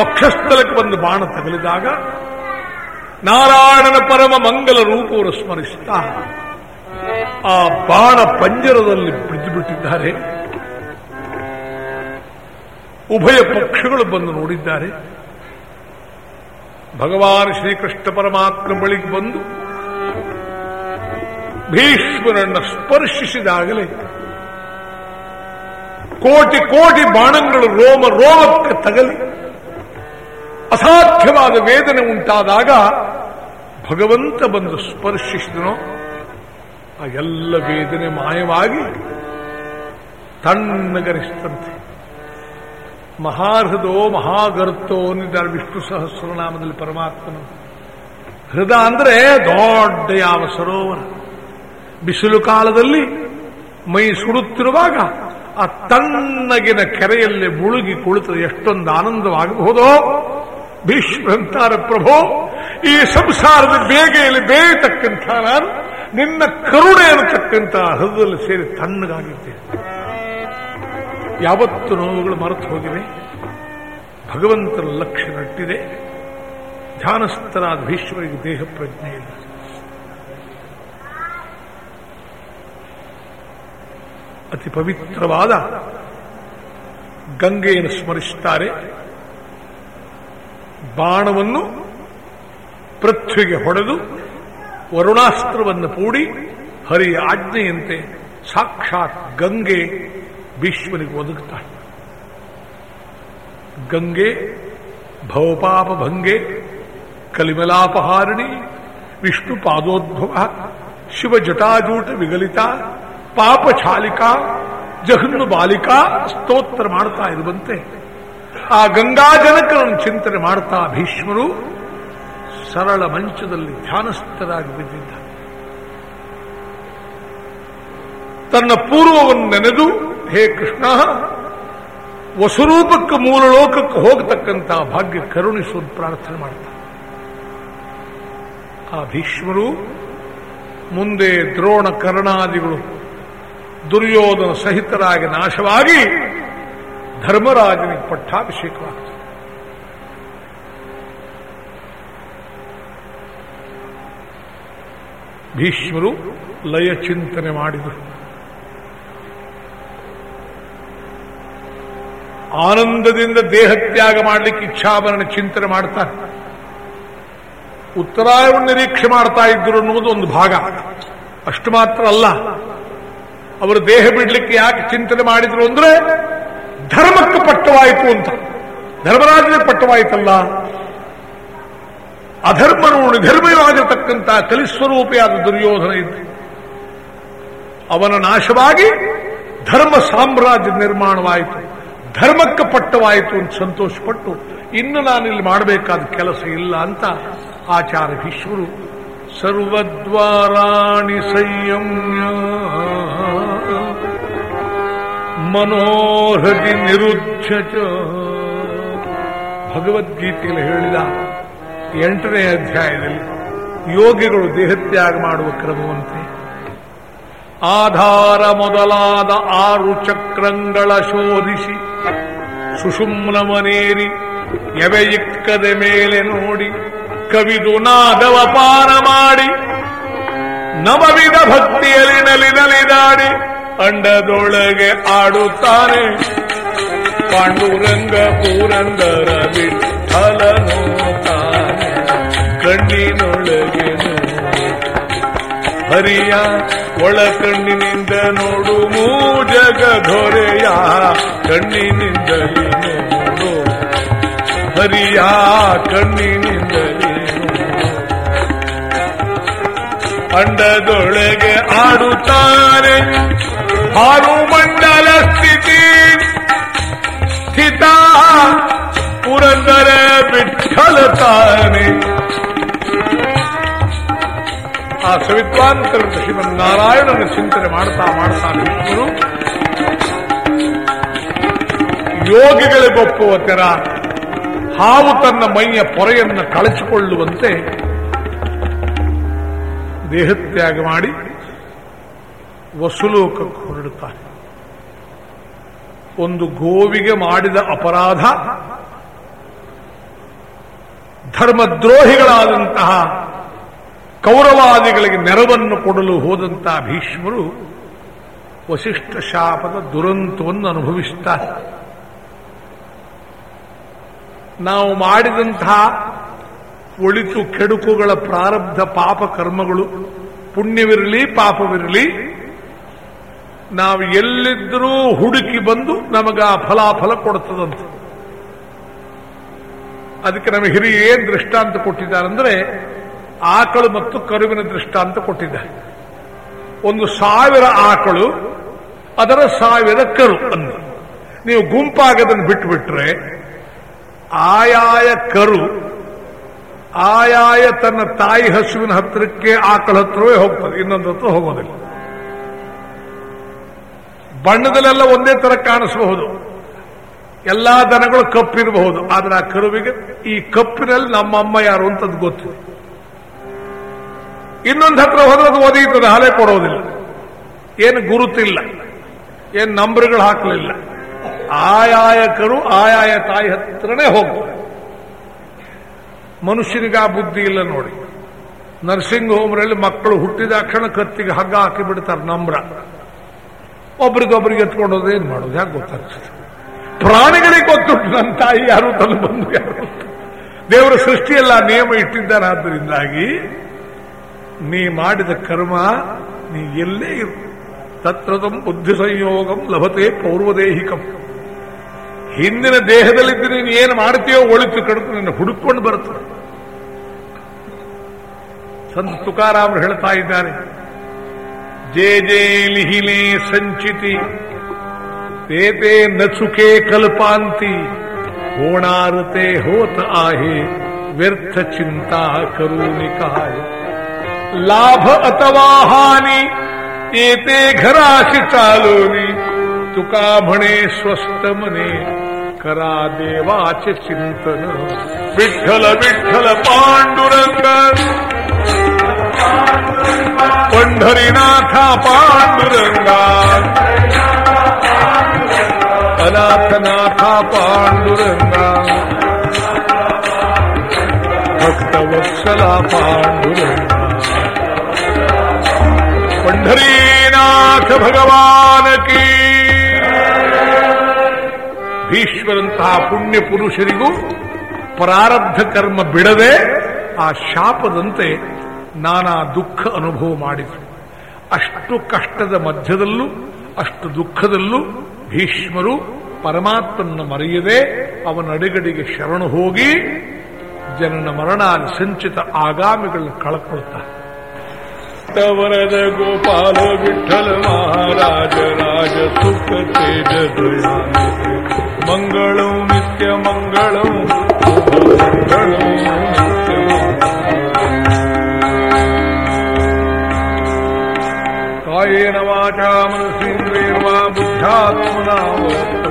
ವಕ್ಷಸ್ಥಲಕ್ಕೆ ಬಂದು ಬಾಣ ತಗಲಿದಾಗ, ನಾರಾಯಣನ ಪರಮ ಮಂಗಲ ರೂಪವನ್ನು ಸ್ಮರಿಸುತ್ತಾ ಆ ಬಾಣ ಪಂಜರದಲ್ಲಿ ಬಿದ್ದು ಬಿಟ್ಟಿದ್ದಾರೆ ಉಭಯ ಪಕ್ಷಗಳು ಬಂದು ನೋಡಿದ್ದಾರೆ. ಭಗವಾನ್ ಶ್ರೀಕೃಷ್ಣ ಪರಮಾತ್ಮ ಬಳಿಗೆ ಬಂದು ಭೀಷ್ಮರನ್ನ ಸ್ಪರ್ಶಿಸಿದಾಗಲೇ ಕೋಟಿ ಕೋಟಿ ಬಾಣಗಳು ರೋಮ ರೋಮಕ್ಕೆ ತಗಲಿ ಅಸಾಧ್ಯವಾದ ವೇದನೆ ಉಂಟಾದಾಗ ಭಗವಂತ ಬಂದು ಸ್ಪರ್ಶಿಸಿದನೋ. ಆ ಎಲ್ಲ ವೇದನೆ ಮಾಯವಾಗಿ ತಣ್ಣಗರಿಸ್ತಂತೆ ಮಹಾಹೃದೋ ಮಹಾಗರ್ತೋ ಅಂದಿದ್ದಾರೆ ವಿಷ್ಣು ಸಹಸ್ರನಾಮದಲ್ಲಿ ಪರಮಾತ್ಮನು. ಹೃದ ಅಂದರೆ ದೊಡ್ಡ ಯಾವ ಸರೋವರ. ಬಿಸಿಲು ಕಾಲದಲ್ಲಿ ಮೈ ಸುಡುತ್ತಿರುವಾಗ ಆ ತಣ್ಣಗಿನ ಕೆರೆಯಲ್ಲಿ ಮುಳುಗಿ ಕುಳಿತು ಎಷ್ಟೊಂದು ಆನಂದವಾಗಬಹುದೋ. ಭೀಷ್ಮಂತಾರ ಪ್ರಭೋ, ಈ ಸಂಸಾರದ ಬೇಗೆಯಲ್ಲಿ ಬೇಯತಕ್ಕಂಥ ನಾನು ನಿನ್ನ ಕರುಣೆ ಅನ್ನತಕ್ಕಂಥ ಹೃದಯದಲ್ಲಿ ಸೇರಿ ತಣ್ಣಗಾಗಿದ್ದೇನೆ. ಯಾವತ್ತು ನೋವುಗಳು ಮರೆತು ಹೋಗಿವೆ? ಭಗವಂತನ ಲಕ್ಷ್ಯ ನಟ್ಟಿದೆ ಧ್ಯಾನಸ್ಥರಾದ ಭೀಶ್ವರಿಗೆ ದೇಹ ಪ್ರಜ್ಞೆ ಇಲ್ಲ. ಅತಿ ಪವಿತ್ರವಾದ ಗಂಗೆಯನ್ನು ಸ್ಮರಿಸುತ್ತಾರೆ ಬಾಣವನ್ನು ಪೃಥ್ವಿಗೆ ಹೊಡೆದು ವರುಣಾಸ್ತ್ರವನ್ನು ಪೂಡಿ ಹರಿಯ ಆಜ್ಞೆಯಂತೆ ಸಾಕ್ಷಾತ್ ಗಂಗೆ ಭೀಷ್ಮನಿಗೆ ಒದಗುತ್ತಾಳೆ ಗಂಗೆ, ಭವಪಾಪ ಭಂಗೆ, ಕಲಿಮಲಾಪಹಾರಣಿ, ವಿಷ್ಣು ಪಾದೋದ್ಭವ, ಶಿವ ಜಟಾಜೂಟ ವಿಗಲಿತ, ಪಾಪ ಚಾಲಿಕಾ ಜಹನ್ನು ಬಾಲಿಕಾ ಸ್ತೋತ್ರ ಮಾಡ್ತಾ ಇರುವಂತೆ. ಆ ಗಂಗಾಜನಕರನ್ನು ಚಿಂತನೆ ಮಾಡ್ತಾ ಭೀಷ್ಮರು ಸರಳ ಮಂಚದಲ್ಲಿ ಧ್ಯಾನಸ್ಥರಾಗಿ ಬಿದ್ದಿದ್ದ. ತನ್ನ ಪೂರ್ವವನ್ನು ನೆನೆದು ಹೇ ಕೃಷ್ಣ, ವಸುರೂಪಕ್ಕೆ ಮೂಲ ಲೋಕಕ್ಕೆ ಹೋಗತಕ್ಕಂಥ ಭಾಗ್ಯ ಕರುಣಿಸುವುದು ಪ್ರಾರ್ಥನೆ ಮಾಡ್ತಾರೆ. ಆ ಭೀಷ್ಮರು ಮುಂದೆ ದ್ರೋಣ ಕರ್ಣಾದಿಗಳು ದುರ್ಯೋಧನ ಸಹಿತರಾಗಿ ನಾಶವಾಗಿ ಧರ್ಮರಾಜನಿಗೆ ಪಟ್ಟಾಭಿಷೇಕವಾಗ್ತದೆ. ಭೀಷ್ಮರು ಲಯ ಚಿಂತನೆ ಮಾಡಿದರು. ಆನಂದದಿಂದ ದೇಹತ್ಯಾಗ ಮಾಡಲಿಕ್ಕೆ ಇಚ್ಛಾಭರಣ ಚಿಂತನೆ ಮಾಡ್ತಾರೆ. ಉತ್ತರಾಯವನ್ನು ನಿರೀಕ್ಷೆ ಮಾಡ್ತಾ ಇದ್ರು ಅನ್ನುವುದು ಒಂದು ಭಾಗ. ಅಷ್ಟು ಮಾತ್ರ ಅಲ್ಲ. ಅವರು ದೇಹ ಬಿಡ್ಲಿಕ್ಕೆ ಯಾಕೆ ಚಿಂತನೆ ಮಾಡಿದ್ರು ಅಂದ್ರೆ ಧರ್ಮಕ್ಕೆ ಪಟ್ಟವಾಯಿತು ಅಂತ. ಧರ್ಮರಾಜನೇ ಪಟ್ಟವಾಯಿತಲ್ಲ. ಅಧರ್ಮನು ನಿಧರ್ಮವಾಗಿರತಕ್ಕಂಥ ಕಲಿಸ್ವರೂಪಿಯಾದ ದುರ್ಯೋಧನ ಇದ್ದು. ಅವನ ನಾಶವಾಗಿ ಧರ್ಮ ಸಾಮ್ರಾಜ್ಯ ನಿರ್ಮಾಣವಾಯಿತು. ಧರ್ಮಕ್ಕೆ ಪಟ್ಟವಾಯಿತು ಅಂತ ಸಂತೋಷಪಟ್ಟು, ಇನ್ನು ನಾನಿಲ್ಲಿ ಮಾಡಬೇಕಾದ ಕೆಲಸ ಇಲ್ಲ ಅಂತ ಆಚಾರ ಭೀಶ್ವರು ಸರ್ವದ್ವಾರಾಣಿ ಸಂಯಮ್ಯ ಮನೋಹೃದಿ ನಿರುದ್ಧ. ಭಗವದ್ಗೀತೆಯಲ್ಲಿ ಹೇಳಿದ ಎಂಟನೇ ಅಧ್ಯಾಯದಲ್ಲಿ ಯೋಗಿಗಳು ದೇಹತ್ಯಾಗ ಮಾಡುವ ಕ್ರಮವಂತೆ ಆಧಾರ ಮೊದಲಾದ ಆರು ಚಕ್ರಂಗಳ ಶೋಧಿಸಿ ಸುಷುಮ್ನವನೇರಿ ಎವೆಯಿಕ್ಕದ ಮೇಲೆ ನೋಡಿ ಕವಿದು ನಾದವ ಪಾನ ಮಾಡಿ ನವವಿಧ ಭಕ್ತಿಯಲ್ಲಿ ನಲಿನಲಿದಾಡಿ ಅಂಡದೊಳಗೆ ಆಡುತ್ತಾನೆ. ಪಾಂಡುರಂಗ ಪೂರಂದರ ವಿಠಲನು ತಾನೆ. ಕಣ್ಣಿನೊಳಗೆ ಹರಿಯ ಒಳ ಕಣ್ಣಿನಿಂದ ನೋಡು ಮೂಜಗ ದೊರೆಯ ಕಣ್ಣಿನಿಂದಲೇ ನೋಡು. ಹರಿಯ ಕಣ್ಣಿನಿಂದಲೇ ಅಂಡದೊಳಗೆ ಆಡುತ್ತಾರೆ ಹಾರು ಮಂಡಲ ಸ್ಥಿತಿ. ಸ್ಥಿತ ಪುರಂದರ ವಿಠಲ ತಾನೆ ಆ ಸವಿತ್ವಾಂತರ ಶ್ರೀಮನ್ನಾರಾಯಣನ ಚಿಂತನೆ ಮಾಡ್ತಾ ಮಾಡ್ತಾ ಭೀಷ್ಮರು ಯೋಗಿಗಳಿಗೊಪ್ಪುವ ತೆರ, ಹಾವು ತನ್ನ ಮೈಯ ಪೊರೆಯನ್ನು ಕಳಚಿಕೊಳ್ಳುವಂತೆ ದೇಹತ್ಯಾಗ ಮಾಡಿ ವಸುಲೋಕಕ್ಕೆ ಹೊರಡುತ್ತಾರೆ. ಒಂದು ಗೋವಿಗೆ ಮಾಡಿದ ಅಪರಾಧ, ಧರ್ಮದ್ರೋಹಿಗಳಾದಂತಹ ಕೌರವಾದಿಗಳಿಗೆ ನೆರವನ್ನು ಕೊಡಲು ಹೋದಂತಹ ಭೀಷ್ಮರು ವಶಿಷ್ಠ ಶಾಪದ ದುರಂತವನ್ನು ಅನುಭವಿಸುತ್ತಾರೆ ನಾವು ಮಾಡಿದಂತಹ ಒಳಿತು ಕೆಡುಕುಗಳ ಪ್ರಾರಬ್ಧ ಪಾಪ ಕರ್ಮಗಳು, ಪುಣ್ಯವಿರಲಿ, ಪಾಪವಿರಲಿ, ನಾವು ಎಲ್ಲಿದ್ದರೂ ಹುಡುಕಿ ಬಂದು ನಮಗ ಫಲಾಫಲ ಕೊಡುತ್ತದಂತ ಅದಕ್ಕೆ ನಮಗೆ ಹಿರಿಯ ಏನ್ ದೃಷ್ಟಾಂತ ಕೊಟ್ಟಿದ್ದಾರೆ ಅಂದ್ರೆ ಆಕಳು ಮತ್ತು ಕರುವಿನ ದೃಷ್ಟಾಂತ ಕೊಟ್ಟಿದ್ದಾರೆ ಒಂದು ಸಾವಿರ ಆಕಳು, ಅದರ ಸಾವಿರ ಕರು ಅಂದ. ನೀವು ಗುಂಪಾಗದನ್ನು ಬಿಟ್ಟುಬಿಟ್ರೆ ಆಯಾಯ ಕರು, ಆಯಾಯ ತನ್ನ ತಾಯಿ ಹಸುವಿನ ಹತ್ತಿರಕ್ಕೆ ಆಕಳ ಹತ್ರವೇ ಹೋಗ್ತದೆ, ಇನ್ನೊಂದು ಹತ್ರ ಹೋಗೋದಿಲ್ಲ. ಬಣ್ಣದಲ್ಲೆಲ್ಲ ಒಂದೇ ತರ ಕಾಣಿಸಬಹುದು. ಎಲ್ಲಾ ದನಗಳು ಕಪ್ಪಿರಬಹುದು, ಆದ್ರೆ ಆ ಕರುವಿಗೆ ಈ ಕಪ್ಪಿನಲ್ಲಿ ನಮ್ಮಮ್ಮ ಯಾರು ಅಂತದ್ದು ಗೊತ್ತು ಇನ್ನೊಂದು ಹತ್ರ ಹೋದ್ರೆ ಅದು ಒದಗಿತದೆ ಹಲೆ ಕೊಡೋದಿಲ್ಲ ಏನು ಗುರುತಿಲ್ಲ, ಏನು ನಂಬರ್ಗಳು ಹಾಕಲಿಲ್ಲ. ಆಯಾಯಕರು ಆಯಾಯ ತಾಯಿ ಹತ್ರನೇ ಹೋಗ್ತಾರೆ ಮನುಷ್ಯನಿಗೆ ಆ ಬುದ್ಧಿ ಇಲ್ಲ ನೋಡಿ. ನರ್ಸಿಂಗ್ ಹೋಮ್ನಲ್ಲಿ ಮಕ್ಕಳು ಹುಟ್ಟಿದ ಕ್ಷಣ ಕತ್ತಿಗೆ ಹಗ್ಗ ಹಾಕಿ ಬಿಡ್ತಾರೆ ನಂಬ್ರ ಒಬ್ರಿಗೊಬ್ರಿಗೆ ಎತ್ಕೊಂಡು ಏನು ಮಾಡೋದು, ಯಾಕೆ ಗೊತ್ತಾಗ್ತದೆ? ಪ್ರಾಣಿಗಳಿಗೆ ಗೊತ್ತುಂಟು ನನ್ನ ತಾಯಿ ಯಾರು ತನ್ನ ಬಂದು ಯಾರು. ದೇವರ ಸೃಷ್ಟಿಯೆಲ್ಲ ನಿಯಮ ಇಟ್ಟಿದ್ದಾರೆ ಆದ್ದರಿಂದಾಗಿ ನೀ ಮಾಡಿದ ಕರ್ಮ ನೀ ಎಲ್ಲೇ ಇರು. ತತ್ರದಂ ಬುದ್ಧಿ ಸಂಯೋಗಂ ಲಭತೆ ಪೌರ್ವದೇಹಿಕಂ. ಹಿಂದಿನ ದೇಹದಲ್ಲಿದ್ದು ನೀನು ಏನು ಮಾಡ್ತೀಯೋ ಒಳಿತು ಕಡಿತು ನಿನ್ನ ಹುಡುಕೊಂಡು ಬರುತ್ತದೆ ಸಂತ ತುಕಾರಾಮರು ಹೇಳ್ತಾ ಇದ್ದಾರೆ, ಜೇ ಜೇ ಲಿಹಿಲೆ ಸಂಚಿತಿ ತೇತೆ ನಚುಕೆ ಕಲ್ಪಾಂತಿ ಹೋಣಾರತೆ ಹೋತ ಆಹೆ, ವ್ಯರ್ಥ ಚಿಂತಾ ಕರುಣಿಕಾಯ. लाभ अथवा हानी येते घराशी चालवणी तुका म्हणे स्वस्त मने करा देवाचे चिंतन. विठ्ठल विठ्ठल पांडुरंग. पंढरीनाथा पांडुरंगा. अनाथनाथा पांडुरंगा. भक्तवत्सला पांडुरंगा. ಶ್ರೀನಿವಾಸ ಭಗವಾನ ಕೀ. ಭೀಶ್ವರಂತಹ ಪುಣ್ಯ ಪುರುಷರಿಗೂ ಪ್ರಾರಬ್ಧ ಕರ್ಮ ಬಿಡದೆ ಆ ಶಾಪದಂತೆ ನಾನಾ ದುಃಖ ಅನುಭವ ಮಾಡಿದರು ಅಷ್ಟು ಕಷ್ಟದ ಮಧ್ಯದಲ್ಲೂ, ಅಷ್ಟು ದುಃಖದಲ್ಲೂ ಭೀಷ್ಮರು ಪರಮಾತ್ಮನ ಮರೆಯದೆ ಅವನ ಅಡಿಗಡಿಗೆ ಶರಣು ಹೋಗಿ ಜನನ ಮರಣ ಸಂಚಿತ ಆಗಾಮಿಗಳನ್ನು ಕಳಕೊಳ್ತಾರೆ. ವರದ ಗೋಪಾಲ ವಿಠಲ ಮಹಾರಾಜ, ರಾಜ ಸುಖ ತೇಜ. ಮಂಗಳಂ ನಿತ್ಯ ಮಂಗಳಂ ಕಾಯೇನ ವಾಚಾ ಮನಸ್ಸಿಂದ್ರೇರ್ವಾ ಬುದ್ಧಾತ್ಮನಾ ವಾ